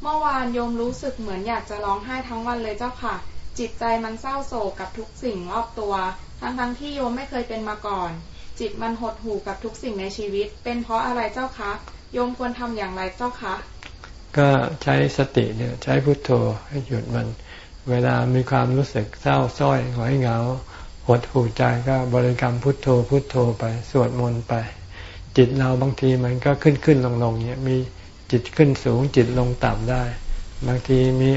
เมื่อวานโยมรู้สึกเหมือนอยากจะร้องไห้ทั้งวันเลยเจ้าค่ะ จิตใจมันเศร้าโศกกับทุกสิ่งรอบตัว ทั้งทั้งที่โยมไม่เคยเป็นมาก่อน จิตมันหดหู่กับทุกสิ่งในชีวิต เป็นเพราะอะไรเจ้าคะโยมควรทำอย่างไรเจ้าคะ ก็ใช้สติเนี่ยใช้พุทโธให้หยุดมัน เวลามีความรู้สึกเศร้าส้อยหงอยเหงา หดหูใจก็บริกรรมพุทโธพุทโธไปสวดมนต์ไป จิตเราบางทีมันก็ขึ้นขึ้นลงลงเนี่ยมีจิตขึ้นสูงจิตลงต่ำได้ บางทีมี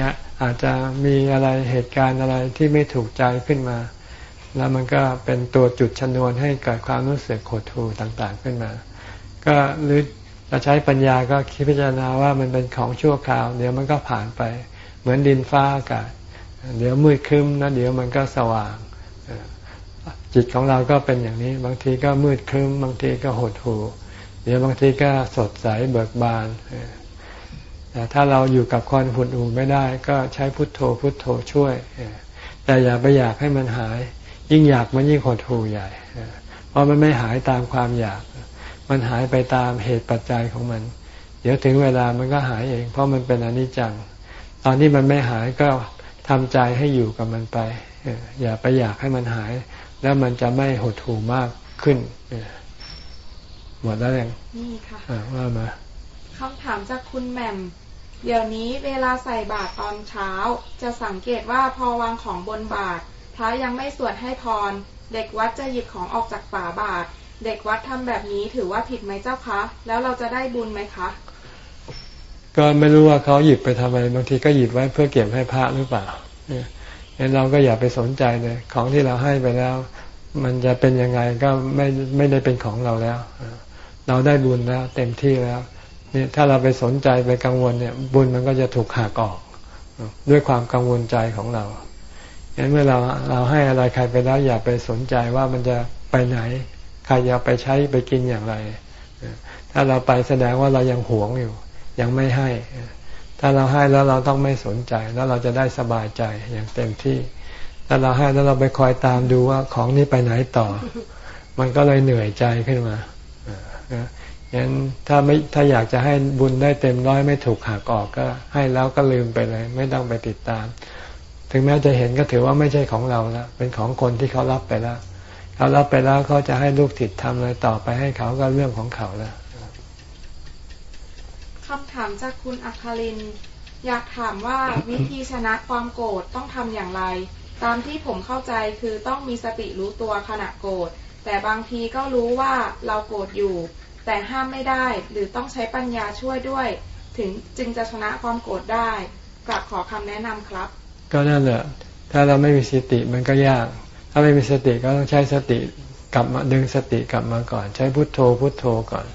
อาจจะมีอะไรเหตุการณ์อะไรที่ไม่ถูกใจขึ้นมา แล้วมันก็เป็นตัวจุดชนวนให้เกิดความรู้สึกโหดหูต่างๆขึ้นมา ก็หรือเราใช้ปัญญาก็คิดพิจารณาว่ามันเป็นของชั่วคราว เดี๋ยวมันก็ผ่านไป เหมือนดินฟ้าอากาศเดี๋ยวมืดครึ้มนะเดี๋ยวมันก็สว่างจิตของเราก็เป็นอย่างนี้ บางทีก็มืดครึ้ม บางทีก็หดหู่เดี๋ยวบางทีก็สดใสเบิกบาน แต่ถ้าเราอยู่กับความหดหู่ไม่ได้ ก็ใช้พุทโธพุทโธช่วย แต่อย่าไปอยากให้มันหาย ยิ่งอยากมันยิ่งหดหู่ใหญ่ เพราะมันไม่หายตามความอยาก มันหายไปตามเหตุปัจจัยของมัน เดี๋ยวถึงเวลามันก็หายเอง เพราะมันเป็นอนิจจัง ตอนที่มันไม่หายก็ทำใจให้อยู่กับมันไป อย่าไปอยากให้มันหาย แล้วมันจะไม่หดหู่มากขึ้นหมดแล้วยังนี่ค่ะว่ามาคำถามจากคุณแหม่ม เดี๋ยวนี้เวลาใส่บาตรตอนเช้า จะสังเกตว่าพอวางของบนบาตรพระยังไม่สวดให้พร เด็กวัดจะหยิบของออกจากฝาบาตรเด็กวัดทำแบบนี้ถือว่าผิดไหมเจ้าคะ แล้วเราจะได้บุญไหมคะ ก็ไม่รู้ว่าเขาหยิบไปทำอะไรบางทีก็หยิบไว้เพื่อเก็บให้พระหรือเปล่าเนี่ยเราก็อย่าไปสนใจเลยของที่เราให้ไปแล้ว มันจะเป็นยังไงก็ไม่ไม่ได้เป็นของเราแล้ว เราได้บุญแล้ว เต็มที่แล้ว นี่ถ้าเราไปสนใจไปกังวลเนี่ย บุญมันก็จะถูกหักออก ด้วยความกังวลใจของเรางั้นเมื่อเราเราให้อะไรใครไปแล้วอย่าไปสนใจว่ามันจะไปไหน ใครจะไปใช้ไปกินอย่างไร ถ้าเราไปแสดงว่าเรายังหวงอยู่ ยังไม่ให้ ถ้าเราให้แล้วเราต้องไม่สนใจแล้วเราจะได้สบายใจอย่างเต็มที่ ถ้าเราให้แล้วเราไปคอยตามดูว่าของนี้ไปไหนต่อ มันก็เลยเหนื่อยใจขึ้นมาอ งั้นถ้าไม่ถ้าอยากจะให้บุญได้เต็มร้อยไม่ถูกหักออกก็ ให้แล้วก็ลืมไปเลย ไม่ต้องไปติดตาม ถึงแม้จะเห็นก็ถือว่าไม่ใช่ของเราแล้วเป็นของคนที่เขารับไปแล้วเขารับไปแล้วเขาจะให้ลูกติดทำอะไรต่อไปให้เขาก็เรื่องของเขาแล้วคำถามจากคุณอัครินอยากถามว่าวิธีชนะความโกรธต้องทำอย่างไร ตามที่ผมเข้าใจคือต้องมีสติรู้ตัวขณะโกรธแต่บางทีก็รู้ว่าเราโกรธอยู่ แต่ห้ามไม่ได้หรือต้องใช้ปัญญาช่วยด้วย ถึงจึงจะชนะความโกรธได้กลับขอคำแนะนำครับ ก็นั่นแหละถ้าเราไม่มีสติมันก็ยาก ถ้าไม่มีสติก็ต้องใช้สติกลับมาดึงสติกลับมาก่อน ใช้พุทโธพุทโธก่อน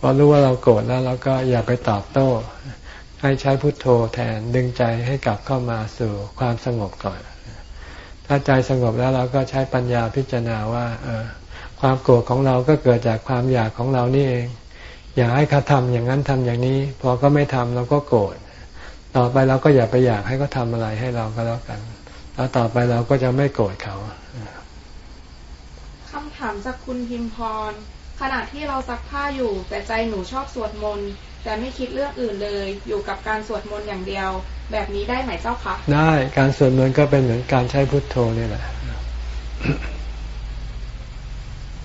พอรู้ว่าเราโกรธแล้วเราก็อย่าไปตอบโต้ ให้ใช้พุทโธแทนดึงใจให้กลับเข้ามาสู่ความสงบก่อน ถ้าใจสงบแล้วเราก็ใช้ปัญญาพิจารณาว่า เออ ความโกรธของเราก็เกิดจากความอยากของเรานี่เอง อยากให้เขาทำอย่างนั้นทำอย่างนี้ พอก็ไม่ทำเราก็โกรธต่อไปเราก็อย่าไปอยากให้เขาทาอะไรให้เราก็แล้วกัน แล้วต่อไปเราก็จะไม่โกรธเขาคำถามจากคุณพิมพรขณะที่เราซักผ้าอยู่ แต่ใจหนูชอบสวดมนต์แต่ไม่คิดเรื่องอื่นเลย อยู่กับการสวดมนต์อย่างเดียว แบบนี้ได้ไหมเจ้าคะได้การสวดมนต์ก็เป็นเหมือนการใช้พุทโธนี่แหละ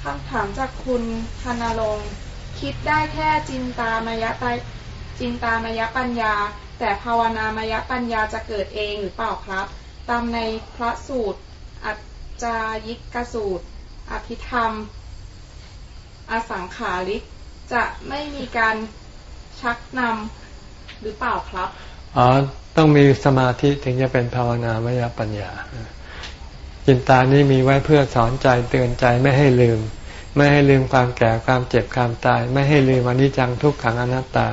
คำถามจากคุณธนาลงคิดได้แค่จินตามายะตจินตามายะปัญญา แต่ภาวนามายะปัญญาจะเกิดเองหรือเปล่าครับ ตามในพระสูตร อัจจายิกสูตร อภิธรรม อสังขาริก จะไม่มีการชักนำหรือเปล่าครับอ๋อต้องมีสมาธิถึงจะเป็นภาวนามายปัญญาจินตานี้มีไว้เพื่อสอนใจเตือนใจไม่ให้ลืม ไม่ให้ลืมความแก่ความเจ็บความตาย ไม่ให้ลืมอนิจจังทุกขังอนัตตา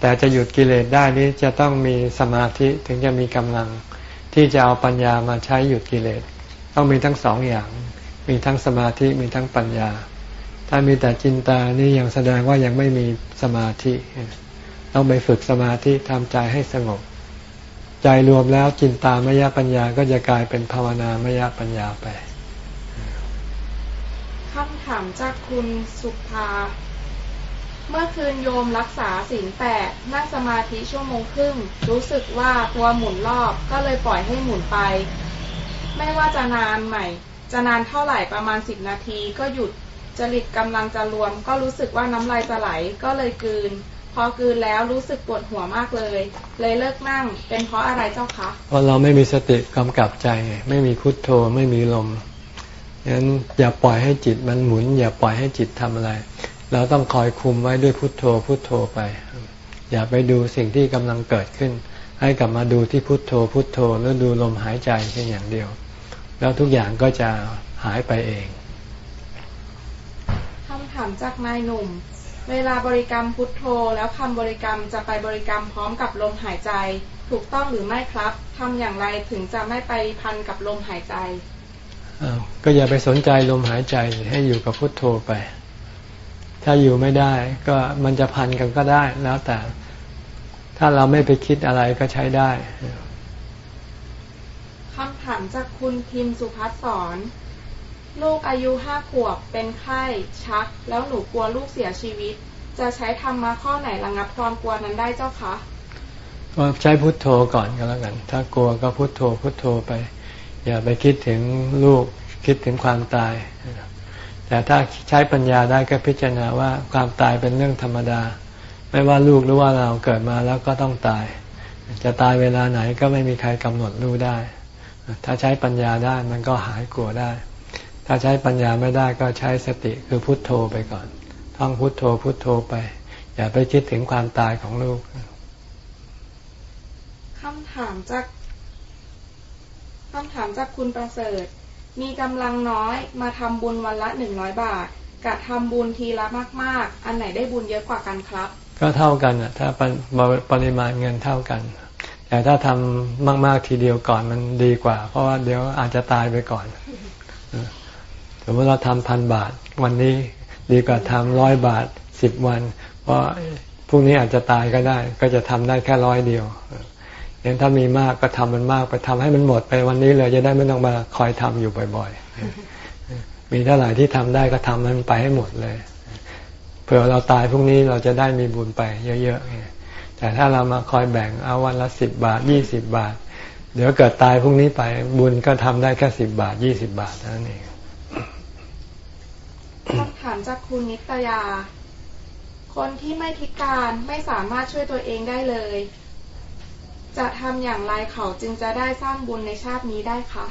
แต่จะหยุดกิเลสได้นี้จะต้องมีสมาธิถึงจะมีกำลัง ที่จะเอาปัญญามาใช้หยุดกิเลส ต้องมีทั้งสองอย่าง มีทั้งสมาธิมีทั้งปัญญา ถ้ามีแต่จินตานี่ยังแสดงว่ายังไม่มีสมาธิ ต้องไปฝึกสมาธิทำใจให้สงบ ใจรวมแล้วจินตามยปัญญาก็จะกลายเป็นภาวนามยปัญญาไป คำถามจากคุณสุภา เมื่อคืนโยมรักษาศีลแปดนั่งสมาธิชั่วโมงครึ่ง รู้สึกว่าตัวหมุนรอบก็เลยปล่อยให้หมุนไป ไม่ว่าจะนานใหม่ จะนานเท่าไหร่ประมาณสิบนาทีก็หยุดจริตกำลังจะรวม ก็รู้สึกว่าน้ำลายจะไหลก็เลยกืน พอกืนแล้วรู้สึกปวดหัวมากเลย เลยเลิกนั่ง เป็นเพราะอะไรเจ้าคะเพราะเราไม่มีสติกำกับใจ ไม่มีพุทโธไม่มีลม งั้นอย่าปล่อยให้จิตมันหมุน อย่าปล่อยให้จิตทำอะไร เราต้องคอยคุมไว้ด้วยพุทโธพุทโธไป อย่าไปดูสิ่งที่กำลังเกิดขึ้น ให้กลับมาดูที่พุทโธพุทโธแล้วดูลมหายใจเพียงอย่างเดียว แล้วทุกอย่างก็จะหายไปเองคำถามจากนายหนุ่ม เวลาบริกรรมพุทโธ แล้วคำบริกรรมจะไปบริกรรมพร้อมกับลมหายใจ ถูกต้องหรือไม่ครับทำอย่างไรถึงจะไม่ไปพันกับลมหายใจ ก็อย่าไปสนใจลมหายใจให้อยู่กับพุทโธไป ถ้าอยู่ไม่ได้ ก็มันจะพันกันก็ได้แล้วแต่ ถ้าเราไม่ไปคิดอะไรก็ใช้ได้คำถามจากคุณพิมสุพัฒสอนลูกอายุห้าขวบเป็นไข้ชัก แล้วหนูกลัวลูกเสียชีวิต จะใช้ธรรมะข้อไหนระงับความกลัวนั้นได้เจ้าคะก็ใช้พุทโธก่อนก็แล้วกัน ถ้ากลัวก็พุทโธพุทโธไป อย่าไปคิดถึงลูกคิดถึงความตาย แต่ถ้าใช้ปัญญาได้ก็พิจารณาว่าความตายเป็นเรื่องธรรมดา ไม่ว่าลูกหรือว่าเราเกิดมาแล้วก็ต้องตาย จะตายเวลาไหนก็ไม่มีใครกำหนดรู้ได้ ถ้าใช้ปัญญาได้มันก็หายกลัวได้ ถ้าใช้ปัญญาไม่ได้ก็ใช้สติคือพุทโธไปก่อนท่องพุทโธพุทโธไป อย่าไปคิดถึงความตายของลูกคำถามจาก คำถามจากคุณประเสริฐ มีกำลังน้อยมาทำบุญวันละหนึ่งร้อยบาทกับทำบุญทีละมาก ๆ อันไหนได้บุญเยอะกว่ากันครับ ก็เท่ากันอะ ถ้าปริมาณเงินเท่ากัน แต่ถ้าทำมาก ๆ ทีเดียวก่อนมันดีกว่า เพราะว่าเดี๋ยวอาจจะตายไปก่อนสมมติเราทำพันบาท วันนี้ดีกว่าทำร้อยบาทสิบวัน เพราะพรุ่งนี้อาจจะตายก็ได้ ก็จะทำได้แค่ร้อยเดียว อย่างถ้ามีมากก็ทำมันมากไปทำให้มันหมดไปวันนี้เลยจะได้ไม่ต้องมาคอยทำอยู่บ่อย ๆ มีเท่าไหร่ที่ทำได้ก็ทำมันไปให้หมดเลยเผื่อเราตายพรุ่งนี้เราจะได้มีบุญไปเยอะๆแต่ถ้าเรามาคอยแบ่งเอาวันละสิบบาทยี่สิบบาท เดี๋ยวเกิดตายพรุ่งนี้ไปบุญก็ทำได้แค่สิบบาทยี่สิบบาทนั่นเองคำถามจากคุณนิตยา คนที่ไม่พิการไม่สามารถช่วยตัวเองได้เลย จะทำอย่างไรเขาจึงจะได้สร้างบุญในชาตินี้ได้คะ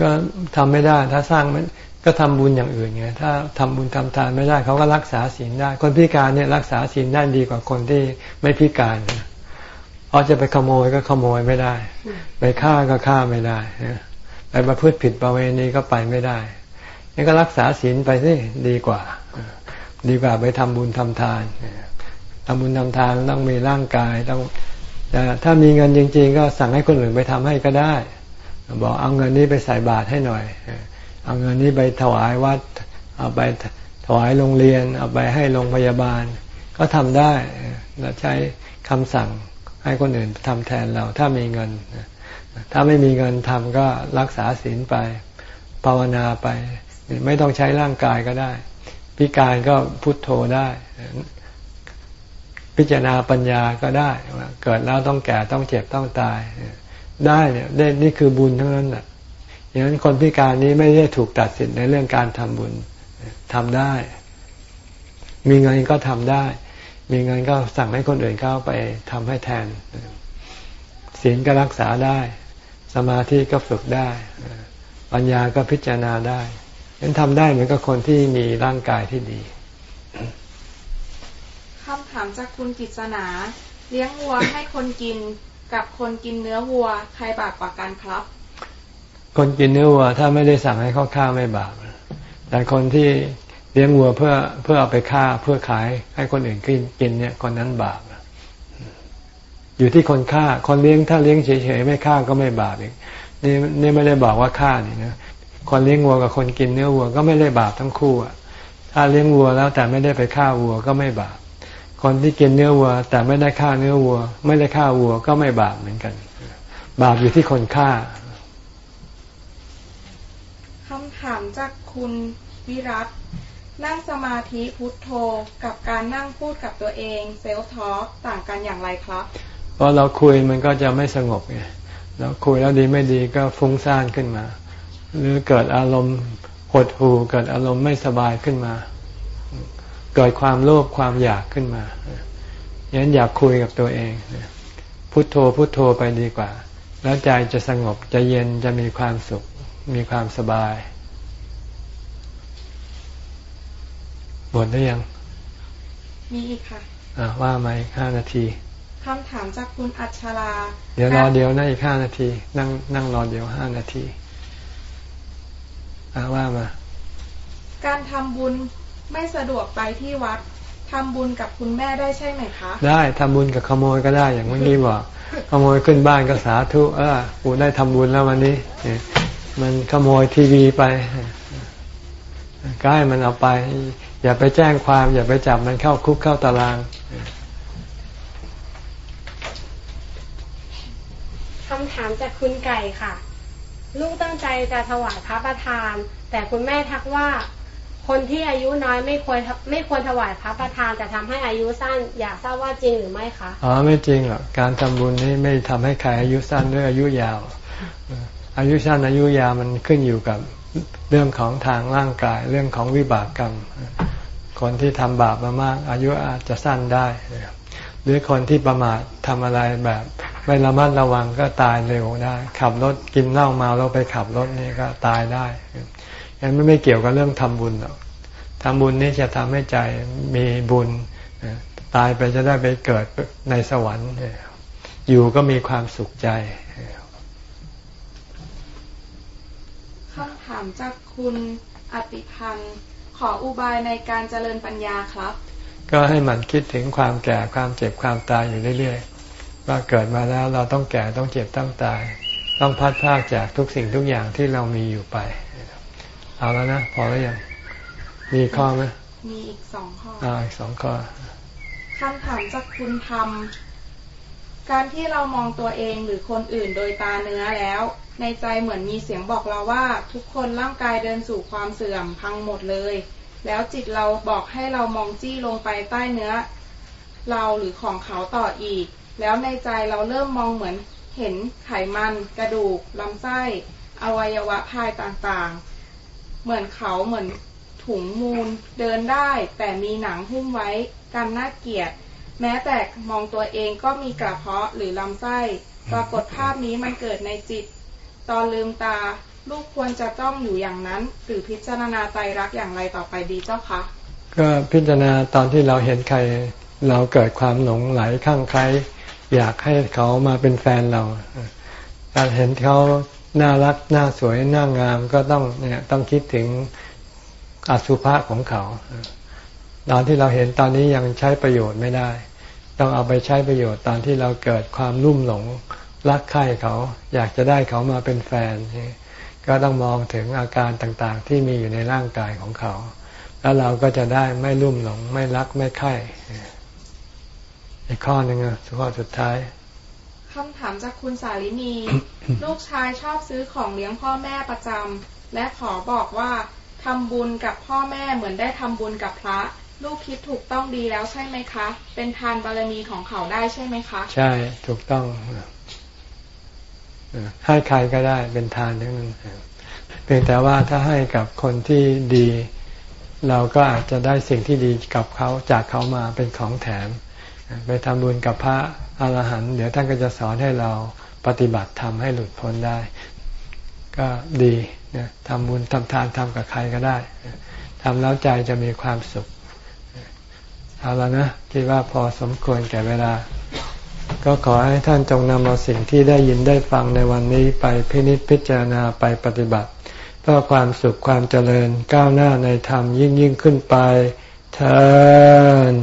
ก็ทำไม่ได้ถ้าสร้างมันก็ทำบุญอย่างอื่นไงถ้าทำบุญทำทานไม่ได้เขาก็รักษาศีลได้ คนพิการเนี่ยรักษาศีลได้ดีกว่าคนที่ไม่พิการเพราะราะจะไปขโมยก็ขโมยไม่ได้ ไปฆ่าก็ฆ่าไม่ได้ไปประพฤติผิดประเวณีก็ไปไม่ได้นี่ก็รักษาศีลไปสิดีกว่า ดีกว่าไปทำบุญทำทานทำบุญทำทานต้องมีร่างกายต้อง แต่ถ้ามีเงินจริง ๆ ก็สั่งให้คนอื่นไปทำให้ก็ได้ บอกเอาเงินนี้ไปใส่บาตรให้หน่อย เอาเงินนี้ไปถวายวัด เอาไปถวายโรงเรียน เอาไปให้โรงพยาบาล ก็ทำได้เราใช้คำสั่งให้คนอื่นทำแทนเราถ้ามีเงิน ถ้าไม่มีเงินทำก็รักษาศีลไปภาวนาไป ไม่ต้องใช้ร่างกายก็ได้ พิการก็พุทโธได้ พิจารณาปัญญาก็ได้เกิดแล้วต้องแก่ต้องเจ็บต้องตาย ได้เนี่ยนี่คือบุญทั้งนั้นแหละอย่างนั้นคนพิการนี้ไม่ได้ถูกตัดสินในเรื่องการทำบุญทำได้ มีเงินก็ทำได้ มีเงินก็สั่งให้คนอื่นเข้าไปทำให้แทนศีลก็รักษาได้ สมาธิก็ฝึกได้ ปัญญาก็พิจารณาได้นั้นทำได้เหมือนกับคนที่มีร่างกายที่ดี คำถามจากคุณกิษณาเลี้ยงวัวให้คนกินกับคนกินเนื้อวัว ใครบาปกว่ากันครับ คนกินเนื้อวัวถ้าไม่ได้สั่งให้เขาฆ่าไม่บาปแต่คนที่เลี้ยงวัวเพื่อเพื่อเอาไปฆ่าเพื่อขายให้คนอื่นกินกินเนี่ยคนนั้นบาปอยู่ที่คนฆ่าคนเลี้ยงถ้าเลี้ยงเฉยๆไม่ฆ่าก็ไม่บาปอีกนี่นี่ไม่ได้บอกว่าฆ่านี่นะคนเลี้ยงวัวกับคนกินเนื้อวัวก็ไม่ได้บาปทั้งคู่อะถ้าเลี้ยงวัวแล้วแต่ไม่ได้ไปฆ่าวัวก็ไม่บาป คนที่กินเนื้อวัว แต่ไม่ได้ฆ่าเนื้อวัว ไม่ได้ฆ่าวัวก็ไม่บาปเหมือนกัน บาปอยู่ที่คนฆ่าคำถามจากคุณวิรัตนั่งสมาธิพุทโธกับการนั่งพูดกับตัวเองเซลฟ์ทอล์กต่างกันอย่างไรครับ เพราะเราคุยมันก็จะไม่สงบไงเราคุยแล้วดีไม่ดีก็ฟุ้งซ่านขึ้นมา หรือเกิดอารมณ์หดหู่เกิดอารมณ์ไม่สบายขึ้นมา เกิดความโลภความอยากขึ้นมาอย่างนั้นอยากคุยกับตัวเองพุโทโธพุโทโธไปดีกว่า แล้วใจจะสงบจะเย็นจะมีความสุข มีความสบายหมดได้ยัง มีอีกค่ะอ่าว่ามาอีกห้านาทีคำถามจากคุณอัชรา เดี๋ยวรอเดียวนะอีกห้านาที นั่งนั่งรอเดียวห้านาทีอ่าว่ามา การทำบุญ ไม่สะดวกไปที่วัดทำบุญกับคุณแม่ได้ใช่ไหมคะ ได้ทำบุญกับขโมยก็ได้อย่างเมื่อกี้บอกขโมยขึ้นบ้านก็สาธุเออกูได้ทำบุญแล้ววันนี้มันขโมยทีวีไปก็ให้มันเอาไป อย่าไปแจ้งความ อย่าไปจับมันเข้าคุกเข้าตารางคำถามจากคุณไก่ค่ะ ลูกตั้งใจจะถวายพระประธาน แต่คุณแม่ทักว่า คนที่อายุน้อยไม่ควรไม่ควรถวายพระประธานแต่ทำให้อายุสั้น อยากทราบว่าจริงหรือไม่คะอ๋อไม่จริงหรอกการทำบุญนี่ไม่ทำให้ใครอายุสั้นด้วยอายุยาว อายุสั้นอายุยาวมันขึ้นอยู่กับเรื่องของทางร่างกายเรื่องของวิบากกรรม คนที่ทำบาปมามาก อายุอาจจะสั้นได้หรือคนที่ประมาททำอะไรแบบไม่ระมัดระวังก็ตายเร็วได้ ขับรถกินเหล้าเมาแล้วไปขับรถนี่ก็ตายได้ ยังไม่ไม่เกี่ยวกับเรื่องทำบุญหรอกทำบุญนี่จะทำให้ใจมีบุญตายไปจะได้ไปเกิดในสวรรค์ อยู่ก็มีความสุขใจคำถามจากคุณอติพันธ์ขออุบายในการเจริญปัญญาครับ ก็ให้มันคิดถึงความแก่ความเจ็บความตายอยู่เรื่อยๆ ว่าเกิดมาแล้วเราต้องแก่ต้องเจ็บต้องตาย ต้องพัดพากจากทุกสิ่งทุกอย่างที่เรามีอยู่ไป เอาแล้วนะพอแล้วยังมีข้อไหมมีอีกสองข้ออ่าอีกสองข้อคำถามจากคุณธรรมการที่เรามองตัวเองหรือคนอื่นโดยตาเนื้อแล้ว ในใจเหมือนมีเสียงบอกเราว่า ทุกคนร่างกายเดินสู่ความเสื่อมพังหมดเลย แล้วจิตเราบอกให้เรามองจี้ลงไปใต้เนื้อ เราหรือของเขาต่ออีก แล้วในใจเราเริ่มมองเหมือนเห็นไขมัน กระดูกลำไส้ อวัยวะภายต่างๆ เหมือนเขาเหมือนถุงมูลเดินได้ แต่มีหนังหุ้มไว้กันน่าเกลียด แม้แต่มองตัวเองก็มีกระเพาะหรือลำไส้ ปรากฏภาพนี้มันเกิดในจิต ตอนลืมตาลูกควรจะต้องอยู่อย่างนั้น หรือพิจารณาใจรักอย่างไรต่อไปดีเจ้าคะก็พิจารณาตอนที่เราเห็นใครเราเกิดความหลงไหลข้างใคร อยากให้เขามาเป็นแฟนเราการเห็นเขา น่ารักน่าสวยน่างามก็ต้องเนี่ยต้องคิดถึงอสุภะของเขาตอนที่เราเห็นตอนนี้ยังใช้ประโยชน์ไม่ได้ ต้องเอาไปใช้ประโยชน์ตอนที่เราเกิดความรุ่มหลงรักใคร่เขา อยากจะได้เขามาเป็นแฟน ก็ต้องมองถึงอาการต่างๆ ที่มีอยู่ในร่างกายของเขา แล้วเราก็จะได้ไม่รุ่มหลง ไม่รักไม่ใคร่อีกข้อหนึ่งข้อสุดท้าย คำถามจากคุณสาลินี ลูกชายชอบซื้อของเลี้ยงพ่อแม่ประจำและขอบอกว่าทำบุญกับพ่อแม่เหมือนได้ทำบุญกับพระ ลูกคิดถูกต้องดีแล้วใช่ไหมคะ เป็นทานบารมีของเขาได้ใช่ไหมคะ ใช่ถูกต้องให้ใครก็ได้เป็นทานทั้งนั้นเพียงแต่ว่าถ้าให้กับคนที่ดี เราก็อาจจะได้สิ่งที่ดีกับเขาจากเขามาเป็นของแถม ไปทำบุญกับพระ อรหันต์เดี๋ยวท่านก็จะสอนให้เราปฏิบัติทำให้หลุดพ้นได้ ก็ดีนะทำบุญทำทานทำกับใครก็ได้ทำแล้วใจจะมีความสุขเอาละนะคิดว่าพอสมควรแก่เวลา ก็ขอให้ท่านจงนำเอาสิ่งที่ได้ยินได้ฟังในวันนี้ไปพินิจพิจารณาไปปฏิบัติ เพื่อความสุขความเจริญก้าวหน้าในธรรมยิ่งยิ่งขึ้นไปเธอ